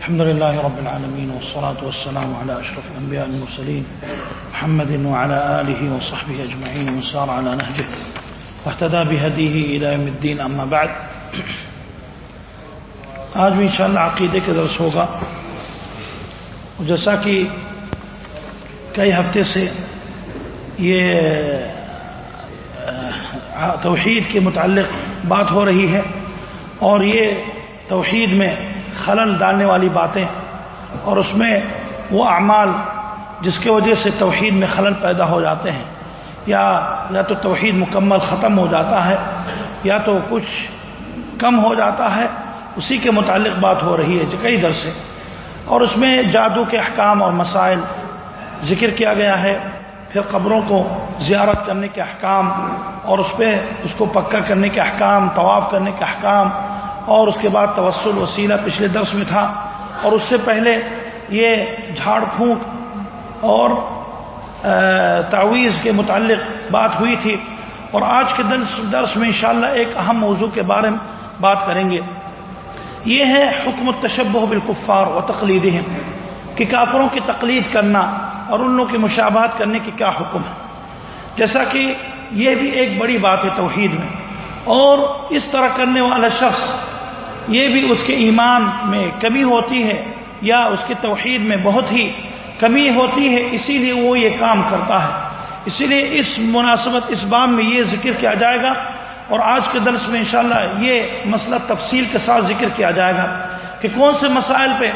الحمد لله رب العالمين والصلاة والسلام على أشرف الأنبياء المرسلين محمد وعلى آله وصحبه أجمعين ومسار على نهجه واهتدى بهديه إلى يوم الدين. أما بعد، آج بھی انشاءاللہ عقیدے کے درس ہوگا. جیسا کہ کئی ہفتے سے یہ توحید کے متعلق بات ہو رہی ہے اور یہ توحید میں خلل ڈالنے والی باتیں اور اس میں وہ اعمال جس کی وجہ سے توحید میں خلل پیدا ہو جاتے ہیں۔ یا یا تو توحید مکمل ختم ہو جاتا ہے، یا تو کچھ کم ہو جاتا ہے، اسی کے متعلق بات ہو رہی ہے جی کئی در سے۔ اور اس میں جادو کے احکام اور مسائل ذکر کیا گیا ہے۔ پھر قبروں کو زیارت کرنے کے احکام اور اس پہ اس کو پکا کرنے کے احکام، طواف کرنے کے احکام اور اس کے بعد توسل وسیلہ پچھلے درس میں تھا اور اس سے پہلے یہ جھاڑ پھونک اور تعویذ کے متعلق بات ہوئی تھی اور آج کے درس میں انشاءاللہ ایک اہم موضوع کے بارے میں بات کریں گے۔ یہ ہے حکم التشبہ بالکفار و تقلید کہ کافروں کی تقلید کرنا اور ان لوگوں کی مشابہت کرنے کی کیا حکم ہے۔ جیسا کہ یہ بھی ایک بڑی بات ہے توحید میں۔ اور اس طرح کرنے والا شخص یہ بھی اس کے ایمان میں کمی ہوتی ہے یا اس کی توحید میں بہت ہی کمی ہوتی ہے، اسی لیے وہ یہ کام کرتا ہے۔ اسی لیے اس مناسبت، اس بام میں یہ ذکر کیا جائے گا اور آج کے درس میں انشاءاللہ یہ مسئلہ تفصیل کے ساتھ ذکر کیا جائے گا کہ کون سے مسائل پہ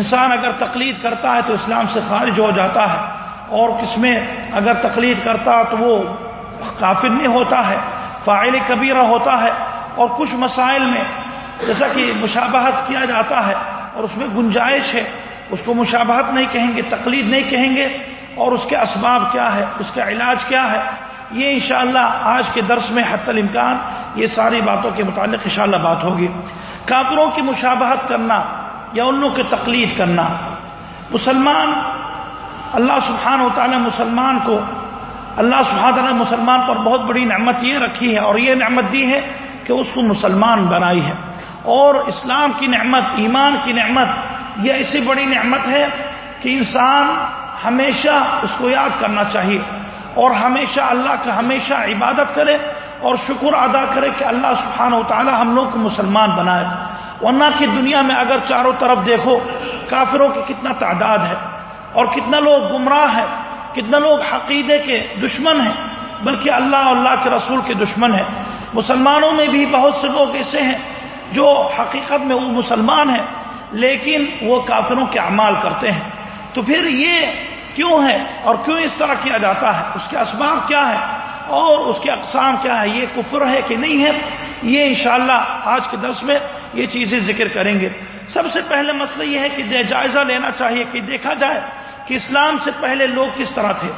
انسان اگر تقلید کرتا ہے تو اسلام سے خارج ہو جاتا ہے اور کس میں اگر تقلید کرتا تو وہ کافر نہیں ہوتا ہے فائل کبیرہ ہوتا ہے اور کچھ مسائل میں جیسا کہ مشابہت کیا جاتا ہے اور اس میں گنجائش ہے، اس کو مشابہت نہیں کہیں گے، تقلید نہیں کہیں گے، اور اس کے اسباب کیا ہے، اس کا علاج کیا ہے؟ یہ انشاءاللہ آج کے درس میں حت الامکان یہ ساری باتوں کے متعلق انشاءاللہ بات ہوگی۔ کافروں کی مشابہت کرنا یا ان کی تقلید کرنا۔ مسلمان، اللہ سبحان و تعالی مسلمان کو، اللہ سبحانہ تعالیٰ مسلمان پر بہت بڑی نعمت یہ رکھی ہے اور یہ نعمت دی ہے کہ اس کو مسلمان بنائی ہے۔ اور اسلام کی نعمت، ایمان کی نعمت، یہ ایسی بڑی نعمت ہے کہ انسان ہمیشہ اس کو یاد کرنا چاہیے اور ہمیشہ اللہ کا ہمیشہ عبادت کرے اور شکر ادا کرے کہ اللہ سبحانہ و تعالی ہم لوگ کو مسلمان بنائے۔ ورنہ کی دنیا میں اگر چاروں طرف دیکھو کافروں کی کتنا تعداد ہے اور کتنا لوگ گمراہ ہے کتنا لوگ عقیدے کے دشمن ہیں، بلکہ اللہ اللہ کے رسول کے دشمن ہیں۔ مسلمانوں میں بھی بہت سے لوگ ایسے ہیں جو حقیقت میں وہ مسلمان ہیں، لیکن وہ کافروں کے اعمال کرتے ہیں۔ تو پھر یہ کیوں ہے اور کیوں اس طرح کیا جاتا ہے؟ اس کے اسباب کیا ہے اور اس کے اقسام کیا ہے یہ کفر ہے کہ نہیں ہے؟ یہ انشاءاللہ آج کے درس میں یہ چیزیں ذکر کریں گے۔ سب سے پہلے مسئلہ یہ ہے کہ جائزہ لینا چاہیے کہ دیکھا جائے کہ اسلام سے پہلے لوگ کس طرح تھے۔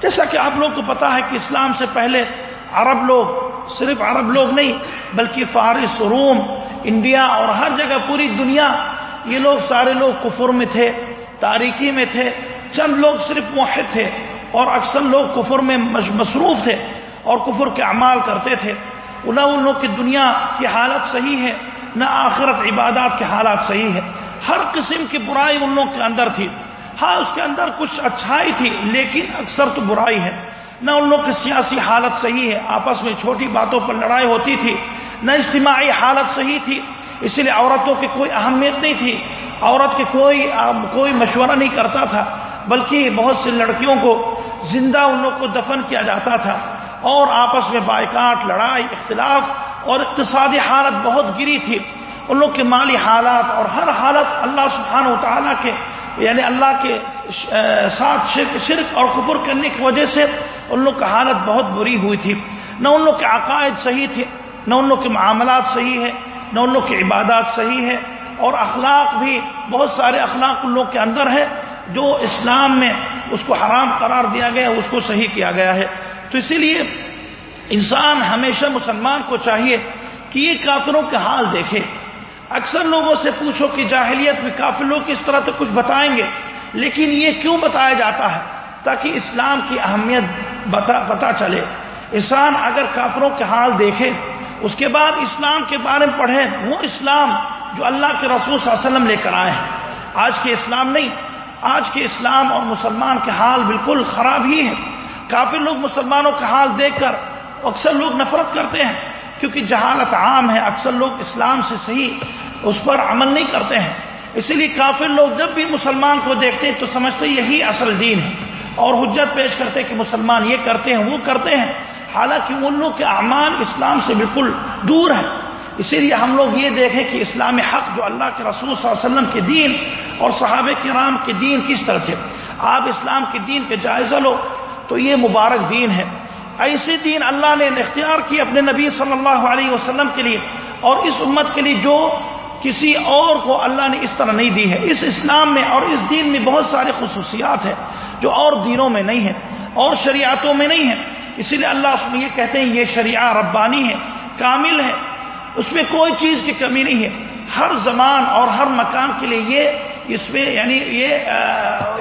جیسا کہ آپ لوگ کو پتا ہے کہ اسلام سے پہلے عرب لوگ، صرف عرب لوگ نہیں، بلکہ فارس، روم انڈیا اور ہر جگہ پوری دنیا، یہ لوگ سارے لوگ کفر میں تھے، تاریکی میں تھے، چند لوگ صرف موحد تھے اور اکثر لوگ کفر میں مصروف تھے اور کفر کے اعمال کرتے تھے۔ نہ ان لوگ کی دنیا کی حالت صحیح ہے، نہ آخرت عبادات کے حالات صحیح ہے۔ ہر قسم کی برائی ان لوگ کے اندر تھی۔ ہاں اس کے اندر کچھ اچھائی تھی، لیکن اکثر تو برائی ہے۔ نہ ان لوگ کی سیاسی حالت صحیح ہے، آپس میں چھوٹی باتوں پر لڑائی ہوتی تھی نہ اجتماعی حالت صحیح تھی اس لیے عورتوں کی کوئی اہمیت نہیں تھی۔ عورت کے کوئی کوئی مشورہ نہیں کرتا تھا، بلکہ بہت سی لڑکیوں کو زندہ ان لوگ کو دفن کیا جاتا تھا۔ اور آپس میں بائکاٹ لڑائی، اختلاف اور اقتصادی حالت بہت گری تھی۔ ان لوگ کے مالی حالات اور ہر حالت اللہ سبحانہ و تعالیٰ کے یعنی اللہ کے ساتھ شرک شرک اور کفر کرنے کی وجہ سے ان لوگ کا حالت بہت بری ہوئی تھی۔ نہ ان لوگ کے عقائد صحیح تھے نہ ان لوگ کے معاملات صحیح ہے نہ ان لوگ کی عبادات صحیح ہے اور اخلاق بھی بہت سارے اخلاق ان لوگ کے اندر ہے جو اسلام میں اس کو حرام قرار دیا گیا، اس کو صحیح کیا گیا ہے۔ تو اسی لیے انسان ہمیشہ مسلمان کو چاہیے کہ یہ کافروں کے حال دیکھے۔ اکثر لوگوں سے پوچھو کہ جاہلیت میں کافی لوگ اس طرح سے کچھ بتائیں گے، لیکن یہ کیوں بتایا جاتا ہے؟ تاکہ اسلام کی اہمیت پتا چلے۔ انسان اگر کافروں کے حال دیکھے اس کے بعد اسلام کے بارے میں پڑھے وہ اسلام جو اللہ کے رسول صلی اللہ علیہ وسلم لے کر آئے ہیں۔ آج کے اسلام نہیں، آج کے اسلام اور مسلمان کے حال بالکل خراب ہی ہے کافی لوگ مسلمانوں کا حال دیکھ کر اکثر لوگ نفرت کرتے ہیں، کیونکہ جہالت عام ہے۔ اکثر لوگ اسلام سے صحیح اس پر عمل نہیں کرتے ہیں۔ اسی لیے کافی لوگ جب بھی مسلمان کو دیکھتے ہیں تو سمجھتے یہی اصل دین ہے۔ اور حجت پیش کرتے کہ مسلمان یہ کرتے ہیں، وہ کرتے ہیں۔ حالانکہ ان لوگ کے اعمال اسلام سے بالکل دور ہیں۔ اسی لیے ہم لوگ یہ دیکھیں کہ اسلام حق جو اللہ کے رسول صلی اللہ علیہ وسلم کے دین اور صحابہ کرام کے دین کس طرح تھے۔ آپ اسلام کے دین کے جائزہ لو تو یہ مبارک دین ہے۔ ایسے دین اللہ نے اختیار کی اپنے نبی صلی اللہ علیہ وسلم کے لیے اور اس امت کے لیے جو کسی اور کو اللہ نے اس طرح نہیں دی ہے۔ اس اسلام میں اور اس دین میں بہت سارے خصوصیات ہیں جو اور دینوں میں نہیں ہے اور شریعتوں میں نہیں ہے اسی لیے اللہ اس میں یہ کہتے ہیں یہ شریعہ ربانی ہے، کامل ہے۔ اس میں کوئی چیز کی کمی نہیں ہے۔ ہر زمان اور ہر مکان کے لیے یہ اس میں یعنی یہ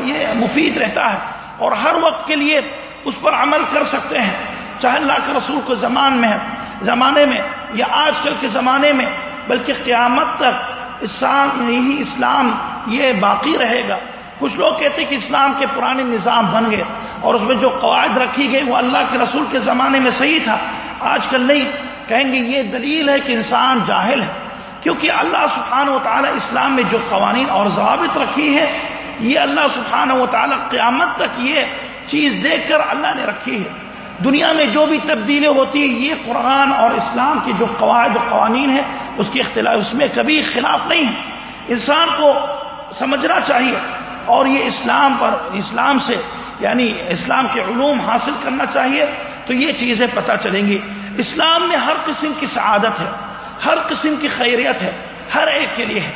یہ مفید رہتا ہے۔ اور ہر وقت کے لیے اس پر عمل کر سکتے ہیں۔ چاہے اللہ کے رسول کو زمان میں زمانے میں یا آج کل کے زمانے میں، بلکہ قیامت تک اسلام، یہی اسلام یہ باقی رہے گا۔ کچھ لوگ کہتے ہیں کہ اسلام کے پرانے نظام بن گئے اور اس میں جو قواعد رکھی گئی وہ اللہ کے رسول کے زمانے میں صحیح تھا۔ آج کل نہیں، کہیں گے یہ دلیل ہے کہ انسان جاہل ہے، کیونکہ اللہ سبحانہ و تعالیٰ اسلام میں جو قوانین اور ضوابط رکھی ہے یہ اللہ سبحانہ و تعالیٰ قیامت تک یہ چیز دیکھ کر اللہ نے رکھی ہے۔ دنیا میں جو بھی تبدیلیں ہوتی ہیں، یہ قرآن اور اسلام کے جو قواعد و قوانین ہیں، اس کے اختلاف، اس میں کبھی خلاف نہیں ہے۔ انسان کو سمجھنا چاہیے۔ اور یہ اسلام پر اسلام سے یعنی اسلام کے علوم حاصل کرنا چاہیے تو یہ چیزیں پتہ چلیں گی۔ اسلام میں ہر قسم کی سعادت ہے، ہر قسم کی خیریت ہے، ہر ایک کے لیے ہے۔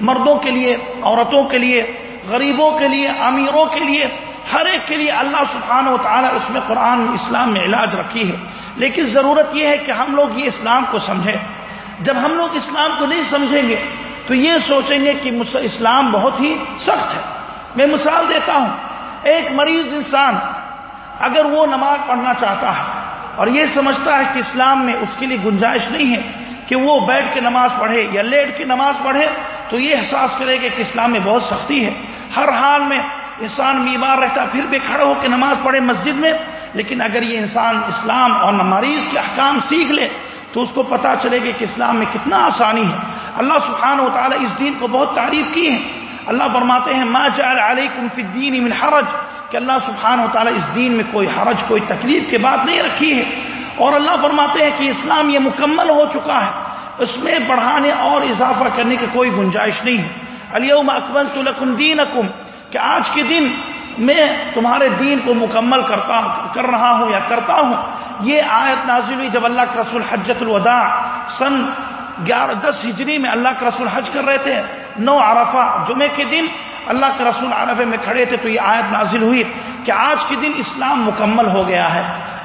مردوں کے لیے، عورتوں کے لیے، غریبوں کے لیے، امیروں کے لیے، ہر ایک کے لیے اللہ سبحانہ و تعالیٰ اس میں قرآن اسلام میں علاج رکھی ہے۔ لیکن ضرورت یہ ہے کہ ہم لوگ یہ اسلام کو سمجھیں۔ جب ہم لوگ اسلام کو نہیں سمجھیں گے تو یہ سوچیں گے کہ اسلام بہت ہی سخت ہے۔ میں مثال دیتا ہوں، ایک مریض انسان اگر وہ نماز پڑھنا چاہتا ہے اور یہ سمجھتا ہے کہ اسلام میں اس کے لیے گنجائش نہیں ہے کہ وہ بیٹھ کے نماز پڑھے یا لیٹ کے نماز پڑھے، تو یہ احساس کرے گا کہ اسلام میں بہت سختی ہے۔ ہر حال میں انسان بیمار رہتا پھر بھی کھڑا ہو کے نماز پڑھے مسجد میں، لیکن اگر یہ انسان اسلام اور مریض کے احکام سیکھ لے، تو اس کو پتا چلے گا کہ اسلام میں کتنا آسانی ہے۔ اللہ سبحانہ و تعالیٰ اس دین کو بہت تعریف کی ہے۔ اللہ فرماتے ہیں، ما جعل علیکم فی الدین من حرج. کہ اللہ سبحانہ و تعالیٰ اس دین میں کوئی حرج، کوئی تکلیف کی بات نہیں رکھی ہے۔ اور اللہ فرماتے ہیں کہ اسلام یہ مکمل ہو چکا ہے۔ اس میں بڑھانے اور اضافہ کرنے کی کوئی گنجائش نہیں ہے۔ علیہم اکمل لکم دینکم، کہ آج کے دن میں تمہارے دین کو مکمل کرتا کر رہا ہوں یا کرتا ہوں۔ یہ آیت نازل ہوئی جب اللہ کے رسول حجت الوداع سن گیارہ، دس ہجری میں اللہ کے رسول حج کر رہے تھے۔ نو عرفہ جمعے کے دن اللہ کے رسول عرفے میں کھڑے تھے تو یہ آیت نازل ہوئی کہ آج کے دن اسلام مکمل ہو گیا ہے۔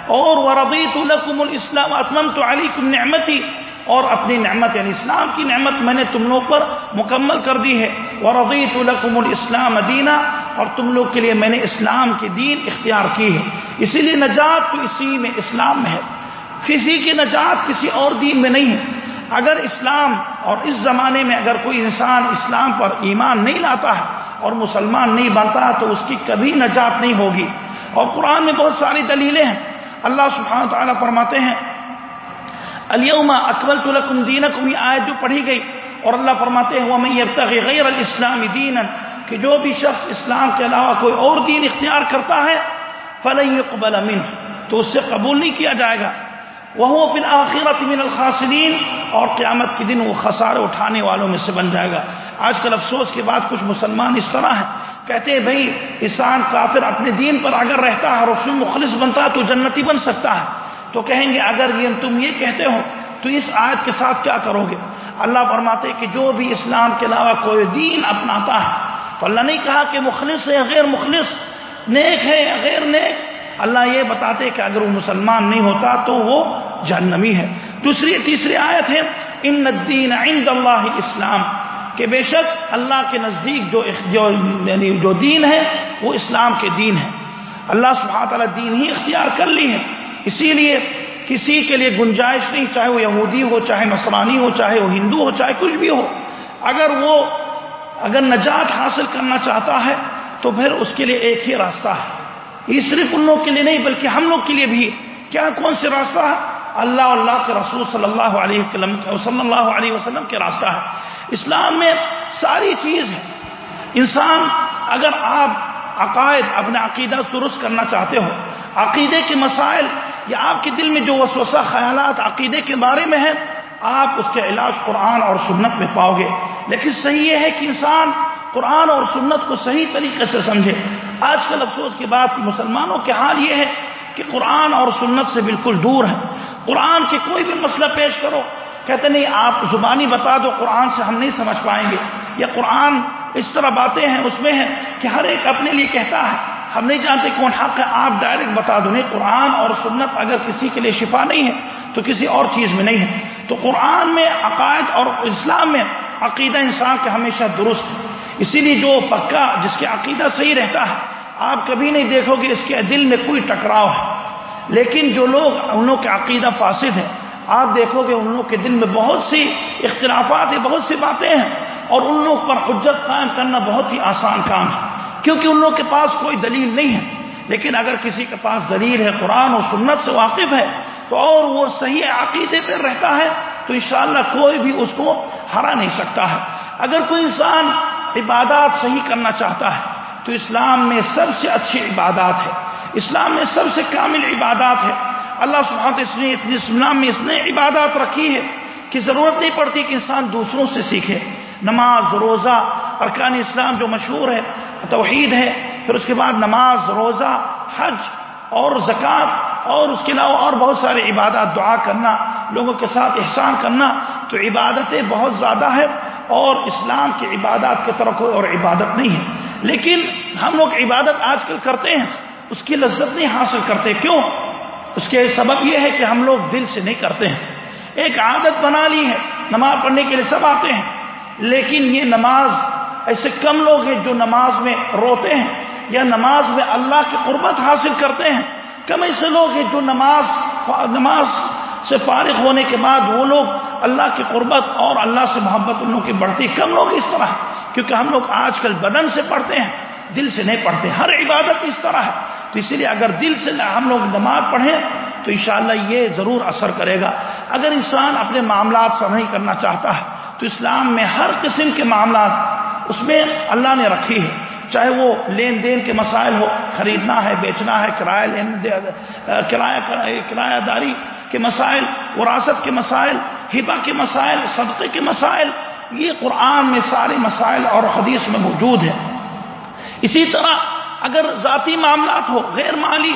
اور وربیت الکم الاسلام اتمم تو علی نعمتی، اور اپنی نعمت یعنی اسلام کی نعمت میں نے تم لوگ پر مکمل کر دی ہے۔ وربیت الکم الاسلام دینا، اور تم لوگ کے لیے میں نے اسلام کی دین اختیار کی ہے۔ اسی لیے نجات تو اسی میں اسلام میں ہے۔ کسی کی نجات کسی اور دین میں نہیں ہے۔ اگر اسلام اور اس زمانے میں اگر کوئی انسان اسلام پر ایمان نہیں لاتا ہے اور مسلمان نہیں بنتا تو اس کی کبھی نجات نہیں ہوگی۔ اور قرآن میں بہت ساری دلیلیں ہیں۔ اللہ سبحانہ تعالیٰ فرماتے ہیں علیما اکبل تو دینکم یہ آیت جو پڑھی گئی۔ اور اللہ فرماتے ہیں وہ میں غیر الاسلام دین کہ جو بھی شخص اسلام کے علاوہ کوئی اور دین اختیار کرتا ہے، فلن يقبل منه تو اس سے قبول نہیں کیا جائے گا۔ وہ پھر آخرت من الخاسرین، اور قیامت کے دن وہ خسارے اٹھانے والوں میں سے بن جائے گا۔ آج کل افسوس کے بعد کچھ مسلمان اس طرح ہیں، کہتے ہیں بھائی، انسان کافر اپنے دین پر اگر رہتا ہے اور اس میں مخلص بنتا ہے تو جنتی بن سکتا ہے۔ تو کہیں گے، اگر یہ تم یہ کہتے ہو تو اس آیت کے ساتھ کیا کرو گے؟ اللہ فرماتے کہ جو بھی اسلام کے علاوہ کوئی دین اپناتا ہے، تو اللہ نہیں کہا کہ مخلص ہے، غیر مخلص، نیک ہے، غیر نیک۔ اللہ یہ بتاتے کہ اگر وہ مسلمان نہیں ہوتا تو وہ جہنمی ہے۔ دوسری، تیسری آیت ہے، ان الدین عند اللہ اسلام کہ بے شک اللہ کے نزدیک جو جو یعنی جو دین ہے، وہ اسلام کے دین ہے۔ اللہ سبحانہ تعالیٰ دین ہی اختیار کر لی ہے۔ اسی لیے کسی کے لیے گنجائش نہیں، چاہے وہ یہودی ہو، چاہے نصرانی ہو، چاہے وہ ہندو ہو، چاہے کچھ بھی ہو۔ اگر وہ، اگر نجات حاصل کرنا چاہتا ہے تو پھر اس کے لیے ایک ہی راستہ ہے۔ یہ صرف ان لوگ کے لیے نہیں بلکہ ہم لوگ کے لیے بھی کیا کون سے راستہ ہے؟ اللہ اللہ کے رسول صلی اللہ علیہ صلی اللہ علیہ وسلم کے راستہ ہے۔ اسلام میں ساری چیز ہے۔ انسان اگر آپ عقائد، اپنے عقیدہ درست کرنا چاہتے ہو، عقیدے کے مسائل یا آپ کے دل میں جو وسوسہ، خیالات عقیدے کے بارے میں ہیں، آپ اس کے علاج قرآن اور سنت میں پاؤ گے۔ لیکن صحیح یہ ہے کہ انسان قرآن اور سنت کو صحیح طریقے سے سمجھے۔ آج کل افسوس کی بات مسلمانوں کے حال یہ ہے کہ قرآن اور سنت سے بالکل دور ہے۔ قرآن کے کوئی بھی مسئلہ پیش کرو، کہتے نہیں آپ زبانی بتا دو، قرآن سے ہم نہیں سمجھ پائیں گے۔ یا قرآن اس طرح باتیں ہیں، اس میں ہیں کہ ہر ایک اپنے لیے کہتا ہے۔ ہم نہیں جانتے کون حق ہے، آپ ڈائریکٹ بتا دو۔ نہیں، قرآن اور سنت اگر کسی کے لیے شفا نہیں ہے، تو کسی اور چیز میں نہیں ہے۔ تو قرآن میں، عقائد اور اسلام میں عقیدہ انسان کے ہمیشہ درست ہے۔ اسی لیے جو پکا جس کے عقیدہ صحیح رہتا ہے، آپ کبھی نہیں دیکھو گے اس کے دل میں کوئی ٹکراؤ ہے۔ لیکن جو لوگ ان لوگ کے عقیدہ فاسد ہے آپ دیکھو گے ان لوگ کے دل میں بہت سی اختلافات ہیں، بہت سی باتیں ہیں۔ اور ان لوگ پر حجت قائم کرنا بہت ہی آسان کام ہے۔ کیونکہ ان لوگ کے پاس کوئی دلیل نہیں ہے۔ لیکن اگر کسی کے پاس دلیل ہے، قرآن اور سنت سے واقف ہے، تو اور وہ صحیح عقیدے پہ رہتا ہے، تو انشاءاللہ کوئی بھی اس کو ہرا نہیں سکتا ہے۔ اگر کوئی انسان عبادات صحیح کرنا چاہتا ہے، تو اسلام میں سب سے اچھی عبادات ہے اسلام میں سب سے کامل عبادات ہے اللہ سبحانہ اس نے اتنی اسلام میں اس نے عبادات رکھی ہے کہ ضرورت نہیں پڑتی کہ انسان دوسروں سے سیکھے۔ نماز، روزہ، ارکان اسلام جو مشہور ہے، توحید ہے، پھر اس کے بعد نماز، روزہ، حج اور زکوٰۃ اور اس کے علاوہ اور بہت سارے عبادات، دعا کرنا، لوگوں کے ساتھ احسان کرنا، تو عبادتیں بہت زیادہ ہے اور اسلام کی عبادات کی طرف کوئی اور عبادت نہیں ہے۔ لیکن ہم لوگ عبادت آج کل کرتے ہیں، اس کی لذت نہیں حاصل کرتے۔ کیوں؟ اس کے سبب یہ ہے کہ ہم لوگ دل سے نہیں کرتے ہیں۔ ایک عادت بنا لی ہے، نماز پڑھنے کے لیے سب آتے ہیں، لیکن یہ نماز ایسے کم لوگ ہیں جو نماز میں روتے ہیں یا نماز میں اللہ کی قربت حاصل کرتے ہیں۔ کم ایسے لوگ ہیں جو نماز نماز سے فارغ ہونے کے بعد وہ لوگ اللہ کی قربت اور اللہ سے محبت ان لوگوں کی بڑھتی کم لوگ اس طرح کیونکہ ہم لوگ آج کل بدن سے پڑھتے ہیں، دل سے نہیں پڑھتے۔ ہر عبادت اس طرح ہے۔ تو اسی لیے اگر دل سے ہم لوگ نماز پڑھیں، تو انشاءاللہ یہ ضرور اثر کرے گا۔ اگر انسان اپنے معاملات سے نہیں کرنا چاہتا ہے، تو اسلام میں ہر قسم کے معاملات اس میں اللہ نے رکھی ہے چاہے وہ لین دین کے مسائل ہو، خریدنا ہے، بیچنا ہے، کرایہ لین کرایہ کرایہ داری کے مسائل، وراثت کے مسائل ہبا کے مسائل، صدقے کے مسائل، یہ قرآن میں سارے مسائل اور حدیث میں موجود ہے اسی طرح اگر ذاتی معاملات ہو، غیر مالی،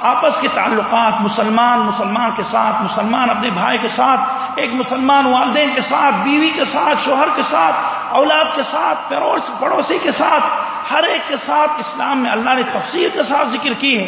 آپس کے تعلقات، مسلمان مسلمان کے ساتھ، مسلمان اپنے بھائی کے ساتھ، ایک مسلمان والدین کے ساتھ، بیوی کے ساتھ، شوہر کے ساتھ، اولاد کے ساتھ پڑوسی کے ساتھ، ہر ایک کے ساتھ اسلام میں اللہ نے تفصیل کے ساتھ ذکر کی ہے۔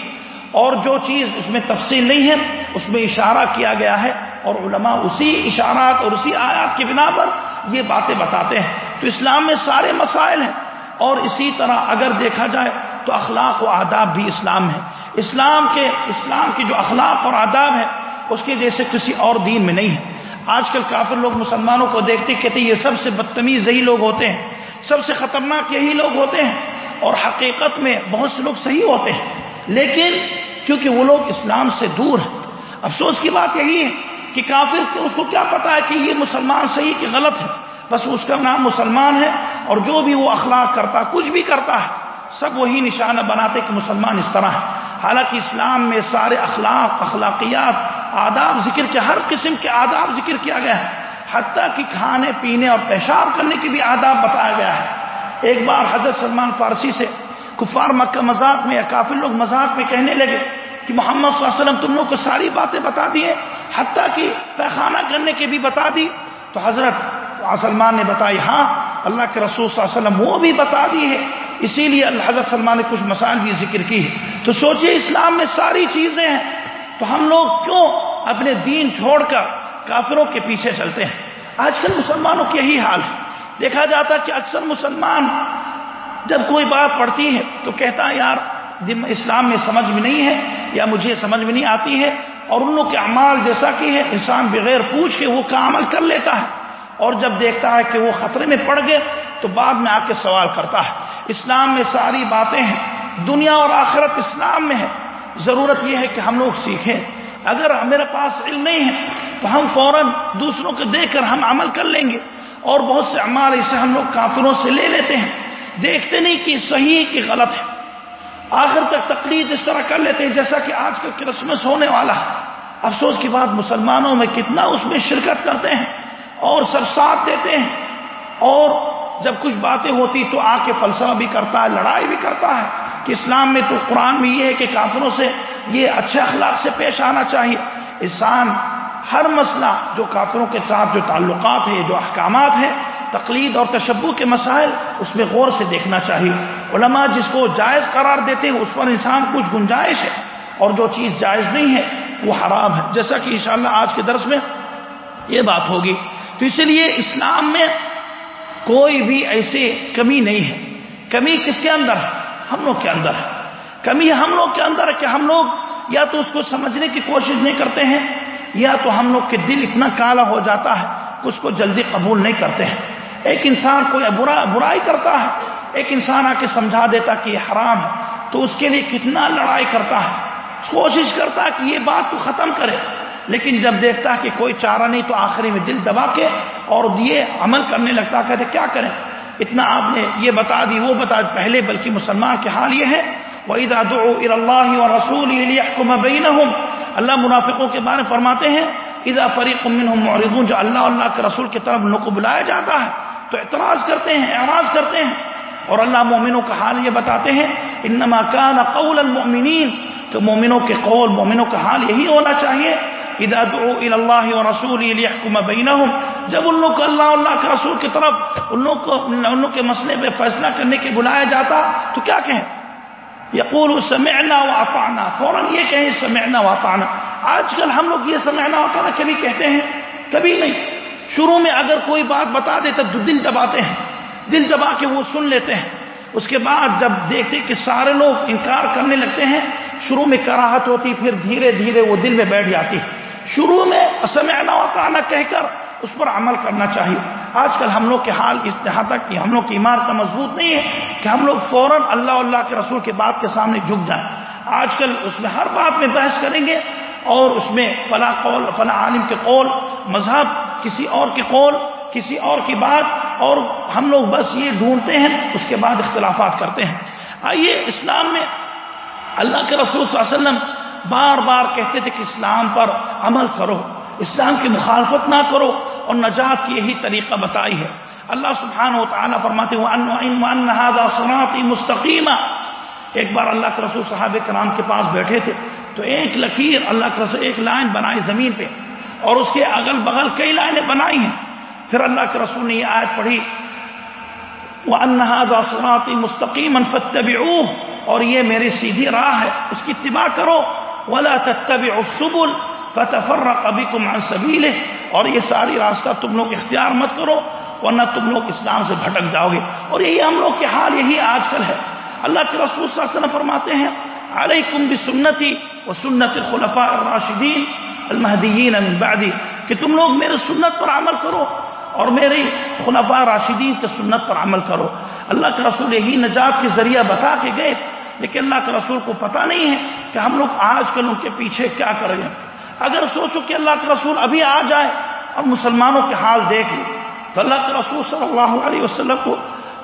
اور جو چیز اس میں تفصیل نہیں ہے، اس میں اشارہ کیا گیا ہے۔ اور علماء اسی اشارات اور اسی آیات کی بنا پر یہ باتیں بتاتے ہیں۔ تو اسلام میں سارے مسائل ہیں۔ اور اسی طرح اگر دیکھا جائے تو اخلاق و آداب بھی اسلام ہے اسلام کے، اسلام کی جو اخلاق اور آداب ہے اس کے جیسے کسی اور دین میں نہیں ہے آج کل کافر لوگ مسلمانوں کو دیکھتے کہتے یہ سب سے بدتمیز یہی لوگ ہوتے ہیں۔ سب سے خطرناک یہی لوگ ہوتے ہیں۔ اور حقیقت میں بہت سے لوگ صحیح ہوتے ہیں۔ لیکن کیونکہ وہ لوگ اسلام سے دور ہیں۔ افسوس کی بات یہی ہے کہ کافر اس کو کیا پتا ہے کہ یہ مسلمان صحیح کہ غلط ہے؟ بس اس کا نام مسلمان ہے اور جو بھی وہ اخلاق کرتا، کچھ بھی کرتا ہے، سب وہی نشانہ بناتے کہ مسلمان اس طرح ہے۔ حالانکہ اسلام میں سارے اخلاق، اخلاقیات، آداب ذکر کے ہر قسم کے آداب ذکر کیا گیا ہے۔ حتیٰ کہ کھانے، پینے اور پیشاب کرنے کے بھی آداب بتایا گیا ہے۔ ایک بار حضرت سلمان فارسی سے، کفار مکہ مذاق میں یا کافی لوگ مذاق میں کہنے لگے کہ محمد صلی اللہ علیہ وسلم تم لوگ کو ساری باتیں بتا دیے حتیٰ کہ پیخانہ کرنے کے بھی بتا دی۔ تو حضرت سلمان نے بتائی ہاں اللہ کے رسول صلی اللہ علیہ وسلم وہ بھی بتا دی ہے اسی لیے اللہ حضرت سلمان نے کچھ مسائل بھی ذکر کی ہے تو سوچئے اسلام میں ساری چیزیں ہیں، تو ہم لوگ کیوں اپنے دین چھوڑ کر کافروں کے پیچھے چلتے ہیں؟ آج کل مسلمانوں کی یہی حال ہے۔ دیکھا جاتا کہ اکثر مسلمان جب کوئی بات پڑھتی ہے تو کہتا ہے، یار اسلام میں سمجھ میں نہیں ہے یا مجھے سمجھ میں نہیں آتی ہے اور ان لوگ کے اعمال جیسا کہ ہے، انسان بغیر پوچھ کے وہ کا عمل کر لیتا ہے اور جب دیکھتا ہے کہ وہ خطرے میں پڑ گئے تو بعد میں آ کے سوال کرتا ہے۔ اسلام میں ساری باتیں ہیں، دنیا اور آخرت اسلام میں ہے۔ ضرورت یہ ہے کہ ہم لوگ سیکھیں۔ اگر میرے پاس علم نہیں ہے تو ہم فوراً دوسروں کو دیکھ کر ہم عمل کر لیں گے۔ اور بہت سے عمال اسے ہم لوگ کافروں سے لے لیتے ہیں۔ دیکھتے نہیں کہ صحیح کہ غلط ہے۔ آخر تک تقلید اس طرح کر لیتے ہیں جیسا کہ آج کل کرسمس ہونے والا ہے۔ افسوس کی بات، مسلمانوں میں کتنا اس میں شرکت کرتے ہیں اور سب ساتھ دیتے ہیں۔ اور جب کچھ باتیں ہوتی تو آ کے فلسفہ بھی کرتا ہے، لڑائی بھی کرتا ہے۔ کہ اسلام میں تو قرآن میں یہ ہے کہ کافروں سے یہ اچھے اخلاق سے پیش آنا چاہیے۔ انسان ہر مسئلہ جو کافروں کے ساتھ جو تعلقات ہیں، جو احکامات ہیں تقلید اور تشبو کے مسائل اس میں غور سے دیکھنا چاہیے۔ علماء جس کو جائز قرار دیتے ہیں، اس پر انسان کچھ گنجائش ہے اور جو چیز جائز نہیں ہے، وہ حرام ہے۔ جیسا کہ انشاءاللہ آج کے درس میں یہ بات ہوگی۔ تو اسی لیے اسلام میں کوئی بھی ایسی کمی نہیں ہے۔ کمی کس کے اندر ہے؟ ہم لوگ کے اندر ہے۔ کمی ہم لوگ کے اندر ہے کہ ہم لوگ یا تو اس کو سمجھنے کی کوشش نہیں کرتے ہیں، یا تو ہم لوگ کے دل اتنا کالا ہو جاتا ہے کہ اس کو جلدی قبول نہیں کرتے ہیں۔ ایک انسان کوئی برا برائی کرتا ہے، ایک انسان آ کے سمجھا دیتا کہ یہ حرام ہے، تو اس کے لیے کتنا لڑائی کرتا ہے۔ کوشش کرتا ہے کہ یہ بات تو ختم کرے، لیکن جب دیکھتا ہے کہ کوئی چارہ نہیں تو آخری میں دل دبا کے اور یہ عمل کرنے لگتا کہتے کیا کریں؟ اتنا آپ نے یہ بتا دی، وہ بتا دی، پہلے بلکہ مسلمان کے حال یہ ہے وَإِذَا اللَّهِ وَرَسُولِهِ لِيَحْكُمَ بَيْنَهُمْ، اللہ منافقوں کے بارے فرماتے ہیں اذا فریق منهم معرضون، جو اللہ اللہ کے رسول کی طرف لوگ کو بلایا جاتا ہے تو اعتراض کرتے ہیں اعراض کرتے ہیں۔ اور اللہ مومنوں کا حال یہ بتاتے ہیں، انما كان قول المؤمنین۔ تو مومنوں کے قول، مومنوں کا حال یہی ہونا چاہیے۔ اذا دعوا الى الله ورسوله ليحكم بينهم جب ان لوگ کو اللہ اللہ کے رسول کی طرف ان لوگ کو، ان لوگ کے مسئلے پہ فیصلہ کرنے کے بلایا جاتا، تو کیا کہیں؟ یقول سمعنا واطعنا فوراً یہ کہیں سمعنا واطعنا آج کل ہم لوگ یہ سمعنا واطعنا کبھی کہتے ہیں، کبھی نہیں۔ شروع میں اگر کوئی بات بتا دے تو دل دباتے ہیں، دل دبا کے وہ سن لیتے ہیں۔ اس کے بعد جب دیکھتے کہ سارے لوگ انکار کرنے لگتے ہیں، شروع میں کراہت ہوتی، پھر دھیرے دھیرے وہ دل میں بیٹھ جاتی۔ ہے شروع میں سمعنا واطعنا کہہ کر اس پر عمل کرنا چاہیے۔ آج کل ہم لوگ کے حال اس یہاں تک کہ ہم لوگ کی عمارت مضبوط نہیں ہے کہ ہم لوگ فوراً اللہ اللہ کے رسول کے بات کے سامنے جھک جائیں۔ آج کل اس میں ہر بات میں بحث کریں گے اور اس میں فلاں قول، فلاں عالم کے قول، مذہب کسی اور کے قول، کسی اور کی بات، اور ہم لوگ بس یہ ڈھونڈتے ہیں، اس کے بعد اختلافات کرتے ہیں۔ آئیے اسلام میں اللہ کے رسول صلی اللہ علیہ وسلم بار بار کہتے تھے کہ اسلام پر عمل کرو، اسلام کی مخالفت نہ کرو، اور نجات کی یہی طریقہ بتائی ہے۔ اللہ سبحانہ و تعالیٰ فرماتے ہیں مستقیمہ ایک بار اللہ کے رسول صاحب کرام کے پاس بیٹھے تھے، تو ایک لکیر، اللہ کے رسول ایک لائن بنائی زمین پہ۔ اور اس کے اگل بغل کئی لائنیں بنائی ہیں۔ پھر اللہ کے رسول نے یہ آیت پڑھی وہ انہادا سناتی مستقیم اور یہ میری سیدھی راہ ہے، اس کی اتباع کرو۔ ولا تتبعوا السبل فتفرق بكم عن سبيله۔ اور یہ ساری راستہ تم لوگ اختیار مت کرو، ورنہ تم لوگ اسلام سے بھٹک جاؤ گے۔ اور یہی ہم لوگ کے حال یہی آج کل ہے۔ اللہ کے رسول صلی اللہ علیہ وسلم فرماتے ہیں علیکم بسنتی و سنت الخلفاء الراشدین المہدیین من بعدی کہ تم لوگ میرے سنت پر عمل کرو اور میری خلفاء راشدین کے سنت پر عمل کرو۔ اللہ کے رسول یہی نجات کے ذریعہ بتا کے گئے، لیکن اللہ کے رسول کو پتا نہیں ہے کہ ہم لوگ آج کل ان کے پیچھے کیا کریں گے اگر سوچو کہ اللہ کے رسول ابھی آ جائے اور مسلمانوں کے حال دیکھ لیں، تو اللہ کے رسول صلی اللہ علیہ وسلم کو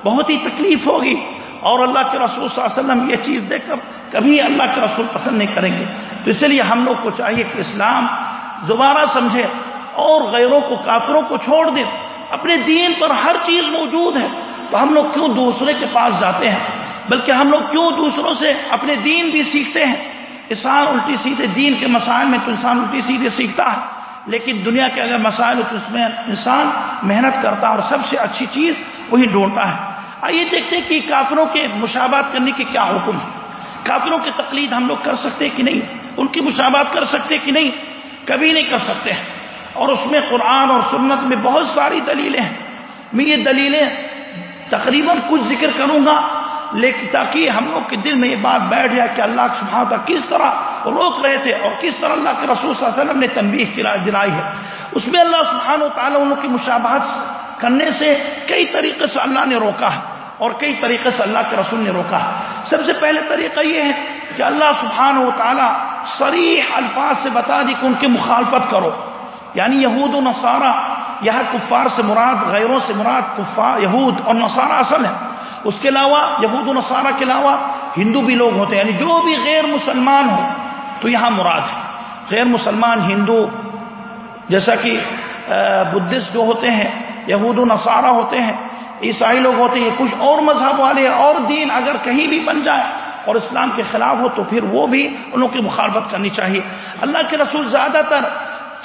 بہت ہی تکلیف ہوگی اور اللہ کے رسول صلی اللہ علیہ وسلم یہ چیز دیکھ کر کبھی اللہ کے رسول پسند نہیں کریں گے۔ تو اس لیے ہم لوگ کو چاہیے کہ اسلام دوبارہ سمجھے اور غیروں کو کافروں کو چھوڑ دیں اپنے دین پر ہر چیز موجود ہے۔ تو ہم لوگ کیوں دوسرے کے پاس جاتے ہیں؟ بلکہ ہم لوگ کیوں دوسروں سے اپنے دین بھی سیکھتے ہیں؟ انسان الٹی سیدھے دین کے مسائل میں تو انسان الٹی سیدھے سیکھتا ہے۔ لیکن دنیا کے اگر مسائل تو اس میں انسان محنت کرتا ہے اور سب سے اچھی چیز وہی ڈھونڈتا ہے۔ آئیے دیکھتے ہیں کہ کافروں کے مشابات کرنے کے کیا حکم ہے کافروں کی تقلید ہم لوگ کر سکتے کہ نہیں؟ ان کی مشابات کر سکتے کہ نہیں؟ کبھی نہیں کر سکتے۔ اور اس میں قرآن اور سنت میں بہت ساری دلیلیں ہیں۔ میں یہ دلیلیں تقریباً کچھ ذکر کروں گا، لیکن تاکہ ہم لوگ کے دل میں یہ بات بیٹھ جائے کہ اللہ سبحانہ تھا کس طرح روک رہے تھے اور کس طرح اللہ کے رسول صلی اللہ علیہ وسلم نے تنبیہ دلائی ہے۔ اس میں اللہ سبحانہ و تعالیٰ ان کی مشابہت کرنے سے کئی طریقے سے اللہ نے روکا ہے اور کئی طریقے سے اللہ کے رسول نے روکا ہے۔ سب سے پہلے طریقہ یہ ہے کہ اللہ سبحانہ و تعالیٰ سریح الفاظ سے بتا دی کہ ان کی مخالفت کرو۔ یعنی یہود و نصارہ، یہ کفار سے مراد، غیروں سے مراد کفار، یہود اور نصارہ اصل ہے اس کے علاوہ، یہود و نصارہ کے علاوہ ہندو بھی لوگ ہوتے ہیں۔ یعنی جو بھی غیر مسلمان ہو، تو یہاں مراد ہے۔ غیر مسلمان ہندو، جیسا کہ بدھسٹ جو ہوتے ہیں، یہود و نصارہ ہوتے ہیں، عیسائی لوگ ہوتے ہیں کچھ اور مذہب والے اور دین اگر کہیں بھی بن جائے اور اسلام کے خلاف ہو تو پھر وہ بھی ان کی مخالفت کرنی چاہیے۔ اللہ کے رسول زیادہ تر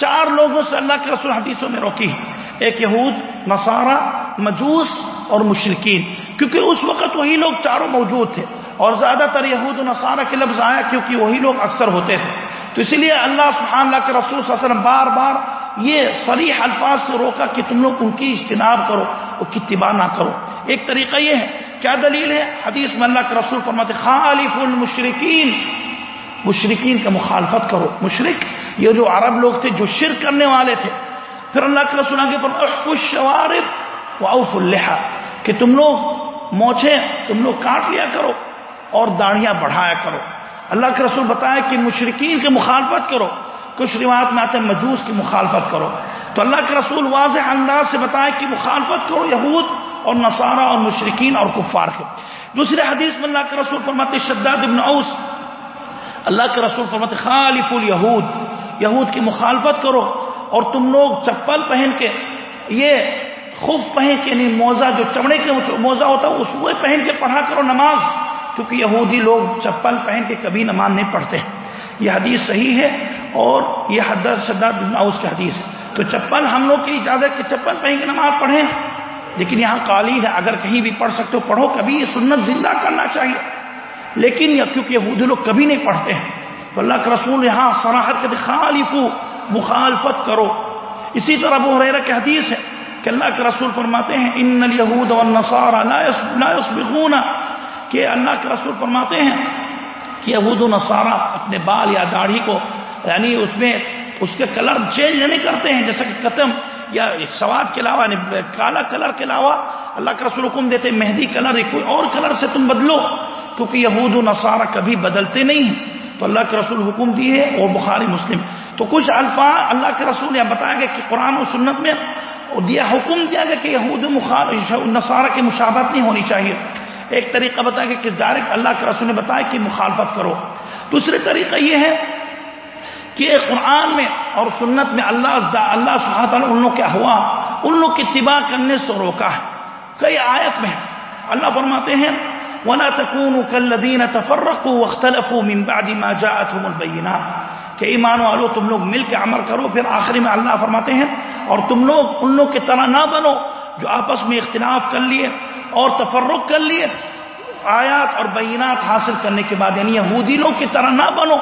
چار لوگوں سے اللہ کے رسول حدیثوں میں روکی ہے ایک یہود، نصارہ، مجوس اور مشرقین کیونکہ اس وقت وہی لوگ چاروں موجود تھے۔ اور زیادہ تر یہود و نصارہ کے لفظ آیا کیونکہ وہی لوگ اکثر ہوتے تھے۔ تو اسی لیے اللہ سبحان اللہ کے رسول صلی اللہ علیہ وسلم بار بار یہ صریح الفاظ سے روکا کہ تم لوگ ان کی اجتناب کرو اور اتباع نہ کرو۔ ایک طریقہ یہ ہے کیا دلیل ہے؟ حدیث میں اللہ کے رسول فرماتے خالف المشرقین مشرقین کا مخالفت کرو۔ مشرق یہ جو عرب لوگ تھے جو شرک کرنے والے تھے۔ پھر اللہ کے رسول آگے پر احف الشوارب و اوف الحا کہ تم لوگ موچے تم لوگ کاٹ لیا کرو اور داڑیاں بڑھایا کرو۔ اللہ کے رسول بتایا کہ مشرقین کی مخالفت کرو۔ کچھ روایت میں آتے ہیں، مجوس کی مخالفت کرو۔ تو اللہ کے رسول واضح انداز سے بتایا کہ مخالفت کرو یہود۔ اور نصارہ اور مشرقین اور کفار کے۔ دوسرے حدیث میں اللہ کے رسول فرماتے شداد ابن اوس۔ اللہ کے رسول فرماتے خالف الیہود۔ یہود کی مخالفت کرو اور تم لوگ چپل پہن کے، یہ خوف پہن کے نہیں موزہ جو چمڑے کے موزہ ہوتا ہے، اس وہ پہن کے پڑھا کرو نماز۔ کیونکہ یہودی لوگ چپل پہن کے کبھی نماز نہیں پڑھتے۔ یہ حدیث صحیح ہے اور یہ حدر شداد کی حدیث ہے۔ تو چپل ہم لوگ کی اجازت کہ چپل پہن کے نماز پڑھیں۔ لیکن یہاں قالین ہے، اگر کہیں بھی پڑھ سکتے ہو، پڑھو، کبھی یہ سنت زندہ کرنا چاہیے۔ لیکن کیونکہ یہودی لوگ کبھی نہیں پڑھتے ہیں۔ تو اللہ کے رسول یہاں سراہد کے خالف مخالفت کرو۔ اسی طرح وہ ریرا کی حدیث ہے کہ اللہ کے رسول فرماتے ہیں، ان الہود والنصارى لا يسبقون کہ اللہ کے رسول فرماتے ہیں کہ یہود و نصارہ اپنے بال یا داڑھی کو یعنی اس میں اس کے کلر چینج نہیں کرتے ہیں، جیسا کہ قتم یا سواد کے علاوہ یعنی کالا کلر کے علاوہ اللہ کے رسول حکم دیتے مہندی کلر کوئی اور کلر سے تم بدلو، کیونکہ یہود و نصارہ کبھی بدلتے نہیں تو اللہ کے رسول حکم دیے اور بخاری مسلم۔ تو کچھ الفاظ اللہ کے رسول یہ بتایا گیا کہ قرآن و سنت میں دیا حکم دیا گیا کہ یہود نصارہ کی مشابت نہیں ہونی چاہیے۔ ایک طریقہ بتایا گیا کہ ڈائریکٹ اللہ کے رسول نے بتایا کہ مخالفت کرو۔ دوسرے طریقہ یہ ہے کہ قرآن میں اور سنت میں اللہ اللہ تعالیٰ ان لوگ کیا ہوا ان لوگ کی اتباع کرنے سے روکا ہے۔ کئی آیت میں اللہ فرماتے ہیں، ولا تكونوا كالذين تفرقوا واختلفوا من بعد ما جاءتهم البينات۔ کہ ایمان والو، تم لوگ مل کے عمل کرو، پھر آخری میں اللہ فرماتے ہیں، اور تم لوگ ان لوگ کی طرح نہ بنو جو آپس میں اختلاف کر لیے اور تفرق کر لیے۔ آیات اور بینات حاصل کرنے کے بعد یعنی یہودی لوگ کی طرح نہ بنو۔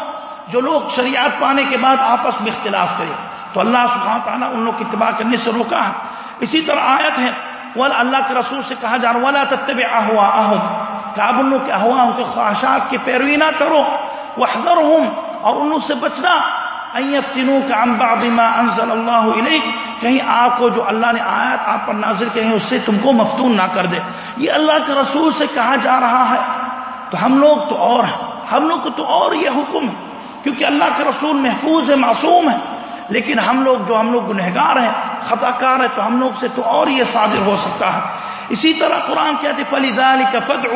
جو لوگ شریعت پانے کے بعد آپس میں اختلاف کرے۔ تو اللہ سبحانہ تعالیٰ ان لوگ کی اتباع کرنے سے روکا۔ ہے اسی طرح آیت ہے وہ اللہ کے رسول سے کہا جا رہا تب آہوا آہم کہ ان لوگ کے ہوا ان کے خواہشات کی پیروی نہ کرو۔ وہ ہوں اور ان لوگ سے بچنا۔ تینوں کا امبا انزل اللہ علیہ کہیں آپ کو جو اللہ نے آیات آپ پر نازل کہیں اس سے تم کو مفتون نہ کر دے۔ یہ اللہ کے رسول سے کہا جا رہا ہے۔ تو ہم لوگ تو اور ہیں۔ ہم لوگ کو تو اور یہ حکم ہے۔ کیونکہ اللہ کے رسول محفوظ ہے معصوم ہے لیکن ہم لوگ جو ہم لوگ گنہگار ہیں خطا کار ہیں، تو ہم لوگ سے تو اور یہ صادر ہو سکتا ہے۔ اسی طرح قرآن کہتے پلی دال کا فد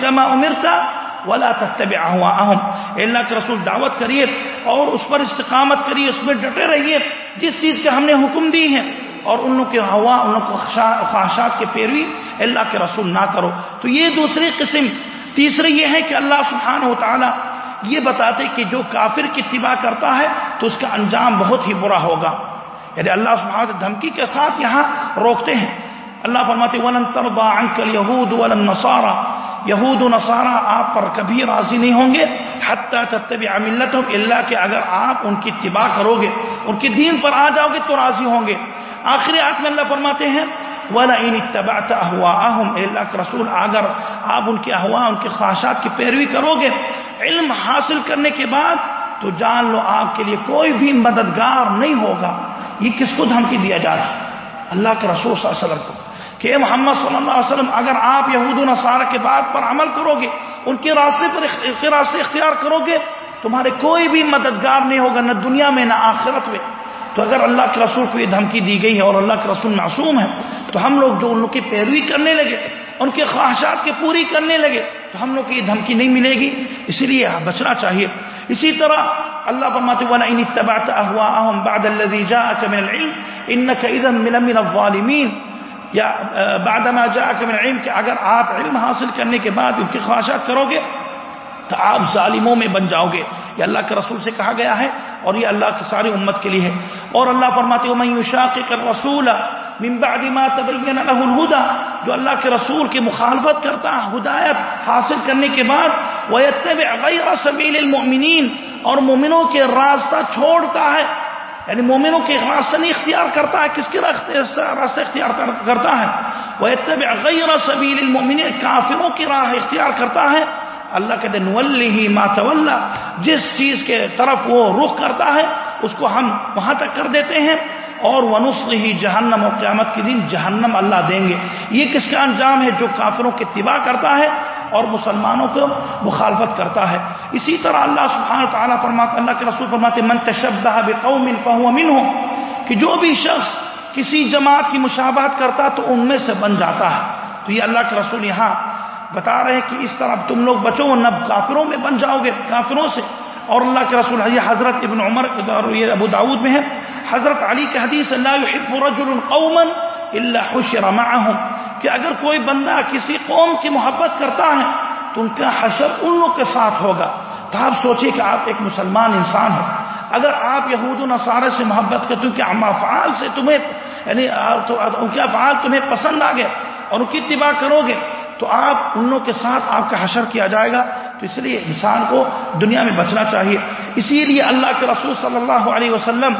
کما امرتا ولا تب اہم اللہ کے رسول، دعوت کریے اور اس پر استقامت کریے، اس میں ڈٹے رہیے۔ جس چیز کے ہم نے حکم دی ہے اور ان کے ہوا ان کو خواہشات کے پیروی اللہ کے رسول نہ کرو۔ تو یہ دوسری قسم، تیسری یہ ہے کہ اللہ سبحانہ و تعالی یہ بتاتے کہ جو کافر کی اتباع کرتا ہے تو اس کا انجام بہت ہی برا ہوگا۔ یعنی اللہ سبحانہ دھمکی کے ساتھ یہاں روکتے ہیں۔ اللہ فرماتے ولن تربا انکل یہود ولن نصارا یہود و نصارہ آپ پر کبھی راضی نہیں ہوں گے۔ حتیٰ تب ملت اللہ کہ اگر آپ ان کی اتباع کرو گے ان کے دین پر آ جاؤ گے تو راضی ہوں گے۔ آخری آت میں اللہ فرماتے ہیں ولا ان اتبعت اهواهم اللہ کے رسول، اگر آپ ان کے احوا ان کے خواہشات کی پیروی کرو گے علم حاصل کرنے کے بعد تو جان لو آپ کے لیے کوئی بھی مددگار نہیں ہوگا۔ یہ کس کو دھمکی دیا جا رہا ہے؟ اللہ کے رسول صلی اللہ علیہ وسلم کو۔ کہ محمد صلی اللہ علیہ وسلم، اگر آپ یہود نصارہ کے بات پر عمل کرو گے، ان کے راستے پر راستے اختیار کرو گے، تمہارے کوئی بھی مددگار نہیں ہوگا، نہ دنیا میں، نہ آخرت میں۔ تو اگر اللہ کے رسول کو یہ دھمکی دی گئی ہے اور اللہ کے رسول معصوم ہے تو ہم لوگ جو ان لوگ کی پیروی کرنے لگے ان کے خواہشات کے پوری کرنے لگے تو ہم لوگ کو یہ دھمکی نہیں ملے گی، اسی لیے بچنا چاہیے۔ اسی طرح اللہ فرماتے والا ان اتبعت اهواهم بعد الذي جاءك من العلم انك اذا من من الظالمين۔ یا بعد ما جاءك من العلم کہ اگر آپ علم حاصل کرنے کے بعد ان کی خواہشات کرو گے تو آپ ظالموں میں بن جاؤ گے۔ یہ اللہ کے رسول سے کہا گیا ہے اور یہ اللہ کی ساری امت کے لیے ہے۔ اور اللہ فرماتے من يشاقق الرسول من بعد ما تبين له الهدى جو اللہ کے رسول کی مخالفت کرتا ہے، ہدایت حاصل کرنے کے بعد، ويتبع غير سبيل المؤمنين، اور مومنوں کے راستہ چھوڑتا ہے۔ یعنی مومنوں کے راستہ نہیں اختیار کرتا ہے، کس کے راستہ اختیار کرتا ہے۔ وہ اتبع غیر سبیل المؤمنین کافروں کی راہ اختیار کرتا ہے۔ اللہ کہتے نولی ما تولا جس چیز کے طرف وہ رخ کرتا ہے، اس کو ہم وہاں تک کر دیتے ہیں۔ اور ونسل ہی جہنم و قیامت کے دن جہنم اللہ دیں گے۔ یہ کس کا انجام ہے جو کافروں کی اتباع کرتا ہے اور مسلمانوں کو مخالفت کرتا ہے؟ اسی طرح اللہ سبحانہ تعالیٰ فرماتا اللہ کے رسول فرماتے من تشبہ بقوم فهو منهم کہ جو بھی شخص کسی جماعت کی مشابہت کرتا تو ان میں سے بن جاتا ہے۔ تو یہ اللہ کے رسول یہاں بتا رہے ہیں کہ اس طرح تم لوگ بچو، نہ کافروں میں بن جاؤ گے، کافروں سے اور اللہ کے رسول یہ حضرت ابن عمر یہ ابو داود میں ہے حضرت علی کے حدیث اللہ يحب رجل قوما الا حشر معهم۔ کہ اگر کوئی بندہ کسی قوم کی محبت کرتا ہے، تو ان کا حشر ان لوگ کے ساتھ ہوگا۔ تو آپ سوچیے کہ آپ ایک مسلمان انسان ہو اگر آپ یہود و نصارے سے محبت کرتے ہیں کہ افعال سے تمہیں یعنی ان کے افعال تمہیں پسند آ گئے اور ان کی اتباع کرو گے، تو آپ ان لوگوں کے ساتھ آپ کا حشر کیا جائے گا۔ تو اس لیے انسان کو دنیا میں بچنا چاہیے۔ اسی لیے اللہ کے رسول صلی اللہ علیہ وسلم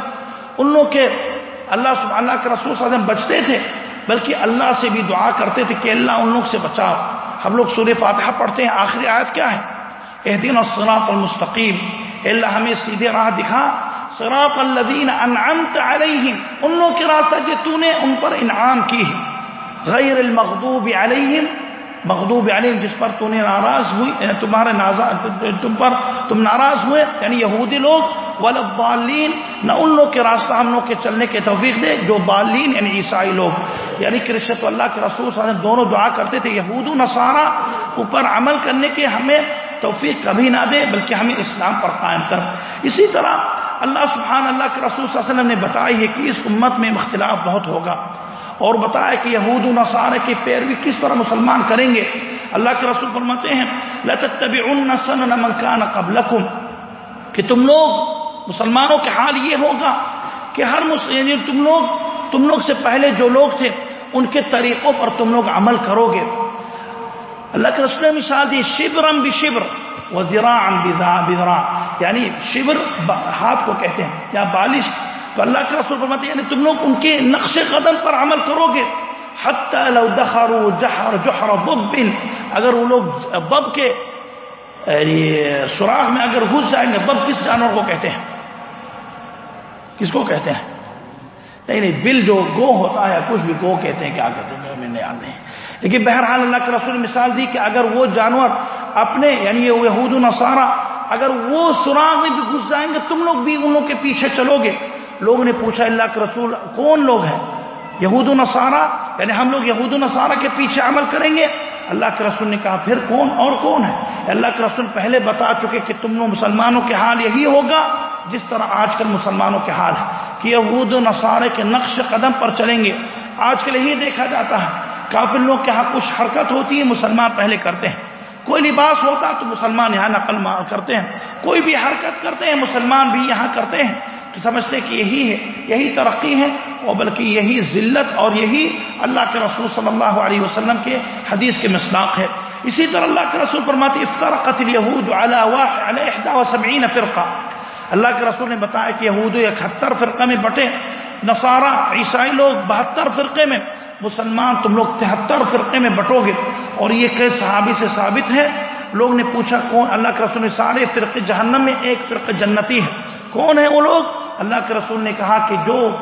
ان لوگ کے اللہ اللہ کے رسول صلی اللہ علیہ وسلم بچتے تھے، بلکہ اللہ سے بھی دعا کرتے تھے کہ اللہ ان لوگ سے بچاؤ۔ ہم لوگ سورہ فاتحہ پڑھتے ہیں، آخری آیت کیا ہے؟ اح دن اور المستقیم اللہ، ہمیں سیدھے راہ دکھا۔ سراط الدین انعمت علیہم۔ ان لوگ کے راستہ جو تو نے ان پر انعام کی۔ ہے غیر المغضوب علیہم مغضوب علیہم، جس پر تو نے ناراض ہوئی یعنی تمہارے تم پر تم ناراض ہوئے یعنی یہودی لوگ ولدالین نہ ان لوگ کے راستہ ہم لوگ کے چلنے کے توفیق دے، جو بالین یعنی عیسائی لوگ۔ یعنی کہ رشت اللہ کے رسول صلی اللہ علیہ وسلم دونوں دعا کرتے تھے، یہود و نصارہ، اوپر عمل کرنے کے ہمیں توفیق کبھی نہ دے، بلکہ ہمیں اسلام پر قائم کر۔ اسی طرح اللہ سبحان اللہ کے رسول صلی اللہ علیہ وسلم نے بتائی ہے کہ اس امت میں اختلاف بہت ہوگا۔ اور بتایا کہ یہود و نصارہ کی پیروی کس طرح مسلمان کریں گے؟ اللہ کے رسول فرماتے ہیں لَتَتَّبِعُنَّ سَنَنَ مَنْ كَانَ قَبْلَكُمْ کہ تم لوگ، مسلمانوں کے حال یہ ہوگا کہ ہر یعنی تم لوگ تم لوگ سے پہلے جو لوگ تھے، ان کے طریقوں پر تم لوگ عمل کرو گے۔ اللہ کے رسول مثال دی شبرم بشبر وزراعم بذراع. یعنی شبر ہاتھ کو کہتے ہیں، یا بالش تو اللہ کے رسول فرماتے ہیں یعنی تم لوگ ان کے نقش قدم پر عمل کرو گے۔ حتی لو دخروا جحر جحر ضب۔ اگر وہ لوگ ضب کے یعنی سوراخ میں اگر گھس جائیں گے، ضب کس جانور کو کہتے ہیں؟ کس کو کہتے ہیں؟ نہیں نہیں، بل جو گو ہوتا ہے، کچھ بھی گو کہتے ہیں کیا کہتے ہیں میں نے یاد نہیں لیکن بہرحال اللہ کے رسول نے مثال دی کہ اگر وہ جانور اپنے یعنی یہ یہود نصارہ، اگر وہ سراغ میں بھی گھس جائیں گے، تم لوگ بھی ان لوگ کے پیچھے چلو گے۔ لوگوں نے پوچھا، اللہ کے رسول، کون لوگ ہیں؟ یہود و نصارہ؟ یعنی ہم لوگ یہود و نصارہ کے پیچھے عمل کریں گے؟ اللہ کے رسول نے کہا، پھر کون اور کون ہے؟ اللہ کے رسول پہلے بتا چکے کہ تم لوگ مسلمانوں کے حال یہی ہوگا جس طرح آج کل مسلمانوں کے حال ہے، کہ یہود و نصارے کے نقش قدم پر چلیں گے۔ آج کل یہی دیکھا جاتا ہے کافی لوگ کے ہاں کچھ حرکت ہوتی ہے، مسلمان پہلے کرتے ہیں۔ کوئی لباس ہوتا تو مسلمان یہاں نقل کرتے ہیں۔ کوئی بھی حرکت کرتے ہیں، مسلمان بھی یہاں کرتے ہیں۔ سمجھتے کہ یہی ہے، یہی ترقی ہے، اور بلکہ یہی ذلت اور یہی اللہ کے رسول صلی اللہ علیہ وسلم کے حدیث کے مصداق ہے۔ اسی طرح اللہ کے رسول فرماتی افطار قتل یہود سبعین فرقہ اللہ کے رسول نے بتایا کہ یہود اکہتر فرقہ میں بٹے۔ نصارہ، عیسائی لوگ بہتر فرقے میں۔ مسلمان تم لوگ تہتر فرقے میں بٹو گے۔ اور یہ کئی صحابی سے ثابت ہے۔ لوگ نے پوچھا، کون؟ اللہ کے رسول نے سارے فرقے جہنم میں، ایک فرقے جنتی ہے۔ کون ہے وہ لوگ؟ اللہ کے رسول نے کہا کہ جو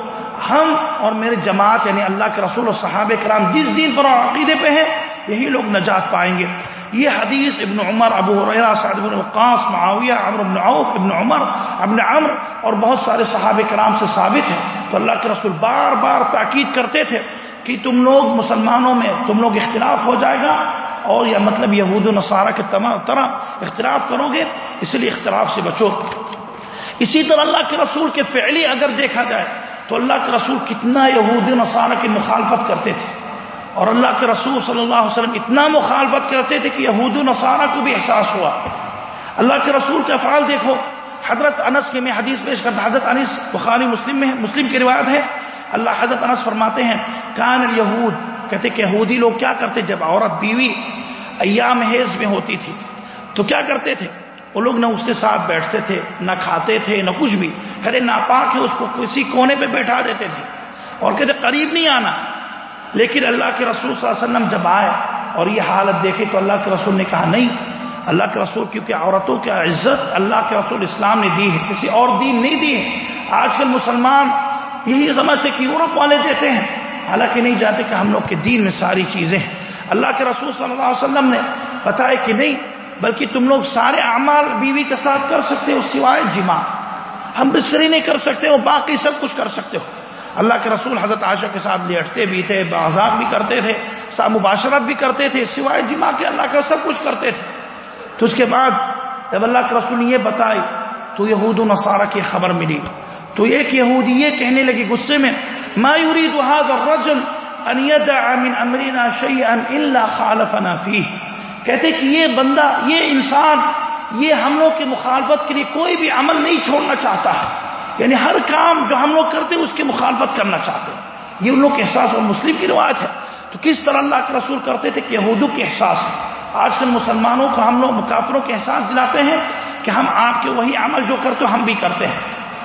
ہم اور میرے جماعت یعنی اللہ کے رسول و صحابہ کرام جس دین پر اور عقیدے پہ ہیں، یہی لوگ نجات پائیں گے۔ یہ حدیث ابن عمر، ابو سعد بن وقاص، معاویہ عمر ابن عوف، ابن عمر ابن عمر اور بہت سارے صحابہ کرام سے ثابت ہے تو اللہ کے رسول بار بار تاکید کرتے تھے کہ تم لوگ مسلمانوں میں تم لوگ اختلاف ہو جائے گا اور یا مطلب یہود و نصارہ کے تمام طرح اختلاف کرو گے، اس لیے اختلاف سے بچو۔ اسی طرح اللہ کے رسول کے فعلی اگر دیکھا جائے تو اللہ کے رسول کتنا یہود نصارہ کی مخالفت کرتے تھے اور اللہ کے رسول صلی اللہ علیہ وسلم اتنا مخالفت کرتے تھے کہ یہود نصارہ کو بھی احساس ہوا۔ اللہ کے رسول کے افعال دیکھو، حضرت انس کے میں حدیث پیش کرتا حضرت انس بخاری، مسلم میں مسلم کی روایت ہے۔ اللہ حضرت انس فرماتے ہیں، کان یہود کہتے کہ یہودی لوگ کیا کرتے جب عورت بیوی ایام حیض میں ہوتی تھی تو کیا کرتے تھے؟ وہ لوگ نہ اس کے ساتھ بیٹھتے تھے، نہ کھاتے تھے، نہ کچھ بھی۔ ارے ناپاک ہے، اس کو کسی کونے پہ بیٹھا دیتے تھے۔ اور کہتے قریب نہیں آنا۔ لیکن اللہ کے رسول صلی اللہ علیہ وسلم جب آئے اور یہ حالت دیکھے تو اللہ کے رسول نے کہا، نہیں، اللہ کے رسول، کیونکہ عورتوں کی عزت اللہ کے رسول اسلام نے دی ہے، کسی اور دین نہیں دی ہے۔ آج کل مسلمان یہی سمجھتے کہ یورپ والے دیتے ہیں۔ حالانکہ نہیں جاتے کہ ہم لوگ کے دین میں ساری چیزیں ہیں۔ اللہ کے رسول صلی اللہ علیہ وسلم نے بتایا کہ نہیں بلکہ تم لوگ سارے اعمال بیوی کے ساتھ کر سکتے ہو، سوائے جمع ہم بستری نہیں کر سکتے ہو، باقی سب کچھ کر سکتے ہو۔ اللہ کے رسول حضرت عاشق کے ساتھ لیٹتے بھی تھے، بازار بھی کرتے تھے مباشرت بھی کرتے تھے، سوائے جمع کے اللہ کا سب کچھ کرتے تھے۔ تو اس کے بعد جب اللہ کے رسول یہ بتائی، تو یہود و نصارہ کی خبر ملی۔ تو ایک یہودی یہ کہنے لگی غصے میں، ما يريد هذا الرجل ان يدع من امرنا شيئا الا خالفنا فيه کہتے کہ یہ بندہ، یہ انسان، یہ ہم لوگ کی مخالفت کے لیے کوئی بھی عمل نہیں چھوڑنا چاہتا۔ ہے یعنی ہر کام جو ہم لوگ کرتے ہیں، اس کی مخالفت کرنا چاہتے ہیں۔ یہ ان لوگ کے احساس اور مسلم کی روایت ہے۔ تو کس طرح اللہ کے رسول کرتے تھے کہ یہودوں کے احساس؟ ہے آج کل مسلمانوں کو ہم لوگ، مکافروں کے احساس دلاتے ہیں کہ ہم آپ کے وہی عمل جو کرتے ہو ہم بھی کرتے ہیں۔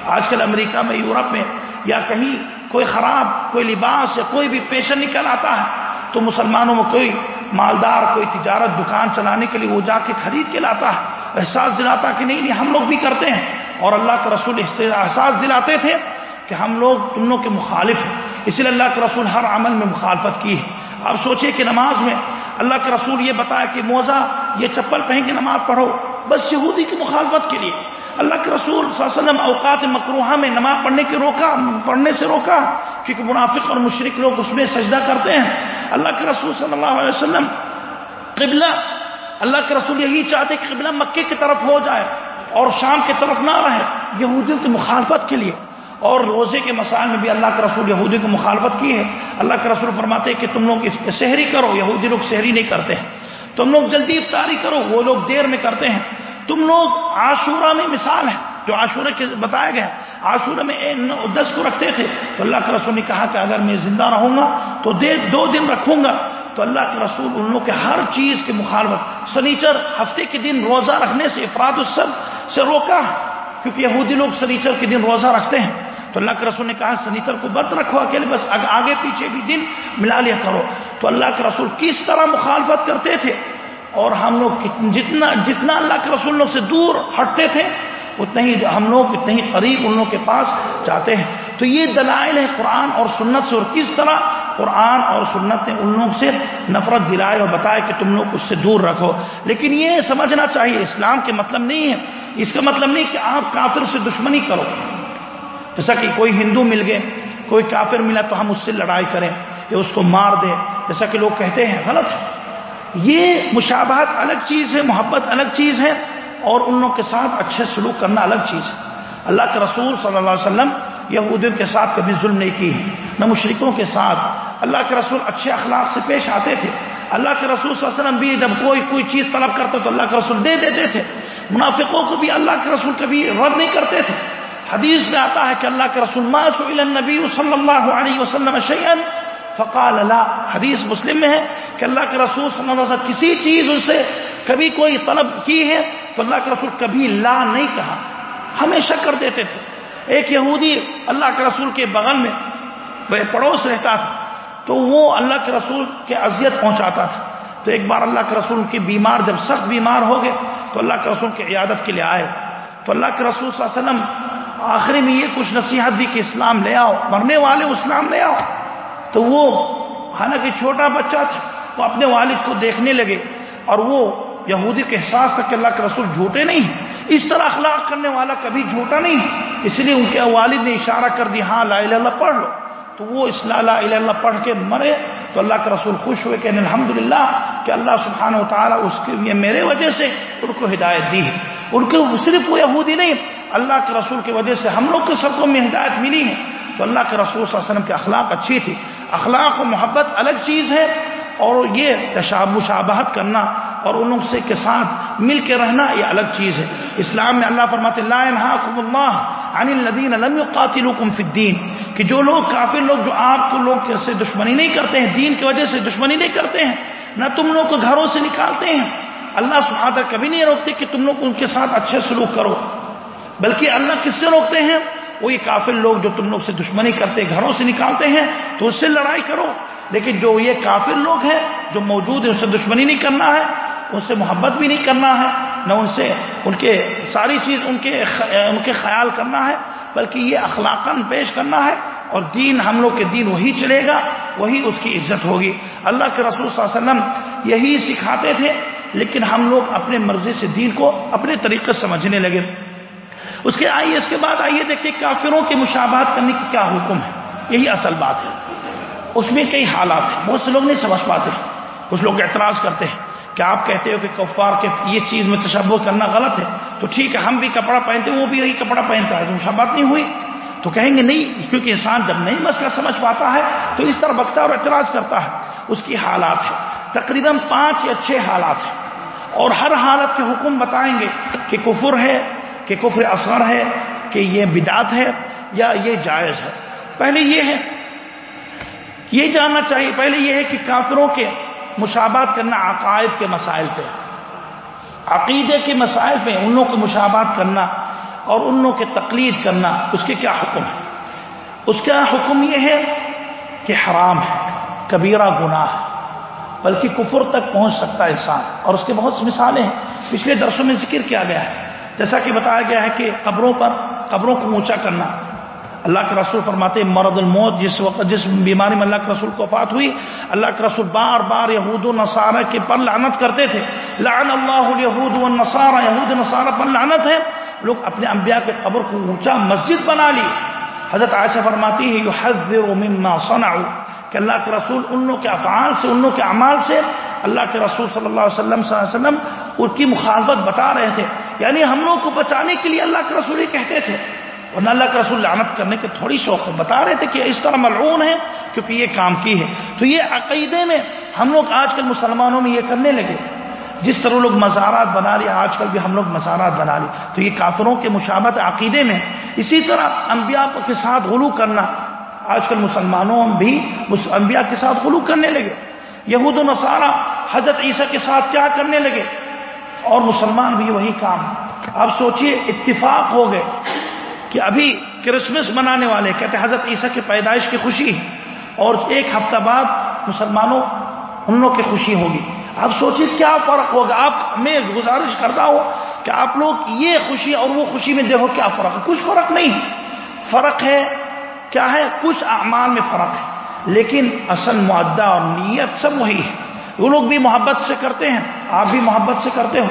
آج کل امریکہ میں، یورپ میں یا کہیں کوئی خراب، کوئی لباس یا کوئی بھی فیشن نکل آتا ہے۔ تو مسلمانوں میں کوئی مالدار، کوئی تجارت، دکان چلانے کے لیے وہ جا کے خرید کے لاتا ہے۔ احساس دلاتا کہ نہیں نہیں، ہم لوگ بھی کرتے ہیں۔ اور اللہ کے رسول احساس دلاتے تھے کہ ہم لوگ تم لوگ کے مخالف ہیں۔ اس لیے اللہ کے رسول ہر عمل میں مخالفت کی ہے۔ آپ سوچئے کہ نماز میں اللہ کے رسول یہ بتایا کہ موزہ، یہ چپل پہن کے نماز پڑھو۔ بس یہودی کی مخالفت کے لیے۔ اللہ کے رسول صلی اللہ علیہ وسلم اوقات مکروحہ میں نماز پڑھنے کے روکا، پڑھنے سے روکا۔ کیونکہ منافق اور مشرق لوگ اس میں سجدہ کرتے ہیں۔ اللہ کے رسول صلی اللہ علیہ وسلم قبلہ، اللہ کے رسول یہی چاہتے کہ قبلہ مکے کی طرف ہو جائے اور شام کی طرف نہ رہے یہودیوں کی مخالفت کے لیے۔ اور روزے کے مسائل میں بھی اللہ کے رسول یہودی کی مخالفت کی ہے۔ اللہ کے رسول فرماتے ہیں کہ تم لوگ اس شہری کرو، یہودی لوگ شہری نہیں کرتے ہیں۔ تم لوگ جلدی افطاری کرو، وہ لوگ دیر میں کرتے ہیں۔ تم لوگ عاشورہ میں مثال ہے جو عاشورہ کے بتایا گیا عاشورہ میں دس کو رکھتے تھے، تو اللہ کے رسول نے کہا کہ اگر میں زندہ رہوں گا، تو دے دو دن رکھوں گا۔ تو اللہ کے رسول ان لوگ کے ہر چیز کی مخالفت، سنیچر، ہفتے کے دن روزہ رکھنے سے افراد السب سے روکا، کیونکہ یہودی لوگ سنیچر کے دن روزہ رکھتے ہیں۔ تو اللہ کے رسول نے کہا، سنیچر کو بت رکھو، اکیلے بس آگے پیچھے بھی دن ملا لیا کرو۔ تو اللہ کے رسول کس طرح مخالفت کرتے تھے؟ اور ہم لوگ جتنا جتنا اللہ کے رسول لوگ سے دور ہٹتے تھے اتنا ہی ہم لوگ اتنے ہی قریب ان لوگ کے پاس جاتے ہیں۔ تو یہ دلائل ہے قرآن اور سنت سے اور کس طرح قرآن اور سنت نے ان لوگ سے نفرت دلائے اور بتائے کہ تم لوگ اس سے دور رکھو۔ لیکن یہ سمجھنا چاہیے، اسلام کے مطلب نہیں ہے۔ اس کا مطلب نہیں کہ آپ کافر سے دشمنی کرو۔ جیسا کہ کوئی ہندو مل گئے، کوئی کافر ملا تو ہم اس سے لڑائی کریں یا اس کو مار دیں جیسا کہ لوگ کہتے ہیں، غلط ہے۔ یہ مشابہت الگ چیز ہے، محبت الگ چیز ہے۔ اور ان لوگوں کے ساتھ اچھے سلوک کرنا الگ چیز ہے۔ اللہ کے رسول صلی اللہ علیہ وسلم یہودیوں کے ساتھ کبھی ظلم نہیں کی ہے نہ مشرقوں کے ساتھ۔ اللہ کے رسول اچھے اخلاق سے پیش آتے تھے۔ اللہ کے رسول صلی اللہ علیہ وسلم بھی جب کوئی کوئی چیز طلب کرتے تو اللہ کے رسول دے دیتے تھے۔ منافقوں کو بھی اللہ کے رسول کبھی رد نہیں کرتے تھے۔ حدیث میں آتا ہے کہ اللہ کے رسول ما سئل النبی صلی اللہ علیہ وسلم شیئا فقال لا، حدیث مسلم میں ہے کہ اللہ کے رسول صلی اللہ علیہ وسلم کسی چیز ان سے کبھی کوئی طلب کی ہے تو اللہ کے رسول کبھی لا نہیں کہا، ہمیشہ کر دیتے تھے۔ ایک یہودی اللہ کے رسول کے بغل میں وہ پڑوس رہتا تھا تو وہ اللہ کے رسول کے اذیت پہنچاتا تھا۔ تو ایک بار اللہ کے رسول کی بیمار جب سخت بیمار ہو گئے تو اللہ کے رسول کی عیادت کے لیے آئے۔ تو اللہ کے رسول صلی اللہ علیہ وسلم آخری میں یہ کچھ نصیحت دی کہ اسلام لے آؤ، مرنے والے اسلام لے آؤ۔ تو وہ حالانکہ چھوٹا بچہ تھا، وہ اپنے والد کو دیکھنے لگے اور وہ یہودی کے احساس تک کہ اللہ کے رسول جھوٹے نہیں اس طرح اخلاق کرنے والا کبھی جھوٹا نہیں اس لیے ان کے والد نے اشارہ کر دی ہاں لا الہ اللہ پڑھ لو۔ تو وہ اس لا الہ اللہ پڑھ کے مرے تو اللہ کے رسول خوش ہوئے کہ الحمد للہ کہ اللہ سبحانہ و تعالیٰ اس کے لیے میرے وجہ سے ان کو ہدایت دی ہے۔ ان کو صرف وہ یہودی نہیں، اللہ کے رسول کی وجہ سے ہم لوگ کے سب میں ہدایت ملی ہے۔ تو اللہ کے رسول صلی اللہ علیہ وسلم کی اخلاق اچھی تھی اخلاق و محبت الگ چیز ہے اور یہ مشابہت کرنا اور ان سے کے ساتھ مل کے رہنا یہ الگ چیز ہے۔ اسلام میں اللہ فرماتے اللہ عن الذین لم يقاتلوکم فی الدین کہ جو لوگ کافر لوگ جو آپ کو لوگ سے دشمنی نہیں کرتے ہیں، دین کی وجہ سے دشمنی نہیں کرتے ہیں، نہ تم لوگ کو گھروں سے نکالتے ہیں۔ اللہ سبحانہ کبھی نہیں روکتے کہ تم لوگ ان کے ساتھ اچھے سلوک کرو، بلکہ اللہ کس سے روکتے ہیں؟ وہ یہ کافر لوگ جو تم لوگ سے دشمنی کرتے، گھروں سے نکالتے ہیں، تو اس سے لڑائی کرو۔ لیکن جو یہ کافر لوگ ہیں، جو موجود ہیں اس سے دشمنی نہیں کرنا ہے، ان سے محبت بھی نہیں کرنا ہے، نہ ان سے ان کے ساری چیز ان کے ان کے خیال کرنا ہے، بلکہ یہ اخلاقاً پیش کرنا ہے۔ اور دین ہم لوگ کے دین وہی چلے گا، وہی اس کی عزت ہوگی۔ اللہ کے رسول صلی اللہ علیہ وسلم یہی سکھاتے تھے، لیکن ہم لوگ اپنے مرضی سے دین کو اپنے طریقے سمجھنے لگے۔ اس کے آئیے، اس کے بعد آئیے دیکھیں کافروں کے مشابہت کرنے کی کیا حکم ہے۔ یہی اصل بات ہے۔ اس میں کئی حالات ہیں۔ بہت سے لوگ نہیں سمجھ پاتے۔ کچھ لوگ اعتراض کرتے ہیں کہ آپ کہتے ہو کہ کفار کے یہ چیز میں تشبہ کرنا غلط ہے۔ تو ٹھیک ہے، ہم بھی کپڑا پہنتے ہیں، وہ بھی یہی کپڑا پہنتا ہے۔ تو مشابہت نہیں ہوئی۔ تو کہیں گے نہیں، کیونکہ انسان جب نہیں مسئلہ سمجھ پاتا ہے، تو اس طرح بکتا اور اعتراض کرتا ہے۔ اس کی حالات ہے تقریباً پانچ یا چھ حالات ہیں۔ اور ہر حالت کے حکم بتائیں گے کہ کفر ہے کہ کفر اثر ہے، کہ یہ بدعت ہے یا یہ جائز ہے۔ پہلے یہ ہے، یہ جاننا چاہیے، پہلے یہ ہے کہ کافروں کے مشابات کرنا عقائد کے مسائل پہ، عقیدے کے مسائل پہ ان لوگوں کو مشابات کرنا اور ان لوگوں کے تقلید کرنا، اس کے کیا حکم ہے؟ اس کا حکم یہ ہے کہ حرام ہے، کبیرہ گناہ ہے، بلکہ کفر تک پہنچ سکتا ہے انسان۔ اور اس کے بہت مثالیں ہیں۔ پچھلے درسوں میں ذکر کیا گیا ہے۔ جیسا کہ بتایا گیا ہے کہ قبروں پر قبروں کو اونچا کرنا۔ اللہ کے رسول فرماتے مرد الموت، جس وقت جس بیماری میں اللہ کے رسول کو وفات ہوئی، اللہ کے رسول بار بار یہود و نصارہ کے پر لعنت کرتے تھے۔ لعن اللہ یہود و نصارہ یہود نصارہ پر لعنت ہے۔ لوگ اپنے انبیاء کے قبر کو اونچا مسجد بنا لی۔ حضرت عائشہ فرماتی ہے یحذر مما صنعوا، کہ اللہ کے رسول ان لوگ کے افعال سے، ان لوگ کے اعمال سے اللہ کے رسول صلی اللہ علیہ وسلم صلی اللہ علیہ وسلم ان کی مخالفت بتا رہے تھے۔ یعنی ہم لوگ کو بچانے کے لیے اللہ کے رسول ہی کہتے تھے۔ اور اللہ کے رسول لعنت کرنے کے تھوڑی شوق ہے بتا رہے تھے کہ اس طرح ملعون ہے کیونکہ یہ کام کی ہے۔ تو یہ عقیدے میں ہم لوگ آج کل مسلمانوں میں یہ کرنے لگے۔ جس طرح لوگ مزارات بنا لیے، آج کل بھی ہم لوگ مزارات بنا لی تو یہ کافروں کے مشابت عقیدے میں۔ اسی طرح انبیاء کے ساتھ غلو کرنا۔ آج کل مسلمانوں بھی انبیاء کے ساتھ غلو کرنے لگے۔ یہود و نصارہ حضرت عیسیٰ کے ساتھ کیا کرنے لگے؟ اور مسلمان بھی وہی کام۔ اب سوچئے، اتفاق ہو گئے کہ ابھی کرسمس منانے والے، کہتے ہیں حضرت عیسیٰ کی پیدائش کی خوشی ہے، اور ایک ہفتہ بعد مسلمانوں ان لوگ کی خوشی ہوگی۔ اب سوچیے کیا فرق ہوگا؟ آپ، میں گزارش کرتا ہوں کہ آپ لوگ یہ خوشی اور وہ خوشی میں دیکھو کیا فرق ہے۔ کچھ فرق نہیں۔ فرق ہے، کیا ہے؟ کچھ اعمال میں فرق ہے۔ لیکن اصل معدہ اور نیت سب وہی ہے۔ وہ لوگ بھی محبت سے کرتے ہیں، آپ بھی محبت سے کرتے ہو۔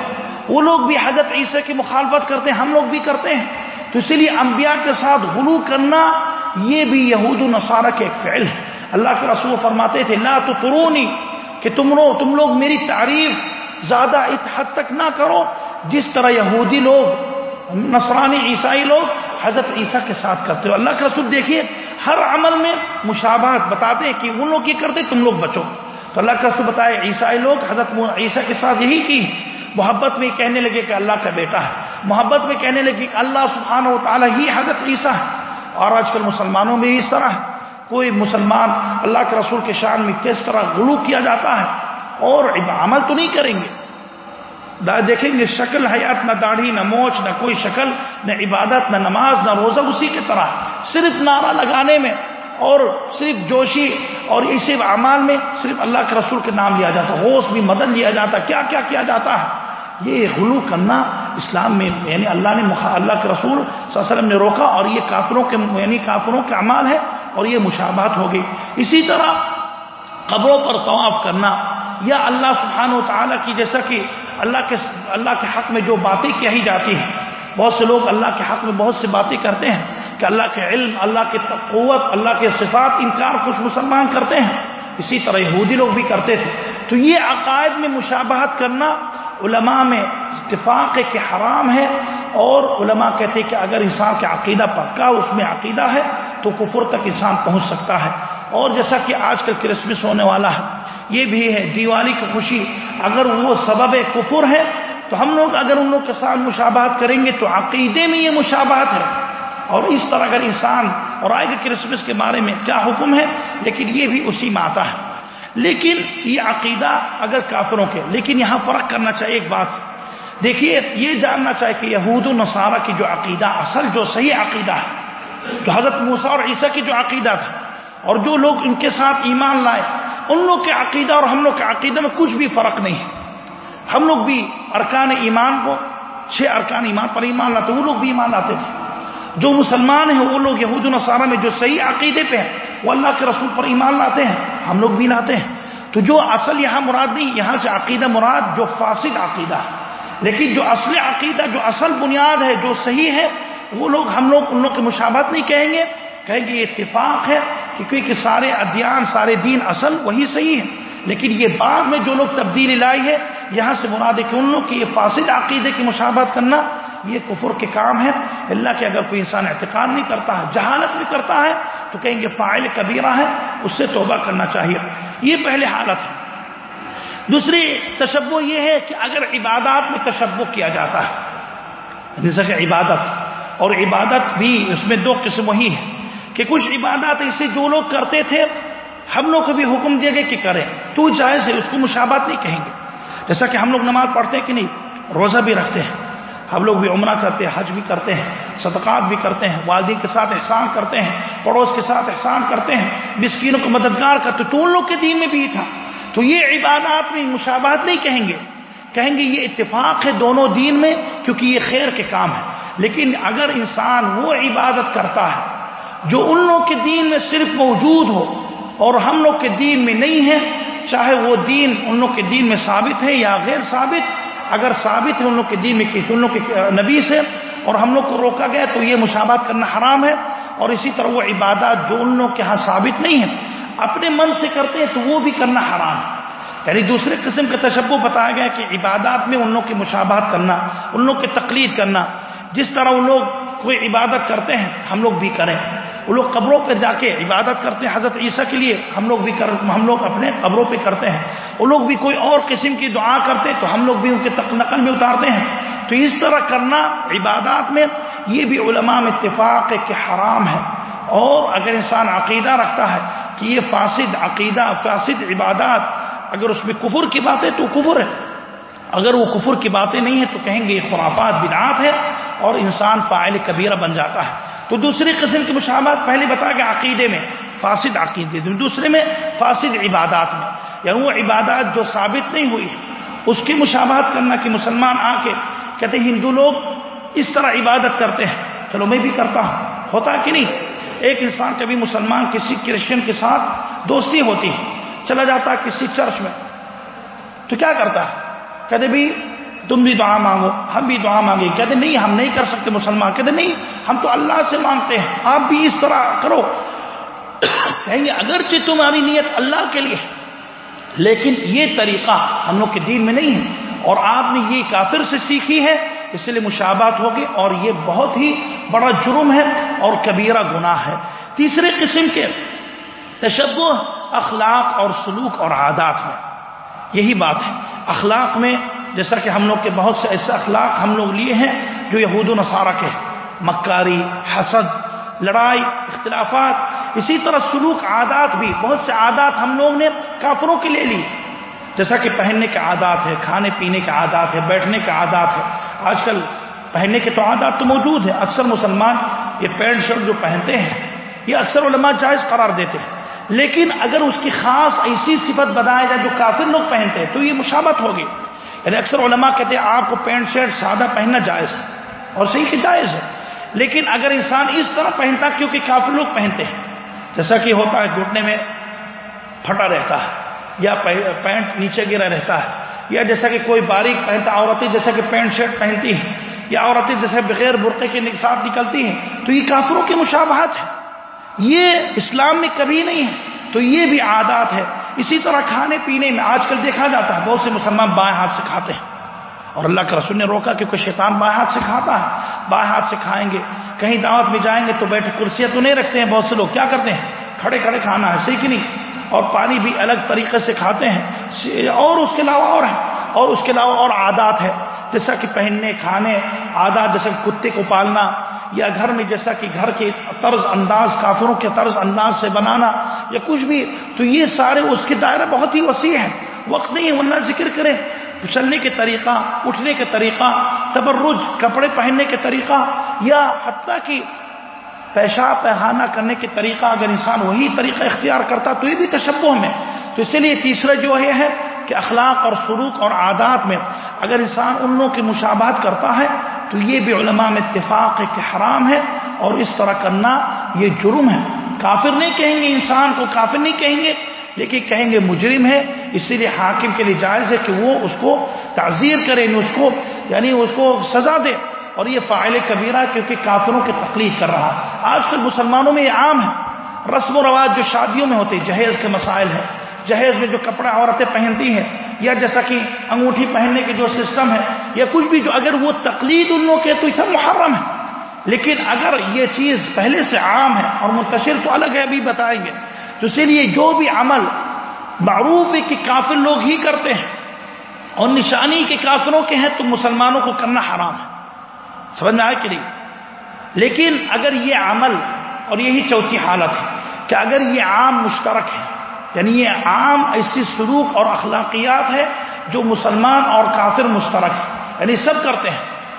وہ لوگ بھی حضرت عیسیٰ کی مخالفت کرتے ہیں، ہم لوگ بھی کرتے ہیں۔ تو اسی لیے انبیاء کے ساتھ غلو کرنا یہ بھی یہود نصارہ کے ایک فعل ہے۔ اللہ کے رسول فرماتے تھے، لا تو ترونی کہ تم لوگ تم لوگ میری تعریف زیادہ اس حد تک نہ کرو۔ جس طرح یہودی لوگ، نصرانی عیسائی لوگ حضرت عیسیٰ کے ساتھ کرتے ہو۔ اللہ کے رسول دیکھیے ہر عمل میں مشابہت بتاتے ہیں کہ وہ لوگ یہ کرتے، تم لوگ بچو۔ تو اللہ کے رسول بتائے عیسائی لوگ، حضرت عیسیٰ کے ساتھ یہی کی۔ محبت میں کہنے لگے کہ اللہ کا بیٹا ہے۔ محبت میں کہنے لگے کہ اللہ سبحانہ و تعالیٰ ہی حضرت عیسیٰ ہے۔ اور آج کل مسلمانوں میں اس طرح ہے۔ کوئی مسلمان اللہ کے رسول کے شان میں کس طرح غلو کیا جاتا ہے اور عمل تو نہیں کریں گے۔ دیکھیں گے شکل حیات نہ داڑھی نہ موچ نہ کوئی شکل نہ عبادت نہ نماز نہ روزہ، اسی کی طرح۔ صرف نعرہ لگانے میں اور صرف جوشی اور اسی اعمال میں صرف اللہ کے رسول کے نام لیا جاتا ہوش بھی مدن لیا جاتا۔ کیا کیا کیا جاتا ہے؟ یہ غلو کرنا اسلام میں یعنی اللہ نے اللہ کے رسول صلی اللہ علیہ وسلم نے روکا اور یہ کافروں کے یعنی کافروں کے اعمال ہے اور یہ مشابہت ہو گئی۔ اسی طرح قبروں پر طواف کرنا، یا اللہ سبحانہ و تعالیٰ کی جیسا کہ اللہ کے اللہ کے حق میں جو باتیں کہی جاتی ہیں، بہت سے لوگ اللہ کے حق میں بہت سی باتیں کرتے ہیں کہ اللہ کے علم، اللہ کی قوت، اللہ کے صفات انکار کچھ مسلمان کرتے ہیں۔ اسی طرح یہودی لوگ بھی کرتے تھے۔ تو یہ عقائد میں مشابہت کرنا علماء میں اتفاق ہے کہ حرام ہے اور علماء کہتے ہیں کہ اگر انسان کا عقیدہ پکا، اس میں عقیدہ ہے تو کفر تک انسان پہنچ سکتا ہے۔ اور جیسا کہ آج کل کرسمس ہونے والا ہے، یہ بھی ہے دیوالی کی خوشی۔ اگر وہ سبب کفر ہے، تو ہم لوگ اگر ان لوگ کے ساتھ مشابہت کریں گے تو عقیدے میں یہ مشابہت ہے۔ اور اس طرح اگر انسان اور آئے گا کرسمس کے بارے میں کیا حکم ہے، لیکن یہ بھی اسی میں آتا ہے۔ لیکن یہ عقیدہ اگر کافروں کے، لیکن یہاں فرق کرنا چاہیے ایک بات۔ دیکھیے، یہ جاننا چاہیے کہ یہود و نصارہ کی جو عقیدہ، اصل جو صحیح عقیدہ ہے، جو حضرت موسا اور عیسیٰ کی جو عقیدہ تھا اور جو لوگ ان کے ساتھ ایمان لائے، ان لوگ کے عقیدہ اور ہم لوگ کے عقیدے میں کچھ بھی فرق نہیں ہے۔ ہم لوگ بھی ارکان ایمان کو، چھ ارکان ایمان پر ایمان لاتے، وہ لوگ بھی ایمان لاتے تھے۔ جو مسلمان ہیں، وہ لوگ یہود النصارہ میں جو صحیح عقیدے پہ ہیں، وہ اللہ کے رسول پر ایمان لاتے ہیں، ہم لوگ بھی لاتے ہیں۔ تو جو اصل یہاں مراد نہیں، یہاں سے عقیدہ مراد جو فاسد عقیدہ ہے۔ لیکن جو اصل عقیدہ، جو اصل بنیاد ہے، جو صحیح ہے، وہ لوگ ہم لوگ، ان لوگ کی مشابت نہیں کہیں گے کہیں گے یہ اتفاق ہے کیونکہ سارے ادیان، سارے دین اصل وہی صحیح ہے لیکن یہ بعد میں جو لوگ تبدیلی لائی ہے، یہاں سے مراد ہے کہ ان لوگ کی یہ فاسد عقیدے کی مشابت کرنا، یہ کفر کے کام ہے اللہ کے اگر کوئی انسان اعتقاد نہیں کرتا ہے، جہالت بھی کرتا ہے، تو کہیں گے فائل کبیرہ ہے، اس سے توبہ کرنا چاہیے۔ یہ پہلے حالت ہے۔ دوسری تشبو یہ ہے کہ اگر عبادات میں تشبو کیا جاتا ہے، جیسا کہ عبادت، اور عبادت بھی اس میں دو قسم وہی ہے کہ کچھ عبادات ایسے جو لوگ کرتے تھے، ہم لوگ کو بھی حکم دیا گیا کہ کریں۔ تو جائز ہے، اس کو مشابات نہیں کہیں گے۔ جیسا کہ ہم لوگ نماز پڑھتے ہیں کہ نہیں، روزہ بھی رکھتے ہیں۔ ہم لوگ بھی عمرہ کرتے ہیں، حج بھی کرتے ہیں، صدقات بھی کرتے ہیں، والدین کے ساتھ احسان کرتے ہیں، پڑوس کے ساتھ احسان کرتے ہیں، مسکینوں کو مددگار کرتے تو ان لوگ کے دین میں بھی تھا۔ تو یہ عبادات میں مشابہت نہیں کہیں گے۔ کہیں گے یہ اتفاق ہے دونوں دین میں، کیونکہ یہ خیر کے کام ہے۔ لیکن اگر انسان وہ عبادت کرتا ہے جو ان لوگ کے دین میں صرف موجود ہو اور ہم لوگ کے دین میں نہیں ہے، چاہے وہ دین ان لوگ کے دین میں ثابت ہے یا غیر ثابت، اگر ثابت ہے ان لوگ کے دین میں ان لوگ کے نبی سے اور ہم لوگ کو روکا گیا تو یہ مشابات کرنا حرام ہے اور اسی طرح وہ عبادات جو ان لوگ کے ہاں ثابت نہیں ہے اپنے من سے کرتے ہیں تو وہ بھی کرنا حرام ہے۔ یعنی دوسرے قسم کا تشبو بتایا گیا کہ عبادات میں ان لوگ کی مشابہت کرنا، ان لوگ کی تقلید کرنا۔ جس طرح وہ لوگ کوئی عبادت کرتے ہیں، ہم لوگ بھی کریں۔ وہ لوگ قبروں پہ جا کے عبادت کرتے ہیں حضرت عیسیٰ کے لیے۔ ہم لوگ بھی کر ہم لوگ اپنے قبروں پہ کرتے ہیں۔ وہ لوگ بھی کوئی اور قسم کی دعا کرتے تو ہم لوگ بھی ان کے نقل میں اتارتے ہیں۔ تو اس طرح کرنا عبادات میں یہ بھی علماء میں اتفاق ہے کہ حرام ہے۔ اور اگر انسان عقیدہ رکھتا ہے کہ یہ فاسد عقیدہ، فاسد عبادات، اگر اس میں کفر کی بات ہے تو کفر ہے۔ اگر وہ کفر کی باتیں نہیں ہیں تو کہیں گے یہ خرافات، بدعات ہے اور انسان فائل کبیرہ بن جاتا ہے۔ تو دوسری قسم کی مشابات پہلے بتا کہ عقیدے میں، فاسد عقیدے میں دوسرے میں فاسد عبادات میں۔ یا وہ عبادات جو ثابت نہیں ہوئی اس کی مشابہت کرنا کہ مسلمان آ کے کہتے ہیں، ہندو لوگ اس طرح عبادت کرتے ہیں۔ چلو میں بھی کرتا ہوں۔ ہوتا کہ نہیں؟ ایک انسان کبھی مسلمان کسی کرسچن کے ساتھ دوستی ہوتی ہے، چلا جاتا کسی چرچ میں۔ تو کیا کرتا ہے؟ کہتے بھی، تم بھی دعا مانگو، ہم بھی دعا مانگے کہتے نہیں، ہم نہیں کر سکتے مسلمان۔ کہتے نہیں ہم تو اللہ سے مانگتے ہیں۔ آپ بھی اس طرح کرو۔ کہیں گے، اگرچہ تمہاری نیت اللہ کے لیے لیکن یہ طریقہ ہم لوگ کے دین میں نہیں ہے۔ اور آپ نے یہ کافر سے سیکھی ہے، اس لیے مشابات ہوگی۔ اور یہ بہت ہی بڑا جرم ہے اور کبیرہ گناہ ہے۔ تیسرے قسم کے تشبہ اخلاق اور سلوک اور عادات میں یہی بات ہے۔ اخلاق میں جیسا کہ ہم لوگ کے بہت سے ایسے اخلاق ہم لوگ لیے ہیں جو یہود و نصارہ کے ہیں۔ مکاری، حسد، لڑائی، اختلافات، اسی طرح سلوک، عادات بھی، بہت سے عادات ہم لوگ نے کافروں کے لے لی۔ جیسا کہ پہننے کے عادات ہے کھانے پینے کے عادات ہے بیٹھنے کے عادات ہے آج کل پہننے کے تو عادات تو موجود ہیں، اکثر مسلمان یہ پینٹ شرٹ جو پہنتے ہیں، یہ اکثر علماء جائز قرار دیتے ہیں۔ لیکن اگر اس کی خاص ایسی صفت بتایا جائے جو کافر لوگ پہنتے ہیں، تو یہ مشابت ہوگی۔ یعنی اکثر علماء کہتے ہیں، آپ کو پینٹ شرٹ سادہ پہننا جائز ہے اور صحیح کہ جائز ہے۔ لیکن اگر انسان اس طرح پہنتا کیونکہ کافی لوگ پہنتے ہیں، جیسا کہ ہوتا ہے گھٹنے میں پھٹا رہتا ہے، یا پینٹ نیچے گرا رہتا ہے، یا جیسا کہ کوئی باریک پہنتا عورتیں جیسا کہ پینٹ شرٹ پہنتی ہیں، یا عورتیں جیسے بغیر برقعے کے ساتھ نکلتی ہیں، تو یہ کافروں کی مشابہت ہے۔ یہ اسلام میں کبھی نہیں ہے، تو یہ بھی عادات ہے۔ اسی طرح کھانے پینے میں آج کل دیکھا جاتا ہے، بہت سے مسلمان بائیں ہاتھ سے کھاتے ہیں۔ اور اللہ کے رسول نے روکا کہ کوئی شیطان بائیں ہاتھ سے کھاتا ہے، بائیں ہاتھ سے کھائیں گے۔ کہیں دعوت میں جائیں گے تو بیٹھے کرسیاں تو نہیں رکھتے ہیں، بہت سے لوگ کیا کرتے ہیں؟ کھڑے کھڑے کھانا ہے، صحیح کہ نہیں؟ اور پانی بھی الگ طریقے سے کھاتے ہیں۔ اور اس کے علاوہ اور ہیں۔ اور اس کے علاوہ اور عادات ہے۔ جیسا کہ پہننے، کھانے، عادات، جیسا کہ کتے کو پالنا یا گھر میں جیسا کہ گھر کے طرز انداز، کافروں کے طرز انداز سے بنانا یا کچھ بھی، تو یہ سارے اس کے دائرہ بہت ہی وسیع ہے وقت نہیں ورنہ ذکر کریں۔ چلنے کے طریقہ، اٹھنے کے طریقہ، تبرج، کپڑے پہننے کے طریقہ، یا حتیٰ کہ پیشاب پہانا کرنے کے طریقہ، اگر انسان وہی طریقہ اختیار کرتا تو یہ بھی تشبہ میں۔ تو اسی لیے تیسرا جو یہ ہے کہ اخلاق اور سلوک اور عادات میں اگر انسان ان لوگوں کی مشابہت کرتا ہے تو یہ بھی علماء میں اتفاق ہے کہ حرام ہے اور اس طرح کرنا یہ جرم ہے۔ کافر نہیں کہیں گے انسان کو، کافر نہیں کہیں گے لیکن کہیں گے مجرم ہے، اسی لیے حاکم کے لیے جائز ہے کہ وہ اس کو تعزیر کرے یعنی اس کو یعنی اس کو سزا دے۔ اور یہ فائل کبیرہ کیونکہ کافروں کی تکلیف کر رہا۔ آج کل مسلمانوں میں یہ عام ہے۔ رسم و رواج جو شادیوں میں ہوتے جہیز کے مسائل ہیں۔ جہیز میں جو کپڑا عورتیں پہنتی ہیں، یا جیسا کہ انگوٹھی پہننے کے جو سسٹم ہے، یا کچھ بھی جو اگر وہ تقلید ان لوگوں کے تو اسے محرم ہے۔ لیکن اگر یہ چیز پہلے سے عام ہے اور منتشر تو الگ ہے، ابھی بتائیں گے۔ تو اسی لیے جو بھی عمل معروف ہے کہ کافر لوگ ہی کرتے ہیں اور نشانی کے کافروں کے ہیں تو مسلمانوں کو کرنا حرام ہے۔ سمجھ میں آئے کہ نہیں؟ لیکن اگر یہ عمل اور یہی چوتھی حالت ہے کہ اگر یہ عام مشترک ہے یعنی یہ عام ایسی سلوک اور اخلاقیات ہے جو مسلمان اور کافر مشترک ہے یعنی سب کرتے ہیں،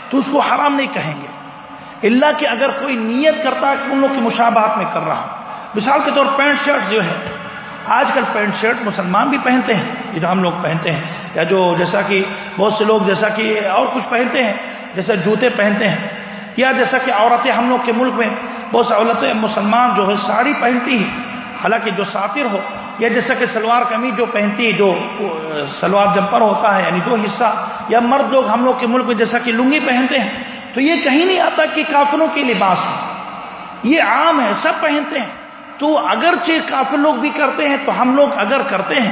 تو اس کو حرام نہیں کہیں گے۔ اللہ کہ اگر کوئی نیت کرتا ہے کہ ان لوگ کی مشابہت میں کر رہا ہوں مثال کے طور پینٹ شرٹ جو ہے آج کل پینٹ شرٹ مسلمان بھی پہنتے ہیں جو ہم لوگ پہنتے ہیں۔ یا جو جیسا کہ بہت سے لوگ جیسا کہ اور کچھ پہنتے ہیں، جیسے جوتے پہنتے ہیں۔ یا جیسا کہ عورتیں ہم لوگ کے ملک میں بہت سی عورتیں مسلمان جو ہے ساڑی پہنتی ہیں۔ حالانکہ جو ساتر ہو، یا جیسا کہ سلوار کمیز جو پہنتی ہے، جو سلوار جمپر ہوتا ہے یعنی دو حصہ، یا مرد لوگ ہم لوگ کے ملک میں جیسا کہ لنگی پہنتے ہیں، تو یہ کہیں نہیں آتا کہ کافروں کے لباس ہے یہ عام ہے سب پہنتے ہیں۔ تو اگرچہ کافر لوگ بھی کرتے ہیں، تو ہم لوگ اگر کرتے ہیں،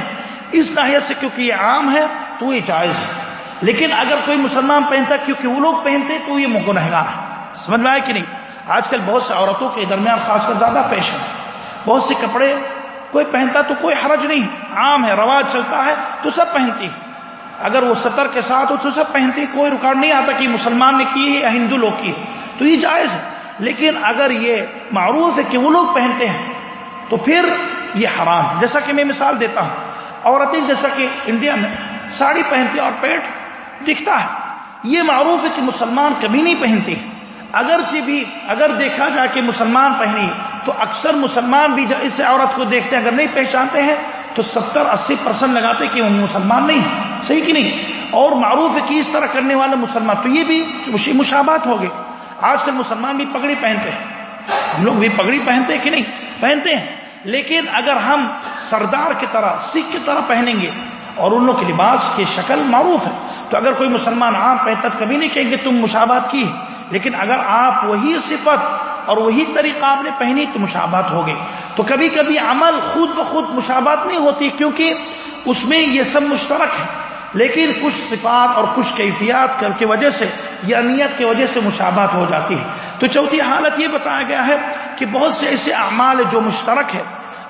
اس ناحیت سے کیونکہ یہ عام ہے، تو یہ جائز ہے۔ لیکن اگر کوئی مسلمان پہنتا، کیونکہ وہ لوگ پہنتے، تو یہ گنہگار ہے۔ سمجھ میں آئے کہ نہیں؟ آج کل بہت سے عورتوں کے درمیان خاص کر زیادہ فیشن ہے بہت سے کپڑے کوئی پہنتا تو کوئی حرج نہیں، عام ہے، رواج چلتا ہے، تو سب پہنتی۔ اگر وہ سطر کے ساتھ ہو تو سب پہنتی، کوئی ریکارڈ نہیں آتا کہ مسلمان نے کی ہے یا ہندو لوگ کی ہے۔ تو یہ جائز ہے۔ لیکن اگر یہ معروف ہے کہ وہ لوگ پہنتے ہیں تو پھر یہ حرام جیسا کہ میں مثال دیتا ہوں، عورتیں جیسا کہ انڈیا میں ساڑی پہنتی اور پیٹ دکھتا ہے۔ یہ معروف ہے کہ مسلمان کبھی نہیں پہنتی اگرچہ بھی اگر دیکھا جائے کہ مسلمان پہنی تو اکثر مسلمان بھی اس عورت کو دیکھتے ہیں، اگر نہیں پہچانتے ہیں، تو ستر اسی پرسنٹ لگاتے کہ وہ مسلمان نہیں صحیح کہ نہیں؟ اور معروف ہے کہ اس طرح کرنے والے مسلمان، تو یہ بھی مشابات ہو گئے آج کل مسلمان بھی پگڑی پہنتے ہیں۔ ہم لوگ بھی پگڑی پہنتے ہیں کہ نہیں؟ پہنتے ہیں۔ لیکن اگر ہم سردار کی طرح، سکھ کی طرح پہنیں گے اور ان لوگ کے لباس کی شکل معروف ہے، تو اگر کوئی مسلمان عام پہنتا کبھی نہیں کہیں گے تم مشابات کی لیکن اگر آپ وہی صفت اور وہی طریقہ آپ نے پہنی تو مشابات ہو گئی تو کبھی کبھی عمل خود بخود مشابات نہیں ہوتی کیونکہ اس میں یہ سب مشترک ہے۔ لیکن کچھ صفات اور کچھ کیفیات کی وجہ سے یا نیت کی وجہ سے مشابات ہو جاتی ہے۔ تو چوتھی حالت یہ بتایا گیا ہے کہ بہت سے ایسے اعمال جو مشترک ہے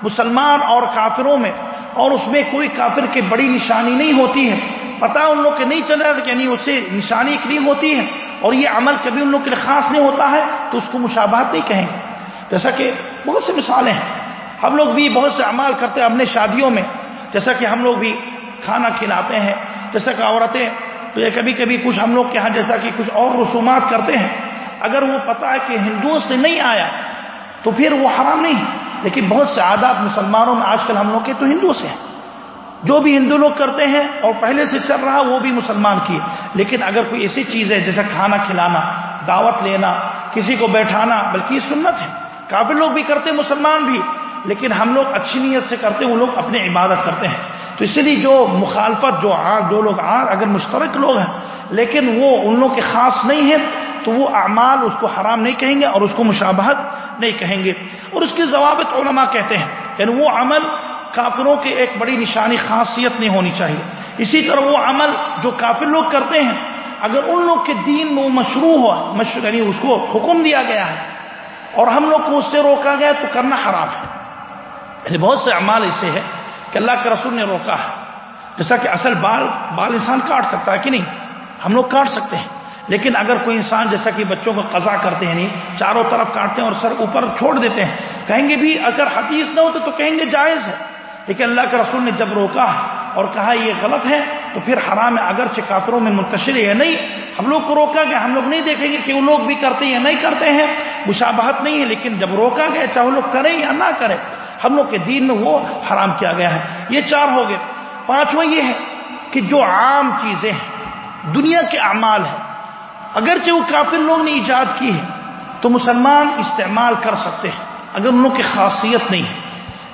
مسلمان اور کافروں میں، اور اس میں کوئی کافر کی بڑی نشانی نہیں ہوتی ہے۔ پتا ان لوگ کے نہیں چلا یعنی اسے نشانی نہیں ہوتی ہے۔ اور یہ عمل کبھی ان لوگ کے لیے خاص نہیں ہوتا ہے، تو اس کو مشابہت نہیں کہیں گے۔ جیسا کہ بہت سی مثالیں ہیں۔ ہم لوگ بھی بہت سے عمال کرتے ہیں اپنے شادیوں میں۔ جیسا کہ ہم لوگ بھی کھانا کھلاتے ہیں، جیسا کہ عورتیں، تو یہ کبھی کبھی کچھ ہم لوگ کے ہاں جیسا کہ کچھ اور رسومات کرتے ہیں۔ اگر وہ پتا ہے کہ ہندوؤں سے نہیں آیا تو پھر وہ حرام نہیں لیکن بہت سے عادات مسلمانوں میں آج کل ہم لوگ کے تو ہندو سے ہیں۔ جو بھی ہندو لوگ کرتے ہیں اور پہلے سے چل رہا وہ بھی مسلمان کی لیکن اگر کوئی ایسی چیز ہے جیسے کھانا کھلانا، دعوت لینا، کسی کو بیٹھانا، بلکہ یہ سنت ہے۔ کافی لوگ بھی کرتے، مسلمان بھی۔ لیکن ہم لوگ اچھی نیت سے کرتے، وہ لوگ اپنی عبادت کرتے ہیں۔ تو اسی لیے جو مخالفت، جو آگ جو لوگ آگ اگر مشترک لوگ ہیں، لیکن وہ ان لوگ کے خاص نہیں ہیں، تو وہ اعمال اس کو حرام نہیں کہیں گے اور اس کو مشابہت نہیں کہیں گے۔ اور اس کی ضوابط علماء کہتے ہیں یعنی وہ عمل کافروں کی ایک بڑی نشانی، خاصیت نہیں ہونی چاہیے۔ اسی طرح وہ عمل جو کافر لوگ کرتے ہیں، اگر ان لوگ کے دین میں وہ مشروع ہوا مشروع یعنی اس کو حکم دیا گیا ہے، اور ہم لوگ کو اس سے روکا گیا، تو کرنا حرام ہے۔ یعنی بہت سے اعمال ایسے ہیں کہ اللہ کے رسول نے روکا ہے۔ جیسا کہ اصل بال بال انسان کاٹ سکتا ہے کہ نہیں؟ ہم لوگ کاٹ سکتے ہیں۔ لیکن اگر کوئی انسان جیسا کہ بچوں کو قضا کرتے ہیں نہیں چاروں طرف کاٹتے ہیں اور سر اوپر چھوڑ دیتے ہیں، کہیں گے بھی اگر حدیث نہ ہو تو کہیں گے جائز ہے۔ لیکن اللہ کے رسول نے جب روکا اور کہا یہ غلط ہے، تو پھر حرام ہے۔ اگرچہ کافروں میں منتشر ہے نہیں، ہم لوگ کو روکا گیا، ہم لوگ نہیں دیکھیں گے کہ وہ لوگ بھی کرتے ہیں یا نہیں کرتے ہیں۔ مشابہت نہیں ہے، لیکن جب روکا گیا، چاہے وہ لوگ کریں یا نہ کریں ہم لوگ کے دین میں وہ حرام کیا گیا ہے۔ یہ چار ہو گئے۔ پانچواں یہ ہے کہ جو عام چیزیں ہیں، دنیا کے اعمال ہیں، اگرچہ وہ کافر لوگ نے ایجاد کی ہے تو مسلمان استعمال کر سکتے ہیں، اگر ان لوگ کی خاصیت نہیں ہے۔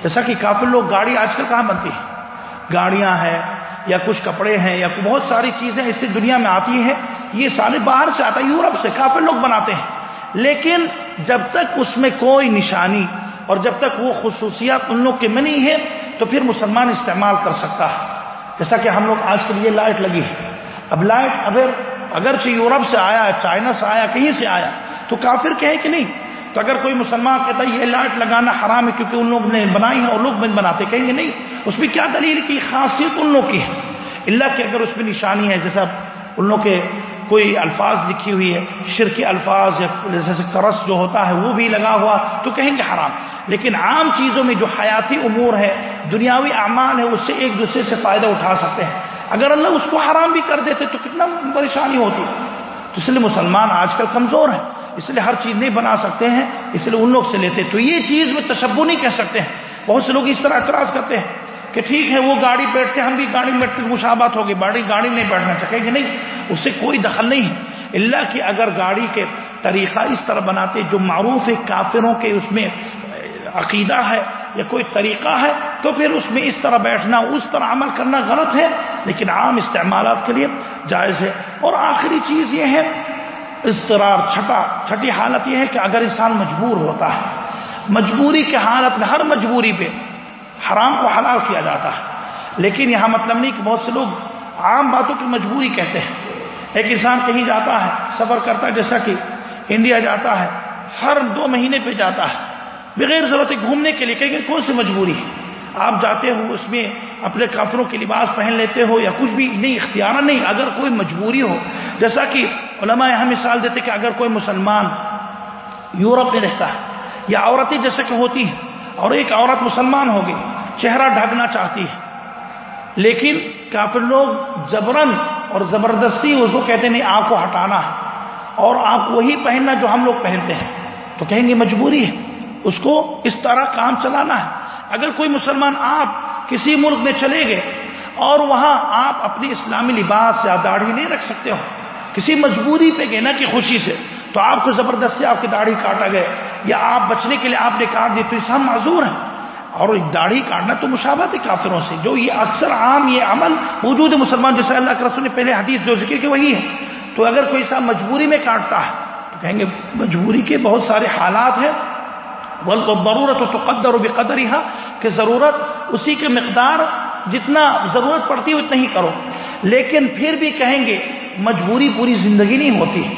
جیسا کہ کافر لوگ گاڑی آج کل کہاں بنتی ہے گاڑیاں ہیں یا کچھ کپڑے ہیں یا بہت ساری چیزیں اس سے دنیا میں آتی ہیں۔ یہ سارے باہر سے آتا ہے، یورپ سے کافر لوگ بناتے ہیں۔ لیکن جب تک اس میں کوئی نشانی اور جب تک وہ خصوصیات ان لوگ کے میں نہیں ہے تو پھر مسلمان استعمال کر سکتا ہے۔ جیسا کہ ہم لوگ آج کل یہ لائٹ لگی ہے۔ اب لائٹ اگر، اگرچہ یورپ سے آیا چائنا سے آیا، کہیں سے آیا، تو کافر کہے کہ نہیں۔ تو اگر کوئی مسلمان کہتا ہے یہ لائٹ لگانا حرام ہے کیونکہ ان لوگ نے بنائی ہے اور لوگ بناتے، کہیں گے نہیں۔ اس میں کیا دلیل کی؟ خاصیت ان لوگ کی ہے۔ اللہ کہ اگر اس میں نشانی ہے، جیسا ان لوگ کے کوئی الفاظ لکھی ہوئی ہے شرکی الفاظ یا جیسے کرس جو ہوتا ہے، وہ بھی لگا ہوا، تو کہیں گے حرام۔ لیکن عام چیزوں میں جو حیاتی امور ہے، دنیاوی اعمال ہے اس سے ایک دوسرے سے فائدہ اٹھا سکتے ہیں۔ اگر اللہ اس کو حرام بھی کر دیتے تو کتنا پریشانی ہوتی۔ تو اس لیے مسلمان آج کل کمزور ہیں۔ اس لیے ہر چیز نہیں بنا سکتے ہیں، اس لیے ان لوگ سے لیتے تو یہ چیز میں تشبو نہیں کہہ سکتے ہیں۔ بہت سے لوگ اس طرح اعتراض کرتے ہیں کہ ٹھیک ہے، وہ گاڑی بیٹھتے ہم بھی گاڑی میں بیٹھتے مشابات ہوگی، باڑی گاڑی نہیں بیٹھنا چاہے گی نہیں؟ اس سے کوئی دخل نہیں ہے۔ اللہ کی اگر گاڑی کے طریقہ اس طرح بناتے، جو معروف ہے کافروں کے اس میں عقیدہ ہے یا کوئی طریقہ ہے تو پھر اس میں اس طرح بیٹھنا، اس طرح عمل کرنا غلط ہے، لیکن عام استعمالات کے لیے جائز ہے۔ اور آخری چیز یہ ہے، اضطرار، چھٹا، چھٹی حالت یہ ہے کہ اگر انسان مجبور ہوتا ہے، مجبوری کے حالت میں، ہر مجبوری پہ حرام کو حلال کیا جاتا ہے۔ لیکن یہاں مطلب نہیں کہ بہت سے لوگ عام باتوں کی مجبوری کہتے ہیں۔ ایک انسان کہیں جاتا ہے، سفر کرتا ہے، جیسا کہ انڈیا جاتا ہے، ہر دو مہینے پہ جاتا ہے۔ بغیر ضرورت گھومنے کے لیے کہ کون سی مجبوری ہے؟ آپ جاتے ہو اس میں اپنے کافروں کے لباس پہن لیتے ہو یا کچھ بھی، نہیں، اختیار نہیں۔ اگر کوئی مجبوری ہو، جیسا کہ علماء یہاں مثال دیتے کہ اگر کوئی مسلمان یورپ میں رہتا ہے یا عورتیں جیسے کہ ہوتی ہیں، اور ایک عورت مسلمان ہوگی چہرہ ڈھکنا چاہتی ہے، لیکن کافر لوگ جبرن اور زبردستی اس کو کہتے نہیں آپ کو ہٹانا ہے اور آپ وہی پہننا جو ہم لوگ پہنتے ہیں۔ تو کہیں گے مجبوری ہے۔ اس کو اس طرح کام چلانا ہے۔ اگر کوئی مسلمان آپ کسی ملک میں چلے گئے اور وہاں آپ اپنی اسلامی لباس یا داڑھی نہیں رکھ سکتے ہو، کسی مجبوری پہ گئے نا کہ خوشی سے، تو آپ کو زبردست سے آپ کی داڑھی کاٹا گئے۔ یا آپ بچنے کے لیے آپ نے کاٹ دی، تو انسان معذور ہے اور داڑھی کاٹنا تو مشابت ہے کافروں سے۔ جو یہ اکثر عام یہ عمل موجود ہے مسلمان، جیسے اللہ کے رسول نے پہلے حدیث جو ذکر کہ وہی ہے۔ تو اگر کوئی صاحب مجبوری میں کاٹتا ہے، تو کہیں گے مجبوری کے بہت سارے حالات ہیں۔ ضرورت و تقدر و کہ ضرورت اسی کے مقدار جتنا ضرورت پڑتی ہے اتنا ہی کرو۔ لیکن پھر بھی کہیں گے، مجبوری پوری زندگی نہیں ہوتی۔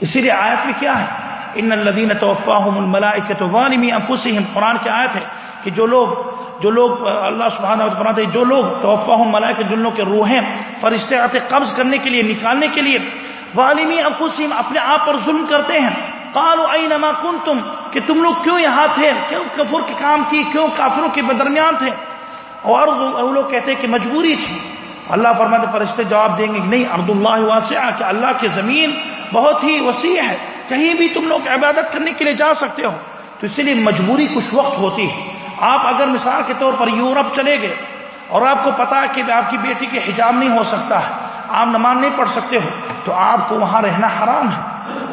اسی لیے آیت میں کیا ہے؟ ان الدین توفاہم الملائک تو والمی انفسہم۔ قرآن کی آیت ہے کہ جو لوگ جو لوگ اللہ سبحانہ و تعالی جو لوگ توفاہم ملائک جنوں کے روحیں فرشتے آتے قبض کرنے کے لیے، نکالنے کے لیے والمی انفسہم اپنے آپ پر ظلم کرتے ہیں۔ قالوا اینما کنتم کہ تم لوگ کیوں یہاں تھے؟ کیوں کفر کے کام کی؟ کیوں کافروں کے درمیان تھے؟ اور وہ لوگ کہتے کہ مجبوری تھی۔ اللہ فرماتے فرشتے جواب دیں گے کہ نہیں عبد اللہ واسعہ، کہ اللہ کی زمین بہت ہی وسیع ہے۔ کہیں بھی تم لوگ عبادت کرنے کے لیے جا سکتے ہو۔ تو اسی لیے مجبوری کچھ وقت ہوتی ہے۔ آپ اگر مثال کے طور پر یورپ چلے گئے اور آپ کو پتا ہے کہ آپ کی بیٹی کے حجاب نہیں ہو سکتا ہے، آپ نماز نہیں پڑھ سکتے ہو، تو آپ کو وہاں رہنا حرام ہے۔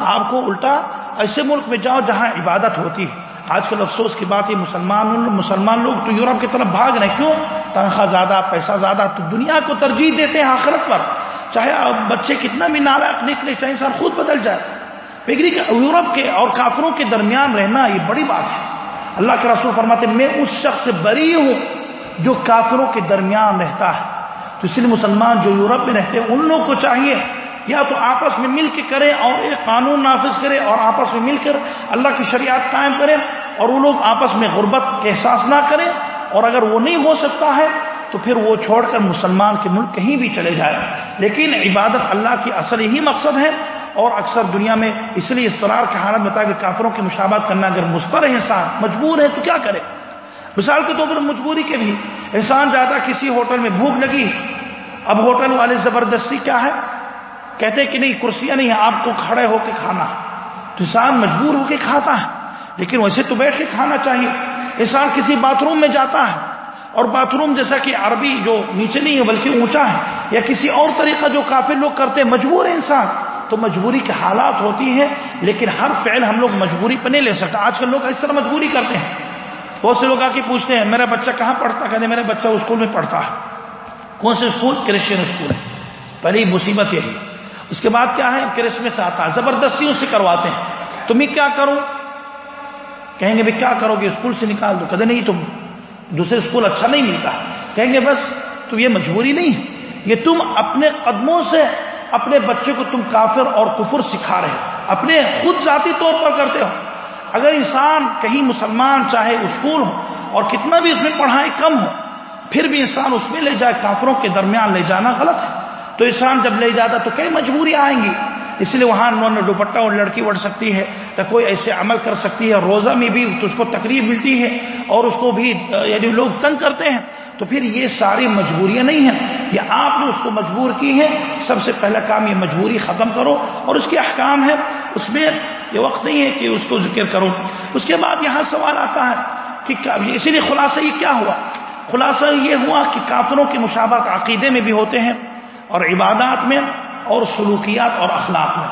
آپ کو الٹا ایسے ملک میں جاؤ جہاں عبادت ہوتی ہے۔ آج کل افسوس کی بات ہے، مسلمان مسلمان لوگ تو یورپ کی طرف بھاگ رہے ہیں۔ کیوں؟ تنخواہ زیادہ، پیسہ زیادہ، تو دنیا کو ترجیح دیتے ہیں آخرت پر۔ چاہے بچے کتنا بھی نالاک نکلے چاہے انسان خود بدل جائے۔ بگڑی یورپ کے اور کافروں کے درمیان رہنا یہ بڑی بات ہے۔ اللہ کے رسول فرماتے میں اس شخص سے بری ہوں جو کافروں کے درمیان رہتا ہے۔ تو اس لیے مسلمان جو یورپ میں رہتے ہیں، ان لوگوں کو چاہیے یا تو آپس میں مل کے کرے اور ایک قانون نافذ کرے اور آپس میں مل کر اللہ کی شریعت قائم کرے اور وہ لوگ آپس میں غربت کے احساس نہ کریں اور اگر وہ نہیں ہو سکتا ہے تو پھر وہ چھوڑ کر مسلمان کے ملک کہیں بھی چلے جائے۔ لیکن عبادت اللہ کی اصل یہی مقصد ہے اور اکثر دنیا میں اس لیے استرار کی حالت بتا کہ کافروں کی مشابات کرنا اگر مستر ہے انسان، مجبور ہے تو کیا کرے؟ مثال کے طور پر مجبوری کے بھی۔ انسان جاتا کسی ہوٹل میں بھوک لگی، اب ہوٹل والے زبردستی کیا ہے؟ کہتے کہ نہیں، کرسیاں نہیں ہیں، آپ کو کھڑے ہو کے کھانا۔ تو انسان مجبور ہو کے کھاتا ہے، لیکن ویسے تو بیٹھ کے کھانا چاہیے۔ انسان کسی باتھ روم میں جاتا ہے اور باتھ روم جیسا کہ عربی جو نیچے نہیں ہے بلکہ اونچا ہے، یا کسی اور طریقہ جو کافی لوگ کرتے ہیں، مجبور ہے انسان۔ تو مجبوری کے حالات ہوتی ہیں، لیکن ہر فعل ہم لوگ مجبوری پہ نہیں لے سکتا آج کل لوگ اس طرح مجبوری کرتے ہیں۔ بہت سے لوگ آ کے پوچھتے ہیں، میرا بچہ کہاں پڑھتا؟ کہتے میرا بچہ اسکول میں پڑھتا ہے۔ کون سے اسکول؟ Christian school. ہے پہلی مصیبت یہی۔ اس کے بعد کیا ہے کرسمس آتا ہے۔ زبردستی اس سے کرواتے ہیں۔ تو میں کیا کروں کہیں گے کیا کرو گے؟ اسکول سے نکال دو۔ کہتے نہیں، تم دوسرے اسکول اچھا نہیں ملتا۔ کہیں گے، بس، تو یہ مجبوری نہیں۔ ہے یہ تم اپنے قدموں سے اپنے بچے کو تم کافر اور کفر سکھا رہے ہو۔ اپنے خود ذاتی طور پر کرتے ہو۔ اگر انسان کہیں مسلمان چاہے اسکول ہو اور کتنا بھی اس میں پڑھائی کم ہو، پھر بھی انسان اس میں لے جائے، کافروں کے درمیان لے جانا غلط ہے۔ تو انسان جب لے جاتا تو کئی مجبوری آئیں گی۔ اس لیے وہاں انہوں نے دوپٹہ اور لڑکی بڑھ سکتی ہے تو کوئی ایسے عمل کر سکتی ہے، روزہ میں بھی تو اس کو تکلیف ملتی ہے اور اس کو بھی یعنی لوگ تنگ کرتے ہیں۔ تو پھر یہ ساری مجبوریاں نہیں ہیں۔ یہ آپ نے اس کو مجبور کی ہے سب سے پہلا کام یہ مجبوری ختم کرو اور اس کے احکام ہے اس میں یہ وقت نہیں ہے کہ اس کو ذکر کرو۔ اس کے بعد یہاں سوال آتا ہے کہ اسی لیے خلاصہ یہ کیا ہوا؟ خلاصہ یہ ہوا کہ کافروں کے مشابات عقیدے میں بھی ہوتے ہیں۔ اور عبادات میں اور سلوکیات اور اخلاق میں۔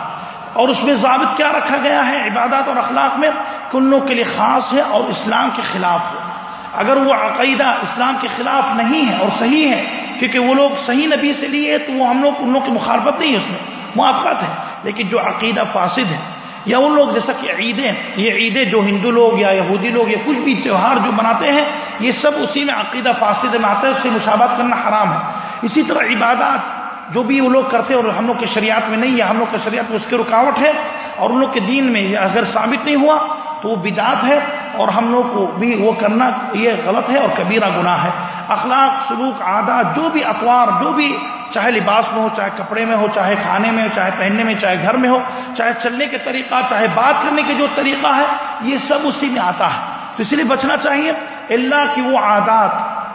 اور اس میں ضابط کیا رکھا گیا ہے؟ عبادات اور اخلاق میں کنوں کے لیے خاص ہے اور اسلام کے خلاف ہے۔ اگر وہ عقیدہ اسلام کے خلاف نہیں ہے اور صحیح ہے، کیونکہ وہ لوگ صحیح نبی سے لیے تو وہ ہم لوگ، ان لوگ کی مخالفت نہیں ہے اس میں، موافقت ہے۔ لیکن جو عقیدہ فاسد ہے، یا ان لوگ جیسا کہ عیدیں، یہ عیدیں جو ہندو لوگ یا یہودی لوگ یا کچھ بھی تہوار جو مناتے ہیں، یہ سب اسی میں عقیدہ فاسد میں آتا ہے اس سے مشابات کرنا حرام ہے۔ اسی طرح عبادات جو بھی وہ لوگ کرتے اور ہم لوگ کے شریعت میں نہیں ہے، ہم لوگ کے شریعت میں اس کی رکاوٹ ہے اور ان لوگ کے دین میں اگر ثابت نہیں ہوا تو وہ بدعت ہے اور ہم لوگ کو بھی وہ کرنا یہ غلط ہے اور کبیرہ گناہ ہے۔ اخلاق، سلوک عادات جو بھی اطوار جو بھی چاہے لباس میں ہو، چاہے کپڑے میں ہو، چاہے کھانے میں ہو، چاہے پہننے میں، چاہے گھر میں ہو، چاہے چلنے کے طریقہ، چاہے بات کرنے کے جو طریقہ ہے، یہ سب اسی میں آتا ہے۔ تو اس لیے بچنا چاہیے اللہ کی وہ عادات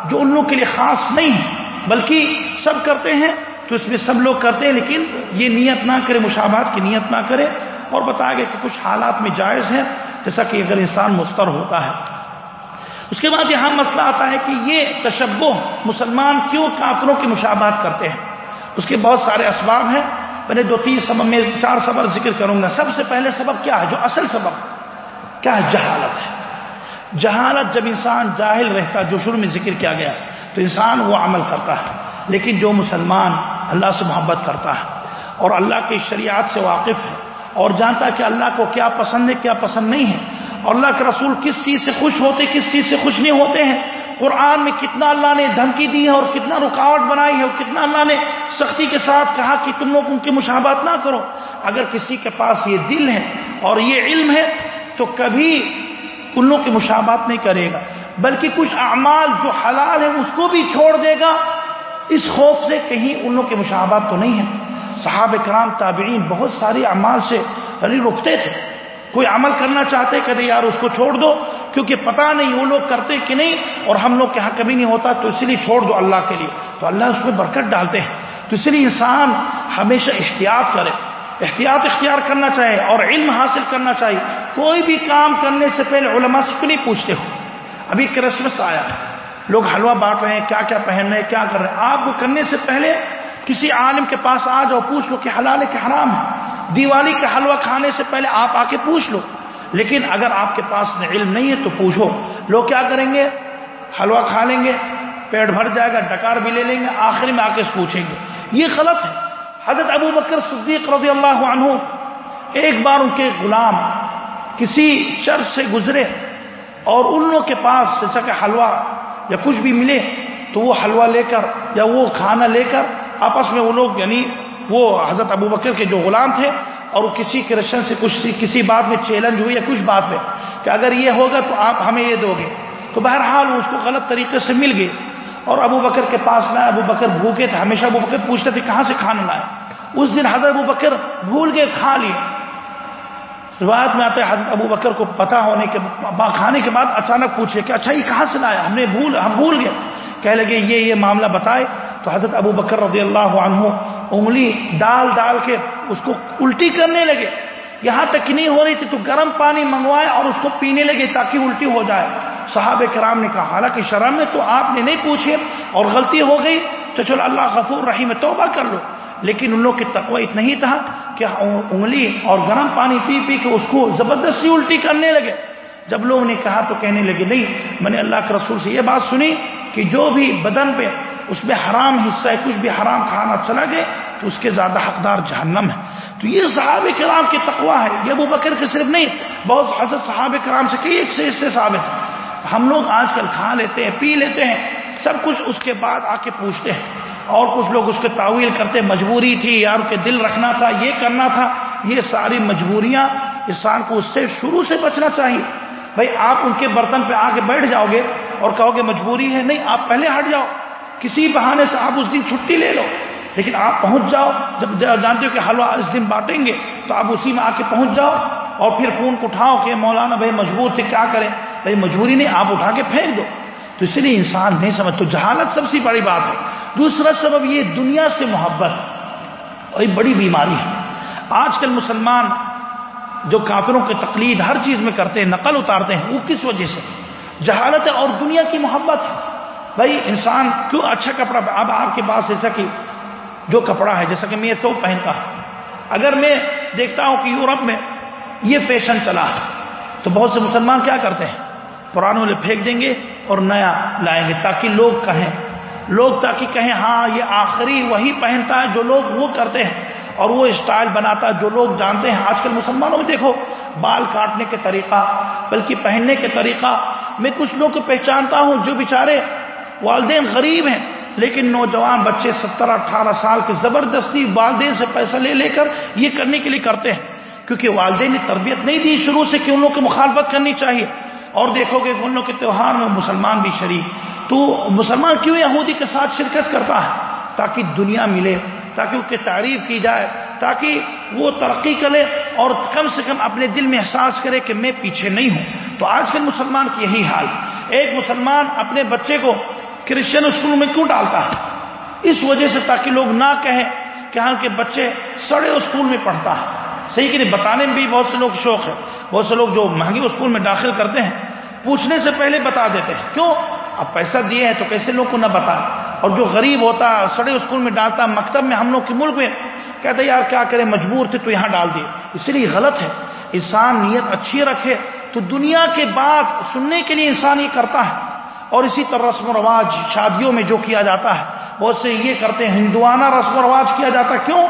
جو ان لوگ کے لیے خاص نہیں، بلکہ سب کرتے ہیں تو اس میں سب لوگ کرتے ہیں، لیکن یہ نیت نہ کرے، مشابہت کی نیت نہ کرے اور بتایا گیا کہ کچھ حالات میں جائز ہے جیسا کہ اگر انسان مستر ہوتا ہے۔ اس کے بعد یہاں مسئلہ آتا ہے کہ یہ تشبہ مسلمان کیوں کافروں کی مشابہت کرتے ہیں؟ اس کے بہت سارے اسباب ہیں۔ میں نے دو تین سبب میں چار سبب ذکر کروں گا۔ سب سے پہلے سبب کیا ہے؟ جو اصل سبب کیا ہے؟ جہالت ہے۔ جہالت جب انسان جاہل رہتا جو شروع میں ذکر کیا گیا، تو انسان وہ عمل کرتا ہے۔ لیکن جو مسلمان اللہ سے محبت کرتا ہے اور اللہ کی شریعت سے واقف ہے اور جانتا ہے کہ اللہ کو کیا پسند ہے، کیا پسند نہیں ہے اور اللہ کے رسول کس چیز سے خوش ہوتے، کس چیز سے خوش نہیں ہوتے ہیں۔ قرآن میں کتنا اللہ نے دھمکی دی ہے اور کتنا رکاوٹ بنائی ہے اور کتنا اللہ نے سختی کے ساتھ کہا کہ تم لوگ ان کی مشابات نہ کرو۔ اگر کسی کے پاس یہ دل ہے اور یہ علم ہے تو کبھی ان لوگ کی مشابات نہیں کرے گا، بلکہ کچھ اعمال جو حلال ہے اس کو بھی چھوڑ دے گا۔ اس خوف سے کہیں ان لوگ کے مشابات تو نہیں ہیں صحاب کرام، تابعین، بہت ساری اعمال سے یعنی رکتے تھے۔ کوئی عمل کرنا چاہتے کہتے یار، اس کو چھوڑ دو، کیونکہ پتہ نہیں وہ لوگ کرتے کہ نہیں اور ہم لوگ کے یہاں کبھی نہیں ہوتا، تو اسی لیے چھوڑ دو اللہ کے لیے۔ تو اللہ اس میں برکت ڈالتے ہیں۔ تو اس لیے انسان ہمیشہ احتیاط کرے۔ احتیاط اختیار کرنا چاہے اور علم حاصل کرنا چاہیے کوئی بھی کام کرنے سے پہلے علماء سے کیوں نہیں پوچھتے ہو؟ ابھی کرسمس آیا۔ ہے لوگ حلوہ بانٹ رہے ہیں، کیا کیا پہن رہے ہیں، کیا کر رہے ہیں؟ آپ کو کرنے سے پہلے کسی عالم کے پاس آ جاؤ، پوچھ لو کہ حلال ہے کہ حرام ہے۔ دیوالی کا حلوہ کھانے سے پہلے آپ آ کے پوچھ لو۔ لیکن اگر آپ کے پاس علم نہیں ہے تو پوچھو۔ لوگ کیا کریں گے؟ حلوہ کھا لیں گے، پیٹ بھر جائے گا، ڈکار بھی لے لیں گے آخری میں آ کے پوچھیں گے۔ یہ غلط ہے۔ حضرت ابو بکر صدیق رضی اللہ عنہ ایک بار ان کے غلام کسی چرچ سے گزرے اور ان لوگوں کے پاس جیسا کہ حلوہ یا کچھ بھی ملے تو وہ حلوہ لے کر یا وہ کھانا لے کر آپس میں وہ لوگ یعنی وہ حضرت ابو بکر کے جو غلام تھے، اور وہ کسی کرشن سے کچھ کسی بات میں چیلنج ہوئی یا کچھ بات میں کہ اگر یہ ہوگا تو آپ ہمیں یہ دو گے۔ تو بہرحال وہ اس کو غلط طریقے سے مل گئی اور ابو بکر کے پاس میں ابو بکر بھوکے تھے، ہمیشہ ابو بکر پوچھتے تھے کہاں سے کھانا لائے اس دن حضرت ابو بکر بھول گئے، کھا لیے۔ روایت میں آتے حضرت ابو بکر کو پتا ہونے کے کھانے کے بعد اچانک پوچھے کہ اچھا یہ کہاں سے لایا؟ ہم نے بھول، ہم بھول گئے۔ کہہ لگے، یہ یہ معاملہ بتائے۔ تو حضرت ابو بکر رضی اللہ عنہ انگلی ڈال ڈال کے اس کو الٹی کرنے لگے۔ یہاں تک نہیں ہو رہی تھی تو گرم پانی منگوائے اور اس کو پینے لگے تاکہ الٹی ہو جائے۔ صحاب کرام نے کہا، حالانکہ شرم میں تو آپ نے نہیں پوچھے اور غلطی ہو گئی، تو چلو اللہ غفور رحیم، توبہ کر لو۔ لیکن ان لوگ کی تقوی اتنا ہی تھا کہ انگلی اور گرم پانی پی پی کے اس کو زبردستی الٹی کرنے لگے۔ جب لوگ نے کہا تو کہنے لگے، نہیں، میں نے اللہ کے رسول سے یہ بات سنی کہ جو بھی بدن پہ اس میں حرام حصہ ہے، کچھ بھی حرام کھانا چلا گئے تو اس کے زیادہ حقدار جہنم ہے۔ تو یہ صحابہ کرام کی تقوا ہے۔ یہ ابو بکر کے صرف نہیں، بہت حضرت صحابہ کرام سے کئی ایک سے اس سے ثابت ہے۔ ہم لوگ آج کل کھا لیتے ہیں، پی لیتے ہیں، سب کچھ اس کے بعد آ کے پوچھتے ہیں۔ اور کچھ لوگ اس کے تعویل کرتے مجبوری تھی، یار کے دل رکھنا تھا، یہ کرنا تھا، یہ ساری مجبوریاں انسان کو اس سے شروع سے بچنا چاہیے۔ بھائی، آپ ان کے برتن پہ آ کے بیٹھ جاؤ گے اور کہو گے مجبوری ہے، نہیں، آپ پہلے ہٹ جاؤ۔ کسی بہانے سے آپ اس دن چھٹی لے لو، لیکن آپ پہنچ جاؤ۔ جب جانتے ہو کہ حلوہ اس دن بانٹیں گے، تو آپ اسی میں آ کے پہنچ جاؤ اور پھر فون کو اٹھاؤ کہ مولانا بھائی مجبور تھے، کیا کریں؟ بھائی، مجبوری نہیں، آپ اٹھا کے پھینک دو۔ تو اس لیے انسان نہیں سمجھ تو جہالت سب سے بڑی بات ہے۔ دوسرا سبب یہ دنیا سے محبت. اور یہ بڑی بیماری ہے. آج کل مسلمان جو کافروں کی تقلید ہر چیز میں کرتے ہیں، نقل اتارتے ہیں، وہ کس وجہ سے؟ جہالت ہے اور دنیا کی محبت ہے. بھائی، انسان کیوں اچھا کپڑا اب آپ کے پاس جیسا کہ جو کپڑا ہے، جیسا کہ میں یہ سو پہنتا ہوں. اگر میں دیکھتا ہوں کہ یورپ میں یہ فیشن چلا ہے، تو بہت سے مسلمان کیا کرتے ہیں؟ پرانے والے پھینک دیں گے اور نیا لائیں گے تاکہ لوگ کہیں لوگ تاکہ کہیں ہاں یہ آخری وہی پہنتا ہے جو لوگ وہ کرتے ہیں اور وہ اسٹائل بناتا ہے جو لوگ جانتے ہیں۔ آج کل مسلمانوں میں دیکھو، بال کاٹنے کے طریقہ، بلکہ پہننے کے طریقہ۔ میں کچھ لوگ کو پہچانتا ہوں جو بیچارے والدین غریب ہیں، لیکن نوجوان بچے ستر، اٹھارہ سال کے زبردستی والدین سے پیسہ لے لے کر یہ کرنے کے لیے کرتے ہیں۔ کیونکہ والدین نے تربیت نہیں دی، شروع سے کہ ان لوگ کی مخالفت کرنی چاہیے۔ اور دیکھو گے ان لوگ کے تہوار میں مسلمان بھی شریک تو مسلمان کیوں یہودی کے ساتھ شرکت کرتا ہے؟ تاکہ دنیا ملے، تاکہ اس کی تعریف کی جائے، تاکہ وہ ترقی کرے اور کم سے کم اپنے دل میں احساس کرے کہ میں پیچھے نہیں ہوں۔ تو آج کل مسلمان کی یہی حال۔ ایک مسلمان اپنے بچے کو کرسچن اسکول میں کیوں ڈالتا ہے؟ اس وجہ سے تاکہ لوگ نہ کہیں کہ ہاں کے بچے سڑے اسکول میں پڑھتا ہے۔ صحیح کہ نہیں؟ بتانے میں بھی بہت سے لوگ شوق ہے بہت سے لوگ جو مہنگے اسکول میں داخل کرتے ہیں پوچھنے سے پہلے بتا دیتے ہیں۔ کیوں؟ اب پیسہ دیے ہیں تو کیسے لوگ کو نہ بتائیں؟ اور جو غریب ہوتا، سڑے اسکول میں ڈالتا، مکتب میں ہم لوگ کے ملک میں کہتے یار کیا کریں مجبور تھے تو یہاں ڈال دیے۔ اس لیے غلط ہے۔ انسان نیت اچھی رکھے تو دنیا کے بات سننے کے لیے انسان یہ کرتا ہے۔ اور اسی طرح رسم و رواج شادیوں میں جو کیا جاتا ہے، بہت سے یہ کرتے ہیں، ہندوانہ رسم و رواج کیا جاتا ہے۔ کیوں؟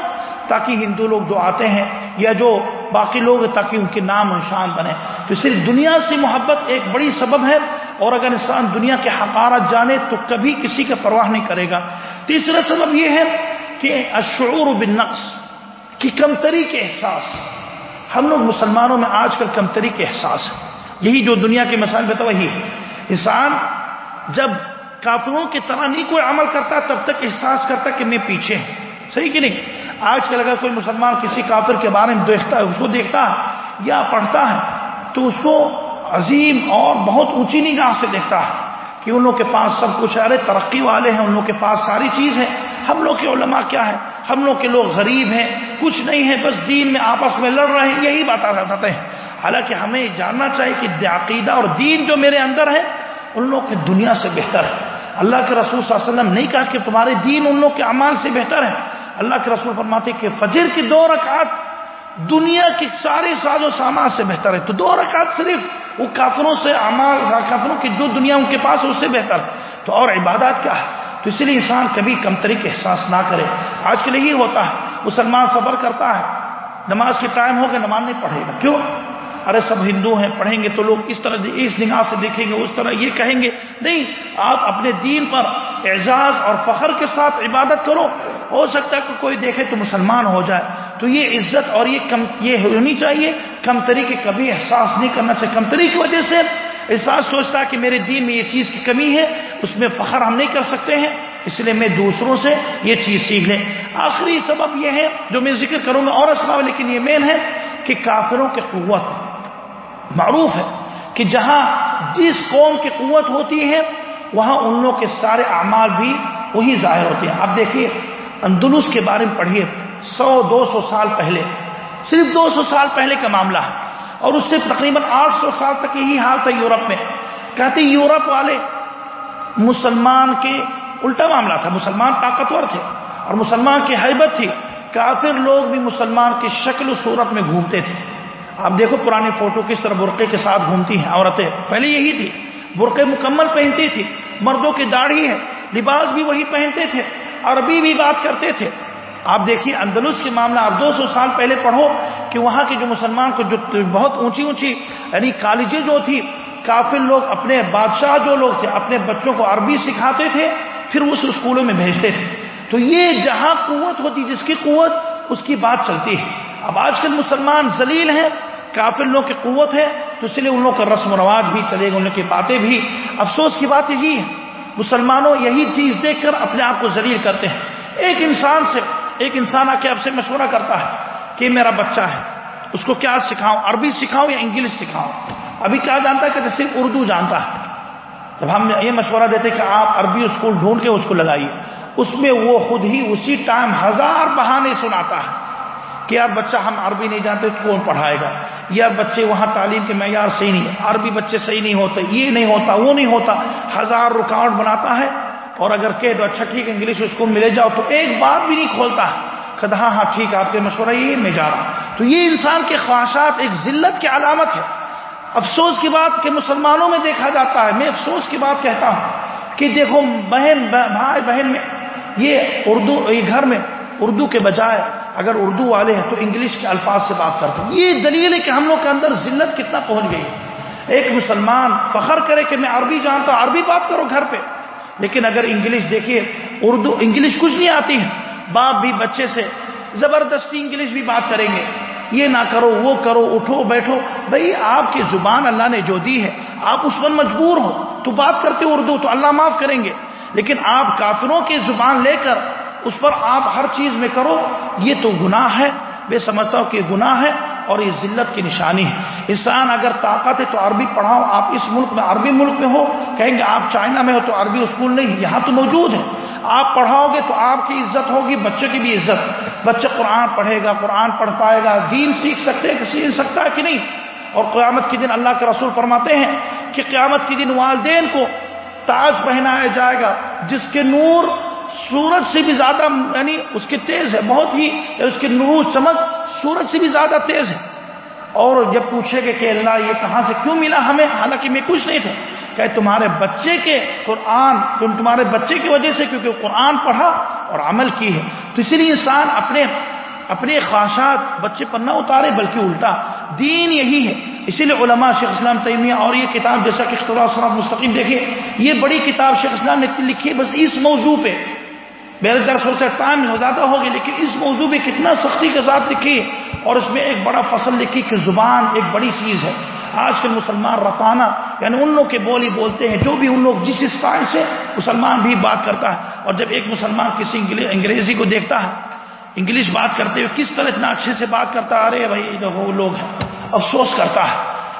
تاکہ ہندو لوگ جو آتے ہیں یا جو باقی لوگ تاکہ ان کے نام نشان بنے۔ تو صرف دنیا سے محبت ایک بڑی سبب ہے، اور اگر انسان دنیا کے حقارت جانے تو کبھی کسی کا پرواہ نہیں کرے گا۔ تیسرا سبب یہ ہے کہ اشعور بالنقص کی کمتری کے احساس۔ ہم لوگ مسلمانوں میں آج کل کمتری کے احساس ہے یہی جو دنیا کے مسائل بتا وہی ہے۔ انسان جب کافروں کی طرح نہیں کوئی عمل کرتا، تب تک احساس کرتا کہ میں پیچھے ہوں۔ صحیح کہ نہیں؟ آج کل اگر کوئی مسلمان کسی کافر کے بارے میں دیکھتا ہے اس کو دیکھتا ہے یا پڑھتا ہے، تو اس کو عظیم اور بہت اونچی نگاہ سے دیکھتا ہے کہ ان لوگ کے پاس سب کچھ ارے، ترقی والے ہیں ان لوگ کے پاس ساری چیز ہے۔ ہم لوگ کے علماء کیا ہے؟ ہم لوگ کے لوگ غریب ہیں، کچھ نہیں ہے بس دین میں آپس میں لڑ رہے ہیں، یہی بات بتاتے ہیں حالانکہ ہمیں جاننا چاہیے کہ عقیدہ اور دین جو میرے اندر ہے، ان لوگ کی دنیا سے بہتر ہے۔ اللہ کے رسول صلی اللہ علیہ وسلم نہیں کہا کہ تمہارے دین ان لوگ کے اعمال سے بہتر ہے۔ اللہ کے رسول فرماتے کہ فجر کی دو رکعت دنیا کی سارے ساز و سامان سے بہتر ہے۔ تو دو رکعت صرف وہ کافروں سے اعمال، کافروں کی جو دنیا ان کے پاس ہے، اس سے بہتر تو اور عبادات کیا ہے؟ تو اس لیے انسان کبھی کمتری کے احساس نہ کرے۔ آج کے لیے یہ ہوتا ہے، مسلمان سفر کرتا ہے، نماز کے ٹائم ہوگا نماز نہیں پڑھے گا۔ کیوں؟ ارے سب ہندو ہیں، پڑھیں گے تو لوگ اس طرح اس نگاہ سے دیکھیں گے، اس طرح یہ کہیں گے، نہیں، آپ اپنے دین پر اعزاز اور فخر کے ساتھ عبادت کرو۔ ہو سکتا ہے کہ کوئی دیکھے تو مسلمان ہو جائے۔ تو یہ عزت اور یہ کم یہ ہونی چاہیے۔ کم طریقے کبھی احساس نہیں کرنا چاہیے۔ کم کی وجہ سے احساس سوچتا ہے کہ میرے دین میں یہ چیز کی کمی ہے، اس میں فخر ہم نہیں کر سکتے ہیں۔ اس لیے میں دوسروں سے یہ چیز سیکھ لیں۔ آخری سبب یہ ہے، جو میں ذکر کروں گا اور اسباب لیکن یہ مین ہے کہ کافروں کی قوت۔ معروف ہے کہ جہاں جس قوم کی قوت ہوتی ہے، وہاں ان لوگوں کے سارے اعمال بھی وہی ظاہر ہوتے ہیں۔ اب دیکھیے، اندلس کے بارے میں پڑھیے۔ سو، دو سو سال پہلے، صرف دو سو سال پہلے کا معاملہ ہے۔ اور اس سے تقریباً آٹھ سو سال تک یہی حال تھا یورپ میں۔ کہتے یورپ والے مسلمان کے الٹا معاملہ تھا۔ مسلمان طاقتور تھے اور مسلمان کی حیبت تھی۔ کافر لوگ بھی مسلمان کی شکل و صورت میں گھومتے تھے۔ آپ دیکھو پرانی فوٹو کس طرح برقعے کے ساتھ گھومتی ہیں، عورتیں۔ پہلے یہی تھی۔ برقعے مکمل پہنتی تھی۔ مردوں کی داڑھی ہے لباس بھی وہی پہنتے تھے۔ عربی بھی بات کرتے تھے۔ آپ دیکھیے اندلس کے معاملہ، آپ دو سو سال پہلے پڑھو کہ وہاں کے جو مسلمان کو جو بہت اونچی اونچی یعنی کالجیں جو تھی کافی لوگ اپنے بادشاہ جو لوگ تھے، اپنے بچوں کو عربی سکھاتے تھے، پھر اس اسکولوں میں بھیجتے تھے۔ تو یہ جہاں قوت ہوتی، جس کی قوت، اس کی بات چلتی ہے۔ اب آج کل مسلمان ذلیل ہیں، کافر لوگوں کی قوت ہے، تو اس لیے ان لوگوں کا رسم و رواج بھی چلے گا، ان کی باتیں بھی۔ افسوس کی بات یہی ہے، مسلمانوں یہی چیز دیکھ کر اپنے آپ کو ذلیل کرتے ہیں۔ ایک انسان سے، ایک انسان آ کے آپ سے مشورہ کرتا ہے کہ میرا بچہ ہے، اس کو کیا سکھاؤں؟ عربی سکھاؤں یا انگلش سکھاؤں؟ ابھی کیا جانتا ہے کہ صرف اردو جانتا ہے۔ جب ہم یہ مشورہ دیتے کہ آپ عربی اسکول ڈھونڈ کے اس کو لگائیے، اس میں وہ خود ہی اسی ٹائم ہزار بہانے سناتا ہے۔ کہ یار بچہ ہم عربی نہیں جانتے تو کون پڑھائے گا؟ یا بچے وہاں تعلیم کے معیار صحیح نہیں عربی بچے صحیح نہیں ہوتے، یہ نہیں ہوتا، وہ نہیں ہوتا۔ ہزار رکاوٹ بناتا ہے اور اگر کہ تو اچھا ٹھیک، انگلش اس کو ملے جاؤ، تو ایک بات بھی نہیں کھولتا۔ ہے کہ ہاں ہاں ٹھیک، آپ کے مشورہ یہ میں جا رہا ہوں۔ تو یہ انسان کے خواہشات ایک ذلت کی علامت ہے۔ افسوس کی بات کہ مسلمانوں میں دیکھا جاتا ہے، میں افسوس کی بات کہتا ہوں کہ دیکھو، بہن، بھائی بہن میں، یہ اردو، یہ گھر میں اردو کے بجائے اگر اردو والے ہیں تو انگلش کے الفاظ سے بات کرتے ہیں۔ یہ دلیل ہے کہ ہم لوگ کے اندر ذلت کتنا پہنچ گئی۔ ایک مسلمان فخر کرے کہ میں عربی جانتا ہوں، عربی بات کرو گھر پہ۔ لیکن اگر انگلش دیکھیے، اردو انگلش کچھ نہیں آتی ہے۔ باپ بھی بچے سے زبردستی انگلش بھی بات کریں گے۔ یہ نہ کرو، وہ کرو، اٹھو، بیٹھو۔ بھائی، آپ کی زبان اللہ نے جو دی ہے، آپ اس پر مجبور ہو۔ تو بات کرتے اردو، تو اللہ معاف کریں گے۔ لیکن آپ کافروں کی زبان لے کر اس پر آپ ہر چیز میں کرو، یہ تو گناہ ہے۔ میں سمجھتا ہوں کہ گناہ ہے اور یہ ذلت کی نشانی ہے۔ انسان اگر طاقت ہے تو عربی پڑھاؤ، آپ اس ملک میں، عربی ملک میں ہو، کہیں گے آپ چائنا میں ہو تو عربی اسکول نہیں، یہاں تو موجود ہے۔ آپ پڑھاؤ گے تو آپ کی عزت ہوگی، بچے کی بھی عزت۔ بچے قرآن پڑھے گا، قرآن پڑھ پائے گا، دین سیکھ سکتے کہ سیکھ سکتا ہے کہ نہیں؟ اور قیامت کے دن اللہ کے رسول فرماتے ہیں کہ قیامت کے دن والدین کو تاج پہنایا جائے گا، جس کے نور سورج سے بھی زیادہ یعنی اس کی تیز ہے، بہت ہی یعنی اس کی نور چمک سورج سے بھی زیادہ تیز ہے۔ اور جب پوچھے گے کہ اللہ، یہ کہاں سے کیوں ملا ہمیں؟ حالانکہ میں کچھ نہیں تھا۔ کہ تمہارے بچے کے قرآن تمہارے بچے کی وجہ سے کیونکہ قرآن پڑھا اور عمل کی ہے۔ تو اسی لیے انسان اپنے اپنے خواہشات بچے پر نہ اتارے، بلکہ الٹا۔ دین یہی ہے۔ اسی لیے علماء شیخ اسلام تیمیہ اور یہ کتاب جیسا کہ اختلاف صرف مستقیم دیکھیے یہ بڑی کتاب شیخ اسلام نے لکھی ہے، بس اس موضوع پہ۔ میرے درس سے ٹائم زیادہ ہوگی، لیکن اس موضوع پہ کتنا سختی کے ساتھ لکھی اور اس میں ایک بڑا فصل لکھی کہ زبان ایک بڑی چیز ہے۔ آج کے مسلمان رتانہ یعنی ان لوگ کے بولی بولتے ہیں، جو بھی ان لوگ جس اسٹائل سے مسلمان بھی بات کرتا ہے اور جب ایک مسلمان کسی انگریزی کو دیکھتا ہے، انگلش بات کرتے ہوئے کس طرح اتنا اچھے سے بات کرتا ہے، ارے بھائی وہ لوگ ہیں، افسوس کرتا ہے۔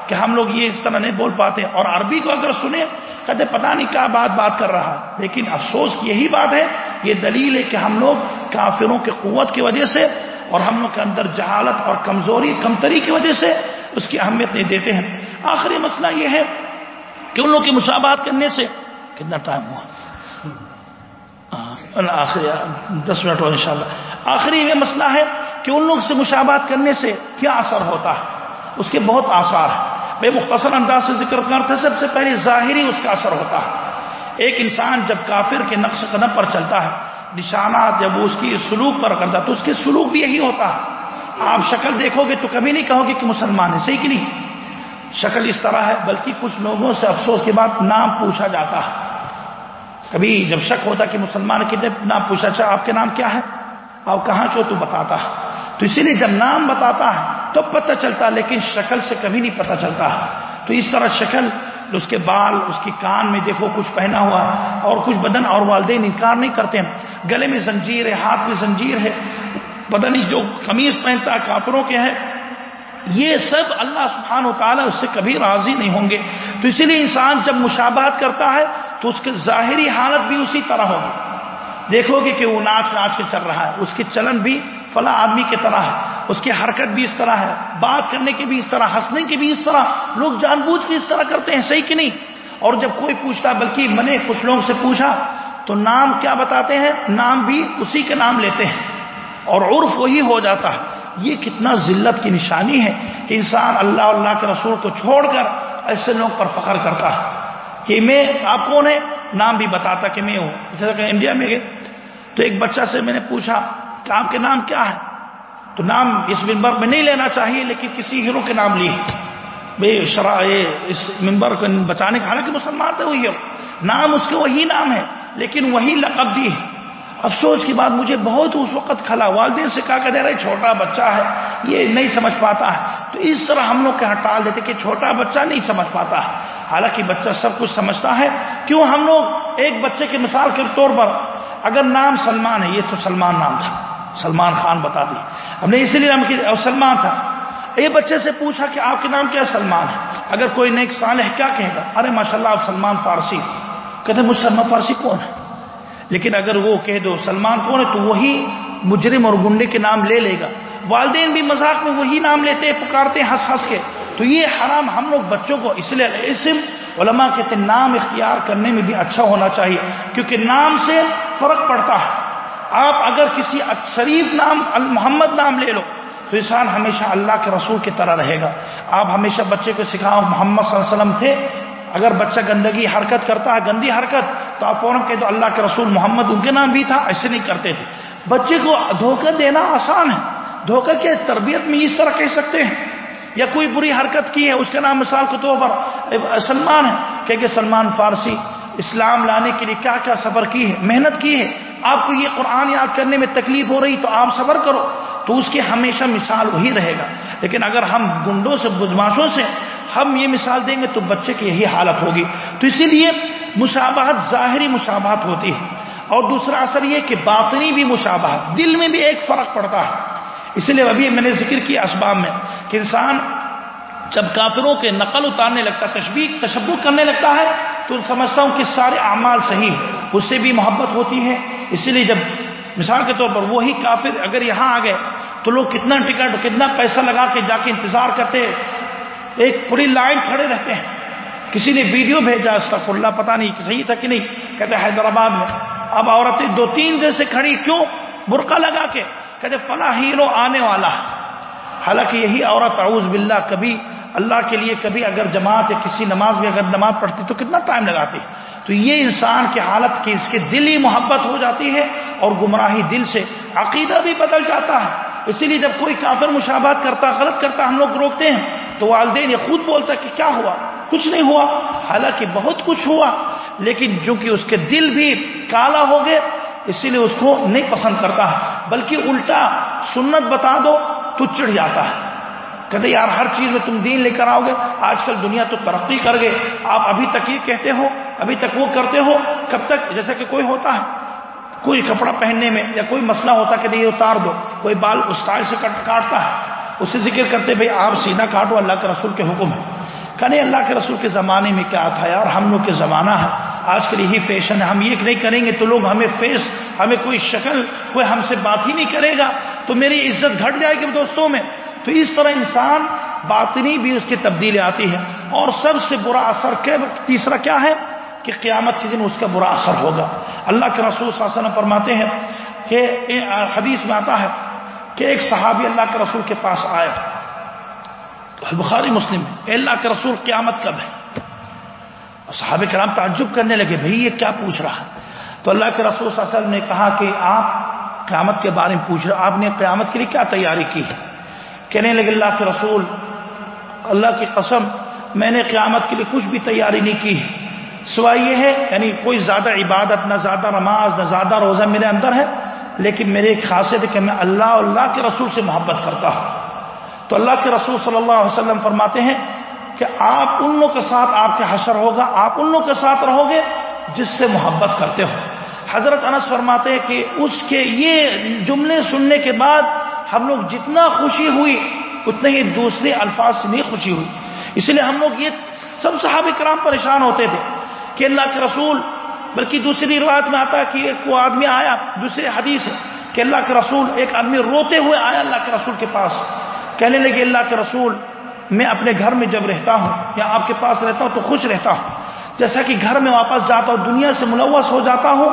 کہ ہم لوگ یہ اس طرح نہیں بول پاتے اور عربی کو اگر سنیں، کہتے پتہ نہیں کیا بات بات کر رہا ہے۔ لیکن افسوس کی یہی بات ہے، یہ دلیل ہے کہ ہم لوگ کافروں کی قوت کی وجہ سے اور ہم لوگ کے اندر جہالت اور کمزوری، کمتری کی وجہ سے اس کی اہمیت نہیں دیتے ہیں۔ آخری مسئلہ یہ ہے کہ ان لوگ کی مشابہت کرنے سے کتنا ٹائم ہوا؟ آخری، دس منٹ اور انشاءاللہ۔ آخری یہ مسئلہ ہے کہ ان لوگ سے مشابات کرنے سے کیا اثر ہوتا ہے؟ اس کے بہت آثار ہیں۔ میں مختصر انداز سے ذکر کرتا سب سے پہلے ظاہری اس کا اثر ہوتا ہے۔ ایک انسان جب کافر کے نقش قدم پر چلتا ہے، نشانات جب اس کی سلوک پر کرتا تو اس کے سلوک بھی یہی ہوتا ہے۔ آپ شکل دیکھو گے تو کبھی نہیں کہو گے کہ مسلمان ہے صحیح کہ نہیں؟ شکل اس طرح ہے، بلکہ کچھ لوگوں سے افسوس کے بعد نام پوچھا جاتا ہے۔ کبھی جب شک ہوتا کہ مسلمان کتنے نام پوچھا اچھا آپ کے نام کیا ہے؟ آپ کہاں کیوں تو بتاتا ہے۔ تو اسی لیے جب نام بتاتا ہے تو پتہ چلتا، لیکن شکل سے کبھی نہیں پتہ چلتا۔ تو اس طرح شکل، اس کے بال، اس کی کان میں دیکھو، کچھ پہنا ہوا اور کچھ بدن اور والدین انکار نہیں کرتے۔ ہیں گلے میں زنجیر ہے، ہاتھ میں زنجیر ہے بدن جو قمیض پہنتا ہے، کافروں کے ہے یہ سب اللہ سبحانہ و تعالیٰ اس سے کبھی راضی نہیں ہوں گے۔ تو اسی لیے انسان جب مشابہت کرتا ہے، تو اس کے ظاہری حالت بھی اسی طرح ہوگی۔ دیکھو گے کہ وہ ناچ ناچ کے چل رہا ہے، اس کی چلن بھی فلاں آدمی کی طرح ہے، اس کی حرکت بھی اس طرح ہے، بات کرنے کی بھی اس طرح، ہنسنے کی بھی اس طرح، لوگ جان بوجھ کے اس طرح کرتے ہیں، صحیح کہ نہیں؟ اور جب کوئی پوچھتا بلکہ میں نے کچھ لوگوں سے پوچھا، تو نام کیا بتاتے ہیں؟ نام بھی اسی کے نام لیتے ہیں۔ اور عرف وہی ہو جاتا ہے۔ یہ کتنا ذلت کی نشانی ہے کہ انسان اللہ اللہ کے رسول کو چھوڑ کر ایسے لوگ پر فخر کرتا ہے کہ میں آپ کون ہے نام بھی بتاتا کہ میں ہوں۔ جیسا کہ انڈیا میں گئے، تو ایک بچہ سے میں نے پوچھا کہ آپ کے نام کیا ہے؟ تو نام اس ممبر میں نہیں لینا چاہیے، لیکن کسی ہیرو کے نام لیے۔ بے شرا اس ممبر کو بچانے کا، حالانکہ مسلمان تھے وہی نام اس کے وہی نام ہے، لیکن وہی لقب دی ہے۔ افسوس کی بات، مجھے بہت اس وقت کھلا۔ والدین سے کہا کہ دے رہے چھوٹا بچہ ہے، یہ نہیں سمجھ پاتا ہے۔ تو اس طرح ہم لوگ کے ٹال دیتے کہ چھوٹا بچہ نہیں سمجھ پاتا ہے۔ حالانکہ بچہ سب کچھ سمجھتا ہے۔ کیوں ہم لوگ ایک بچے کی مثال کے طور پر، اگر نام سلمان ہے، یہ تو سلمان نام تھا۔ سلمان خان بتا دی۔ ہم نے اسی لیے نام کی سلمان تھا۔ یہ بچے سے پوچھا کہ آپ کے نام کیا سلمان ہے۔ اگر کوئی نیک سال ہے کیا کہے گا؟ ارے ماشاء اللہ آپ سلمان فارسی کہتے مجھ سلمان فارسی کون ہے؟ لیکن اگر وہ کہہ دو، سلمان کون ہے؟ تو وہی مجرم اور گنڈے کے نام لے لے گا۔ والدین بھی مذاق میں وہی نام لیتے ہیں، پکارتے ہیں، ہنس ہنس کے۔ تو یہ حرام ہم لوگ بچوں کو اس لیے اسم علماء کہتے ہیں، نام اختیار کرنے میں بھی اچھا ہونا چاہیے۔ کیونکہ نام سے فرق پڑتا ہے۔ آپ اگر کسی شریف نام، محمد نام لے لو، تو انسان ہمیشہ اللہ کے رسول کی طرح رہے گا۔ آپ ہمیشہ بچے کو سکھاؤ، محمد صلی اللہ علیہ وسلم تھے، اگر بچہ گندگی حرکت کرتا ہے گندی حرکت، تو آپ فوراً کہہ دو اللہ کے رسول محمد ان کے نام بھی تھا، ایسے نہیں کرتے تھے۔ بچے کو دھوکہ دینا آسان ہے۔ دھوکہ کے تربیت میں اس طرح کہہ سکتے ہیں۔ یا کوئی بری حرکت کی ہے، اس کا نام مثال کے طور پر سلمان ہے کہ سلمان فارسی، اسلام لانے کے لیے کیا کیا صبر کی ہے، محنت کی ہے۔ آپ کو یہ قرآن یاد کرنے میں تکلیف ہو رہی تو آپ صبر کرو، تو اس کی ہمیشہ مثال وہی رہے گا۔ لیکن اگر ہم گنڈوں سے بدماشوں سے ہم یہ مثال دیں گے تو بچے کی یہی حالت ہوگی۔ تو اسی لیے مشابہت ظاہری مشابہت ہوتی ہے اور دوسرا اثر یہ کہ باطنی بھی مشابہت دل میں بھی ایک فرق پڑتا ہے۔ اس لیے ابھی میں نے ذکر کیا اسباب میں کہ انسان جب کافروں کے نقل اتارنے لگتا ہے تشبیق تشبک کرنے لگتا ہے تو سمجھتا ہوں کہ سارے اعمال صحیح اس سے بھی محبت ہوتی ہے اسی لیے جب مثال کے طور پر وہی کافر اگر یہاں آ گئے تو لوگ کتنا ٹکٹ، کتنا پیسہ لگا کے جا کے انتظار کرتے ایک پوری لائن کھڑے رہتے ہیں۔ کسی نے ویڈیو بھیجا استف اللہ پتا نہیں صحیح تھا کہ نہیں۔ کہتے حیدرآباد میں۔ اب عورتیں دو تین جیسے کھڑی، کیوں؟ برقع لگا کے۔ کہتے فلاں ہیرو آنے والا حالانکہ یہی عورت، اعوذ باللہ، کبھی اللہ کے لیے کبھی اگر جماعت یا کسی نماز میں اگر نماز پڑھتی تو کتنا ٹائم لگاتی؟ تو یہ انسان کی حالت کی اس کے دلی محبت ہو جاتی ہے اور گمراہی دل سے عقیدہ بھی بدل جاتا ہے۔ اسی لیے جب کوئی کافر مشابات کرتا، غلط کرتا، ہم لوگ روکتے ہیں، تو والدین یہ خود بولتا کہ کیا ہوا؟ کچھ نہیں ہوا۔ حالانکہ بہت کچھ ہوا، لیکن جو کہ اس کے دل بھی کالا ہو گئے، اسی لیے اس کو نہیں پسند کرتا ہے۔ بلکہ الٹا سنت بتا دو تو چڑھ جاتا ہے۔ کہتے یار، ہر چیز میں تم دین لے کر آؤ گے، آج کل دنیا تو ترقی کر گئے آپ ابھی تک یہ کہتے ہو، ابھی تک وہ کرتے ہو، کب تک؟ جیسے کہ کوئی ہوتا ہے، کوئی کپڑا پہننے میں یا کوئی مسئلہ ہوتا کہ یہ اتار دو، کوئی بال اسٹائل سے کاٹتا ہے، اسے ذکر کرتے بھائی، آپ سیدھا کاٹو، اللہ کے رسول کے حکم ہے. کہ نہیں، اللہ کے رسول کے زمانے میں کیا تھا یار، ہم لوگ کے زمانہ ہے، آج کل یہی فیشن ہے، ہم یہ نہیں کریں گے تو لوگ ہمیں فیس ہمیں کوئی شکل، کوئی ہم سے بات ہی نہیں کرے گا، تو میری عزت گھٹ جائے گی دوستوں میں. تو اس طرح انسان باطنی بھی اس کی تبدیلی آتی ہے اور سب سے برا اثر کے تیسرا کیا ہے کہ قیامت کے دن اس کا برا اثر ہوگا۔ اللہ کے رسول صلی اللہ علیہ وسلم فرماتے ہیں کہ حدیث میں آتا ہے کہ ایک صحابی اللہ کے رسول کے پاس آیا۔ بخاری مسلم۔ اے اللہ کے رسول، قیامت کب ہے؟ صحاب کرام تعجب کرنے لگے، بھئی یہ کیا پوچھ رہا ہے؟ تو اللہ کے رسول صلی اللہ علیہ وسلم نے کہا کہ آپ قیامت کے بارے میں پوچھ رہے آپ نے قیامت کے لیے کیا تیاری کی ہے؟ کہنے لگے اللہ کے رسول، اللہ کی قسم، میں نے قیامت کے لیے کچھ بھی تیاری نہیں کی۔ ہے سوائے یہ ہے یعنی کوئی زیادہ عبادت، نہ زیادہ نماز، نہ زیادہ روزہ میرے اندر ہے، لیکن میرے ایک خاصیت ہے کہ میں اللہ اللہ کے رسول سے محبت کرتا ہوں۔ تو اللہ کے رسول صلی اللہ علیہ وسلم فرماتے ہیں کہ آپ ان لوگوں کے ساتھ، آپ کے حشر ہوگا، آپ ان لوگوں کے ساتھ رہو گے جس سے محبت کرتے ہو۔ حضرت انس فرماتے ہیں کہ اس کے یہ جملے سننے کے بعد ہم لوگ جتنا خوشی ہوئی، اتنے ہی دوسرے الفاظ سے نہیں خوشی ہوئی۔ اس لیے ہم لوگ یہ سب صحابہ کرام پریشان ہوتے تھے کہ اللہ کے رسول، بلکہ دوسری روایت میں آتا ہے کہ ایک وہ آدمی آیا دوسرے حدیث ہے کہ اللہ کے رسول، ایک آدمی روتے ہوئے آیا اللہ کے رسول کے پاس۔ کہنے لگے، اللہ کے رسول، میں اپنے گھر میں جب رہتا ہوں یا آپ کے پاس رہتا ہوں تو خوش رہتا ہوں۔ جیسا کہ گھر میں واپس جاتا ہوں، دنیا سے ملوث ہو جاتا ہوں،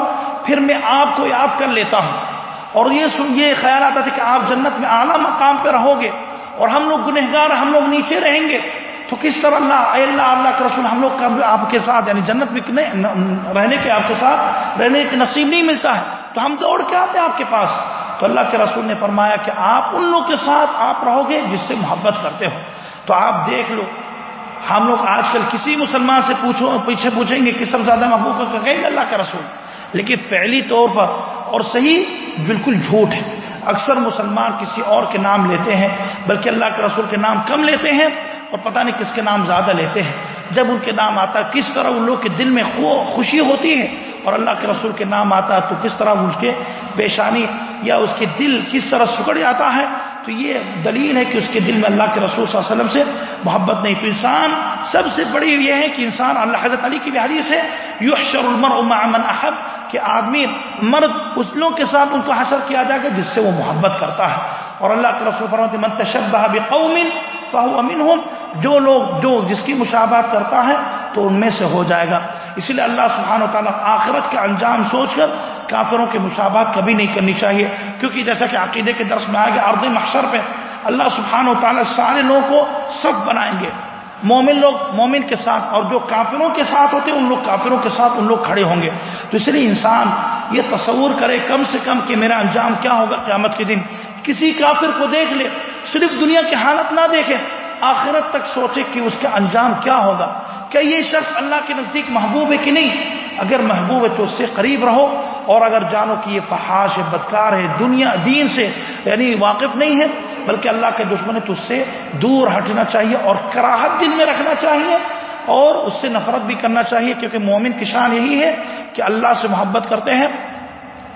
پھر میں آپ کو یاد کر لیتا ہوں۔ اور یہ سن یہ خیال آتا تھا کہ آپ جنت میں اعلیٰ مقام پہ رہو گے اور ہم لوگ گنہگار ہم لوگ نیچے رہیں گے۔ تو کس طرح اللہ اے اللہ اللہ کے رسول، ہم لوگ کا آپ کے ساتھ یعنی جنت میں رہنے کے آپ کے ساتھ رہنے کے نصیب نہیں ملتا ہے۔ تو ہم دوڑ کے آتے ہیں آپ کے پاس۔ تو اللہ کے رسول نے فرمایا کہ آپ ان لوگ کے ساتھ آپ رہو گے جس سے محبت کرتے ہو۔ تو آپ دیکھ لو، ہم لوگ آج کل کسی مسلمان سے پوچھو پیچھے پوچھیں گے کہ سب زیادہ محبوب کہیں گے اللہ کا رسول۔ لیکن پہلی طور پر اور صحیح بالکل جھوٹ ہے۔ اکثر مسلمان کسی اور کے نام لیتے ہیں، بلکہ اللہ کے رسول کے نام کم لیتے ہیں اور پتہ نہیں کس کے نام زیادہ لیتے ہیں۔ جب ان کے نام آتا ہے، کس طرح ان لوگ کے دل میں خوشی ہوتی ہے اور اللہ کے رسول کے نام آتا ہے، تو کس طرح اس کے پیشانی یا اس کے دل کس طرح سکڑ جاتا ہے؟ تو یہ دلیل ہے کہ اس کے دل میں اللہ کے رسول صلی اللہ علیہ وسلم سے محبت نہیں۔ تو انسان سب سے بڑی یہ ہے کہ انسان اللہ حضرت علی کی بھی حدیث ہے یو المر من احب، کہ آدمی مرد اس لوگوں کے ساتھ ان کو حاصل کیا جائے گا جس سے وہ محبت کرتا ہے۔ اور اللہ کے رسول فرمت من تشبہ بقوم فہو امین جو لوگ، جو جس کی مشابہت کرتا ہے تو ان میں سے ہو جائے گا۔ اس لیے اللہ سبحانہ و تعالیٰ آخرت کے انجام سوچ کر کافروں کے مشابہت کبھی نہیں کرنی چاہیے۔ کیونکہ جیسا کہ عقیدے کے درس میں آئے گا عرض محشر پہ اللہ سبحانہ و تعالیٰ سارے لوگوں کو سب بنائیں گے۔ مومن لوگ مومن کے ساتھ اور جو کافروں کے ساتھ ہوتے ہیں، ان لوگ کافروں کے ساتھ ان لوگ کھڑے ہوں گے۔ تو اس لیے انسان یہ تصور کرے کم سے کم کہ میرا انجام کیا ہوگا قیامت کے دن۔ کسی کافر کو دیکھ لے، صرف دنیا کی حالت نہ دیکھے۔ آخرت تک سوچے کہ اس کا انجام کیا ہوگا؟ کیا یہ شخص اللہ کے نزدیک محبوب ہے کہ نہیں؟ اگر محبوب ہے تو اس سے قریب رہو اور اگر جانو کہ یہ فحاش ہے، بدکار ہے، دنیا دین سے یعنی واقف نہیں ہے، بلکہ اللہ کے دشمن ہے تو اس سے دور ہٹنا چاہیے اور کراہت دل میں رکھنا چاہیے اور اس سے نفرت بھی کرنا چاہیے، کیونکہ مومن کی شان یہی ہے کہ اللہ سے محبت کرتے ہیں۔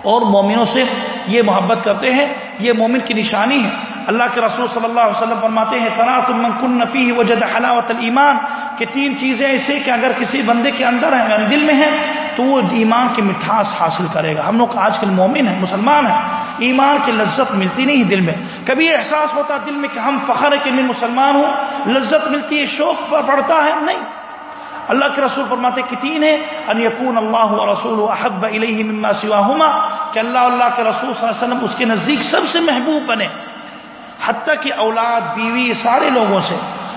اور مومنوں سے یہ محبت کرتے ہیں، یہ مومن کی نشانی ہے۔ اللہ کے رسول صلی اللہ علیہ وسلم فرماتے ہیں تناس المنکن نفی وجد حلاوت المان کہ تین چیزیں ایسے کہ اگر کسی بندے کے اندر ہیں یعنی دل میں ہیں، تو وہ ایمان کی مٹھاس حاصل کرے گا۔ ہم لوگ آج کل مومن ہیں، مسلمان ہیں، ایمان کی لذت ملتی نہیں دل میں۔ کبھی احساس ہوتا دل میں کہ ہم فخر ہے کہ میں مسلمان ہوں، لذت ملتی ہے، شوق پر پڑتا ہے، نہیں۔ اللہ کے رسول فرماتے کہ تین ہے ان یکون اللہ رسول احب الیہ مما سواہما، کہ اللہ اللہ کے رسول صلی اللہ علیہ وسلم اس کے نزدیک سب سے محبوب بنے۔ حتیٰ کہ اولاد، بیوی، سارے لوگوں سے۔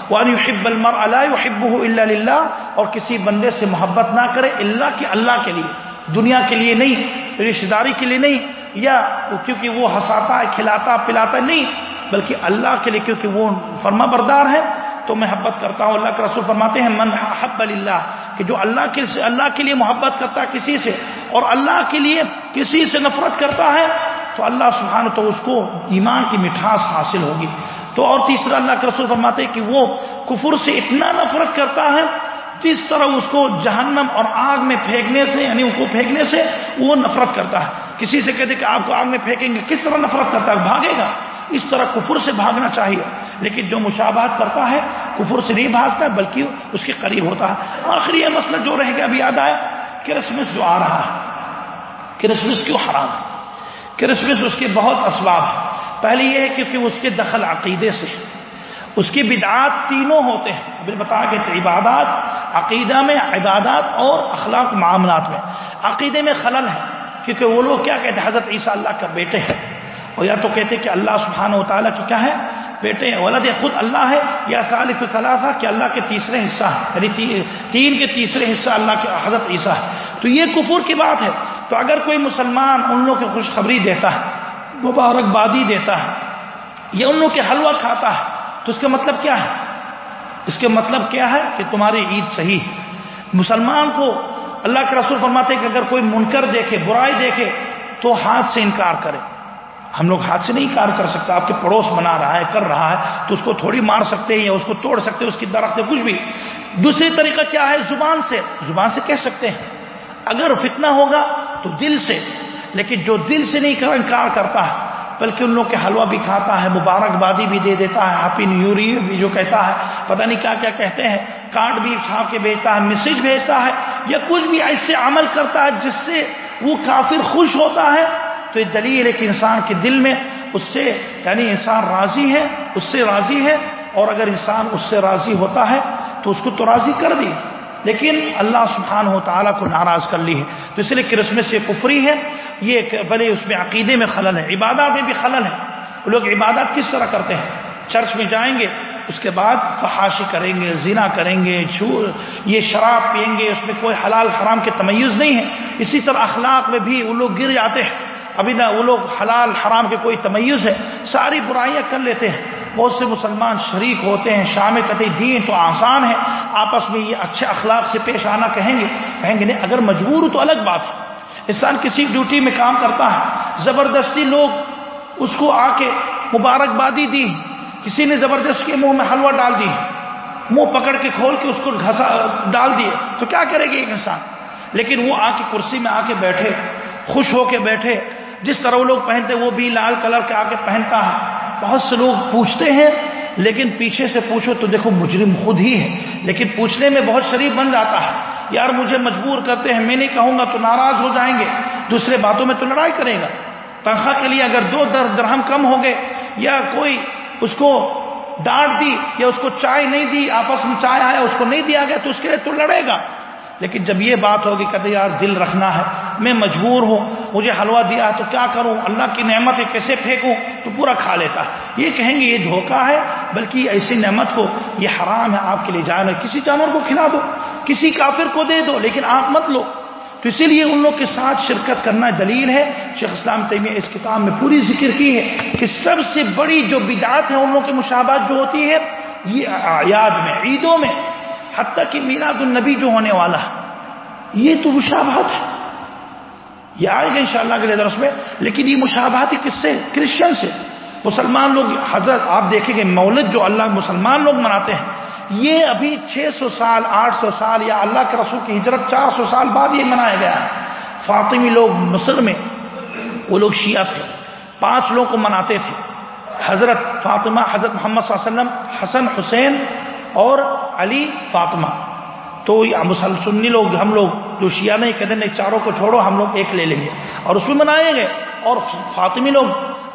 وان يحب المرء لا يحبه الا اور کسی بندے سے محبت نہ کرے اللہ کے اللہ کے لیے، دنیا کے لیے نہیں، رشتہ داری کے لیے نہیں، یا کیونکہ وہ ہنساتا ہے، کھلاتا، پلاتا نہیں، بلکہ اللہ کے لیے، کیونکہ وہ فرما بردار ہے تو محبت کرتا ہوں، اللہ کے رسول فرماتے ہیں، من حب اللہ کہ جو اللہ کے اللہ کے لیے محبت کرتا ہے کسی سے، اور اللہ کے لیے کسی سے نفرت کرتا ہے، تو اللہ سبحانہ تو اس کو ایمان کی مٹھاس حاصل ہوگی۔ تو اور تیسرا، اللہ کے رسول فرماتے ہیں کہ وہ کفر سے اتنا نفرت کرتا ہے، جس طرح اس کو جہنم اور آگ میں پھینکنے سے یعنی ان کو پھینکنے سے وہ نفرت کرتا ہے۔ کسی سے کہتے کہ آپ کو آگ میں پھینکیں گے، کس طرح نفرت کرتا ہے؟ بھاگے گا۔ اس طرح کفر سے بھاگنا چاہیے۔ لیکن جو مشابہت کرتا ہے، کفر سے نہیں بھاگتا ہے بلکہ اس کے قریب ہوتا ہے۔ آخری یہ مسئلہ جو رہ گیا ابھی یاد آئے کرسمس جو آ رہا ہے۔ کرسمس کیوں حرام؟ ہے کرسمس اس کے بہت اسباب ہیں۔ پہلے یہ ہے کیونکہ اس کے دخل عقیدے سے اس کی بدعات تینوں ہوتے ہیں۔ ابھی بتا کہ عبادات، عقیدہ میں عبادات اور اخلاق معاملات میں۔ عقیدے میں خلل ہے، کیونکہ وہ لوگ کیا کہتے ہیں؟ حضرت عیسیٰ اللہ کا بیٹے ہیں۔ اور یا تو کہتے کہ اللہ سبحانہ و تعالیٰ کی کیا ہے؟ بیٹے ولد خود اللہ ہے یا ثالث ثلاثہ کہ اللہ کے تیسرے حصہ ہے. یعنی تین کے تیسرے حصہ اللہ کے حضرت عیسیٰ ہے. تو یہ کفر کی بات ہے. تو اگر کوئی مسلمان ان لوگوں کی خوشخبری دیتا ہے، مبارکبادی دیتا ہے، یا ان لوگوں کے حلوہ کھاتا ہے، تو اس کا مطلب کیا ہے؟ اس کے مطلب کیا ہے کہ تمہاری عید صحیح مسلمان کو اللہ کے رسول فرماتے کہ اگر کوئی منکر دیکھے، برائی دیکھے، تو ہاتھ سے انکار کرے۔ ہم لوگ ہاتھ سے نہیں کار کر سکتا، آپ کے پڑوس بنا رہا ہے، کر رہا ہے، تو اس کو تھوڑی مار سکتے ہیں یا اس کو توڑ سکتے ہیں، اس کی درخت کچھ بھی۔ دوسری طریقہ کیا ہے؟ زبان سے۔ زبان سے کہہ سکتے ہیں۔ اگر فتنہ ہوگا تو دل سے، لیکن جو دل سے نہیں انکار کرتا ہے، بلکہ ان لوگ کے حلوہ بھی کھاتا ہے، مبارکبادی بھی دے دیتا ہے ہیپی نیو ایئر بھی جو کہتا ہے، پتہ نہیں کیا کیا کہتے ہیں۔ کارڈ بھی چھاپ کے بھیجتا ہے میسج بھیجتا ہے، یا کچھ بھی ایسے عمل کرتا ہے جس سے وہ کافر خوش ہوتا ہے۔ تو یہ دلیل ہے کہ انسان کے دل میں اس سے یعنی انسان راضی ہے، اس سے راضی ہے، اور اگر انسان اس سے راضی ہوتا ہے تو اس کو تو راضی کر دی۔ لیکن اللہ سبحان ہو تعالیٰ کو ناراض کر لی ہے۔ تو اس لیے کرسمس سے کفری ہے، یہ بھلے اس میں عقیدے میں خلل ہے، عبادات میں بھی خلل ہے۔ وہ لوگ عبادات کس طرح کرتے ہیں؟ چرچ میں جائیں گے، اس کے بعد فحاشی کریں گے، زنا کریں گے یہ شراب پئیں گے، اس میں کوئی حلال حرام کے تمیز نہیں ہے۔ اسی طرح اخلاق میں بھی وہ لوگ گر جاتے ہیں۔ ابھی نہ وہ لوگ حلال حرام کے کوئی تمیز ہے، ساری برائیاں کر لیتے ہیں۔ بہت سے مسلمان شریک ہوتے ہیں، شام کہتے دین تو آسان ہے، آپس میں یہ اچھے اخلاق سے پیش آنا کہیں گے؟ کہیں گے نہیں، اگر مجبور ہو تو الگ بات ہے۔ انسان کسی ڈیوٹی میں کام کرتا ہے، زبردستی لوگ اس کو آ کے مبارکبادی دی، کسی نے زبردست کے منہ میں حلوہ ڈال دی، منہ پکڑ کے کھول کے اس کو گھسا ڈال دیے تو کیا کرے گا ایک انسان؟ لیکن وہ آ کے کرسی میں آ کے بیٹھے، خوش ہو کے بیٹھے جس طرح وہ لوگ پہنتے وہ بھی لال کلر کے آ کے پہنتا ہے۔ بہت سے لوگ پوچھتے ہیں، لیکن پیچھے سے پوچھو تو دیکھو مجرم خود ہی ہے۔ لیکن پوچھنے میں بہت شریف بن جاتا ہے۔ یار مجھے مجبور کرتے ہیں، میں نہیں کہوں گا تو ناراض ہو جائیں گے۔ دوسرے باتوں میں تو لڑائی کرے گا۔ تنخواہ کے لیے اگر دو در، درہم کم ہو گئے، یا کوئی اس کو ڈانٹ دی یا اس کو چائے نہیں دی، آپس میں چائے آیا، اس کو نہیں دیا گیا، تو اس کے لیے تو لڑے گا۔ لیکن جب یہ بات ہوگی، کہتے یار، دل رکھنا ہے، میں مجبور ہوں، مجھے حلوہ دیا ہے، تو کیا کروں؟ اللہ کی نعمت ہے کیسے پھینکوں؟ تو پورا کھا لیتا ہے۔ یہ کہیں گے، یہ دھوکہ ہے، بلکہ ایسی نعمت کو، یہ حرام ہے، آپ کے لیے جانا کسی جانور کو کھلا دو، کسی کافر کو دے دو، لیکن آپ مت لو۔ تو اسی لیے ان لوگ کے ساتھ شرکت کرنا دلیل ہے۔ شیخ اسلام تیمیہ اس کتاب میں پوری ذکر کی ہے کہ سب سے بڑی جو بدعات ہے، ان لوگوں کی مشابات جو ہوتی ہے، یہ یاد میں، عیدوں میں حتیٰ کہ میلاد النبی جو ہونے والا ہے، یہ تو مشابہت ہے۔ یہ آئے گا انشاءاللہ شاء درس میں، لیکن یہ مشابہت کس سے؟ کرسچن سے۔ مسلمان لوگ، حضرت، آپ دیکھیں گے مولد جو اللہ مسلمان لوگ مناتے ہیں، یہ ابھی چھ سو سال، آٹھ سو سال یا اللہ کے رسول کی ہجرت چار سو سال بعد یہ منایا گیا ہے۔ فاطمی لوگ مصر میں، وہ لوگ شیعہ تھے۔ پانچ لوگ کو مناتے تھے۔ حضرت فاطمہ، حضرت محمد صلی اللہ علیہ وسلم، حسن، حسین اور علی فاطمہ۔ تو سنی لوگ، ہم لوگ جو شیعہ نہیں، کہتے نہیں، چاروں کو چھوڑو، ہم لوگ ایک لے لیں گے۔ اور اس میں منائے گئے اور فاطمی لوگ،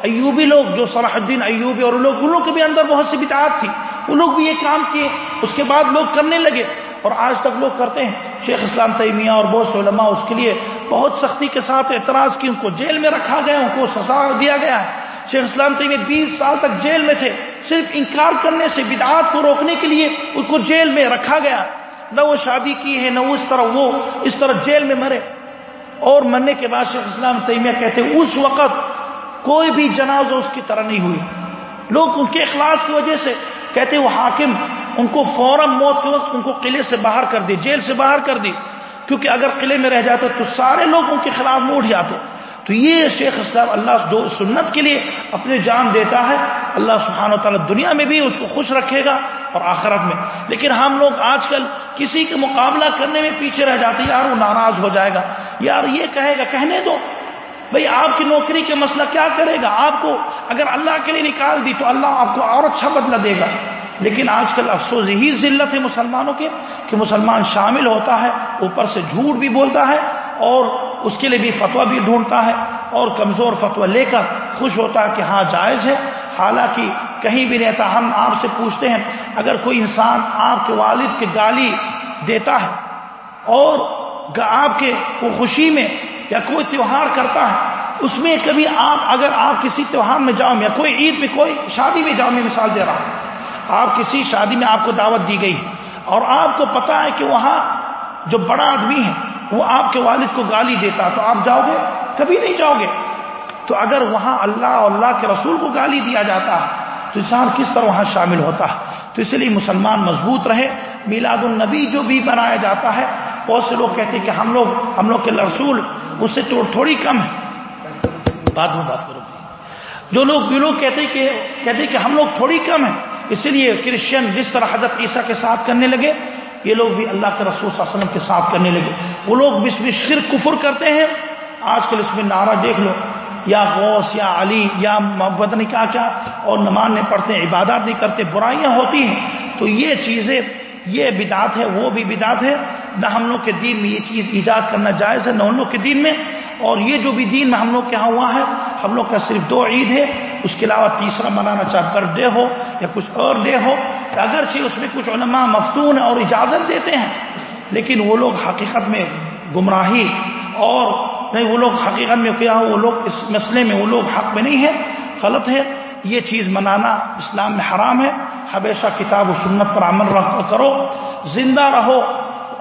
ایوبی لوگ، جو صلاح الدین ایوبی اور لوگ، ان لوگ کے بھی اندر بہت سی بتاعت تھی۔ وہ لوگ بھی یہ کام کیے، اس کے بعد لوگ کرنے لگے۔ اور آج تک لوگ کرتے ہیں۔ شیخ اسلام تیمیہ اور بہت سے علماء اس کے لیے بہت سختی کے ساتھ اعتراض کی، ان کو جیل میں رکھا گیا، ان کو سزا دیا گیا۔ ہے شیخ اسلام تیمیہ بیس سال تک جیل میں تھے، صرف انکار کرنے سے، بدعات کو روکنے کے لیے ان کو جیل میں رکھا گیا۔ نہ وہ شادی کی ہے، نہ وہ اس طرح وہ اس طرح جیل میں مرے۔ اور مرنے کے بعد شیخ اسلام تیمیہ کہتے اس وقت کوئی بھی جنازہ اس کی طرح نہیں ہوئی۔ لوگ ان کے اخلاص کی وجہ سے کہتے وہ حاکم ان کو فوراً موت کے وقت ان کو قلعے سے باہر کر دی، جیل سے باہر کر دی۔ کیونکہ اگر قلعے میں رہ جاتے تو سارے لوگ ان کے خلاف میں اٹھ جاتے۔ تو یہ شیخ اسلام اللہ جو سنت کے لیے اپنے جان دیتا ہے۔ اللہ سبحانہ و تعالیٰ دنیا میں بھی اس کو خوش رکھے گا اور آخرت میں۔ لیکن ہم لوگ آج کل کسی کے مقابلہ کرنے میں پیچھے رہ جاتے یار وہ ناراض ہو جائے گا۔ یار یہ کہے گا، کہنے دو۔ بھئی آپ کی نوکری کے مسئلہ کیا کرے گا؟ آپ کو اگر اللہ کے لیے نکال دی تو اللہ آپ کو اور اچھا بدلہ دے گا۔ لیکن آج کل افسوس یہی ذلت ہے مسلمانوں کے کہ مسلمان شامل ہوتا ہے، اوپر سے جھوٹ بھی بولتا ہے اور اس کے لیے بھی فتویٰ بھی ڈھونڈتا ہے اور کمزور فتویٰ لے کر خوش ہوتا ہے کہ ہاں جائز ہے۔ حالانکہ کہیں بھی رہتا، ہم آپ سے پوچھتے ہیں، اگر کوئی انسان آپ کے والد کے گالی دیتا ہے اور آپ کے وہ خوشی میں یا کوئی تیوہار کرتا ہے، اس میں کبھی آپ اگر آپ کسی تیوہار میں جاؤ یا کوئی عید میں، کوئی شادی میں جاؤ، میں مثال دے رہا ہوں۔ آپ کسی شادی میں آپ کو دعوت دی گئی ہے اور آپ کو پتا ہے کہ وہاں جو بڑا آدمی ہے وہ آپ کے والد کو گالی دیتا تو آپ جاؤ گے؟ کبھی نہیں جاؤ گے۔ تو اگر وہاں اللہ اور اللہ کے رسول کو گالی دیا جاتا ہے تو انسان کس طرح وہاں شامل ہوتا؟ ہے تو اس لیے مسلمان مضبوط رہے۔ میلاد النبی جو بھی بنایا جاتا ہے، بہت سے لوگ کہتے ہیں کہ ہم لوگ ہم لوگ کے رسول اس سے تھوڑی کم ہے۔ بعد میں بات کروں۔ جو لوگ لوگ کہتے کہ کہتے کہ ہم لوگ تھوڑی کم ہیں اسی لیے کرسچن جس طرح حضرت عیسیٰ کے ساتھ کرنے لگے یہ لوگ بھی اللہ کے رسول صلی اللہ علیہ وسلم کے ساتھ کرنے لگے۔ وہ لوگ بس میں شرک کفر کرتے ہیں۔ آج کل اس میں نعرہ دیکھ لو۔ یا غوث، یا علی، یا محبت نہیں کیا کیا۔ اور نماز نہیں پڑھتے عبادات نہیں کرتے برائیاں ہوتی ہیں۔ تو یہ چیزیں، یہ بدعت ہے، وہ بھی بدعت ہے۔ نہ ہم لوگ کے دین میں یہ چیز ایجاد کرنا جائز ہے، نہ ان لوگ کے دین میں۔ اور یہ جو بھی دین میں ہم لوگ کے یہاں ہوا ہے، ہم لوگ کا صرف دو عید ہے، اس کے علاوہ تیسرا منانا چاہے برتھ ڈے ہو یا کچھ اور ڈے ہو اگرچہ اس میں کچھ علماء مفتون اور اجازت دیتے ہیں، لیکن وہ لوگ حقیقت میں گمراہی اور نہیں، وہ لوگ حقیقت میں کیا ہو، وہ لوگ اس مسئلے میں وہ لوگ حق میں نہیں ہے غلط ہے۔ یہ چیز منانا اسلام میں حرام ہے۔ ہمیشہ کتاب و سنت پر عمل کرو، زندہ رہو،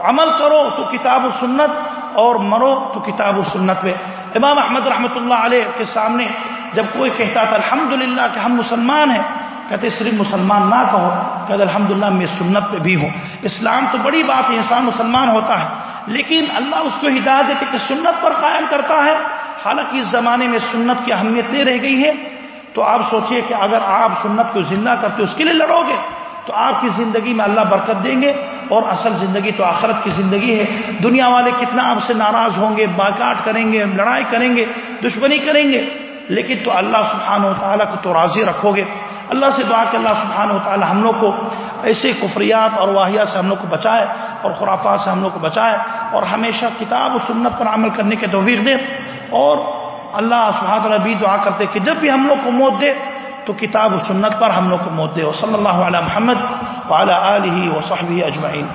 عمل کرو تو کتاب و سنت اور مرو تو کتاب و سنت پہ۔ امام احمد رحمۃ اللہ علیہ کے سامنے جب کوئی کہتا تھا الحمد کہ ہم مسلمان ہیں، کہتے صرف مسلمان نہ کہو کہ الحمد للہ میں سنت پہ بھی ہوں۔ اسلام تو بڑی بات ہے، انسان مسلمان ہوتا ہے، لیکن اللہ اس کو ہدایت دیتے کہ سنت پر قائم کرتا ہے۔ حالانکہ اس زمانے میں سنت کی اہمیت نہیں رہ گئی ہے۔ تو آپ سوچئے کہ اگر آپ سنت کو زندہ کرتے، اس کے لیے لڑو گے۔ تو آپ کی زندگی میں اللہ برکت دیں گے اور اصل زندگی تو آخرت کی زندگی ہے۔ دنیا والے کتنا آپ سے ناراض ہوں گے، باکاٹ کریں گے، لڑائی کریں گے، دشمنی کریں گے۔ لیکن تو اللہ سبحانہ و تعالیٰ کو تو راضی رکھو گے۔ اللہ سے دعا کہ اللہ سبحانہ و تعالیٰ ہم لوگ کو ایسے کفریات اور واحیات سے ہم لوگ کو بچائے اور خرافات سے ہم لوگ کو بچائے اور ہمیشہ کتاب و سنت پر عمل کرنے کے توفیق دے اور اللہ سبحانہ بھی دعا کرتے کہ جب بھی ہم لوگ کو موت دے تو کتاب و سنت پر ہم لوگ کو موت دے صلی اللہ علیہ محمد وعلی آلہ وصحبہ اجمعین۔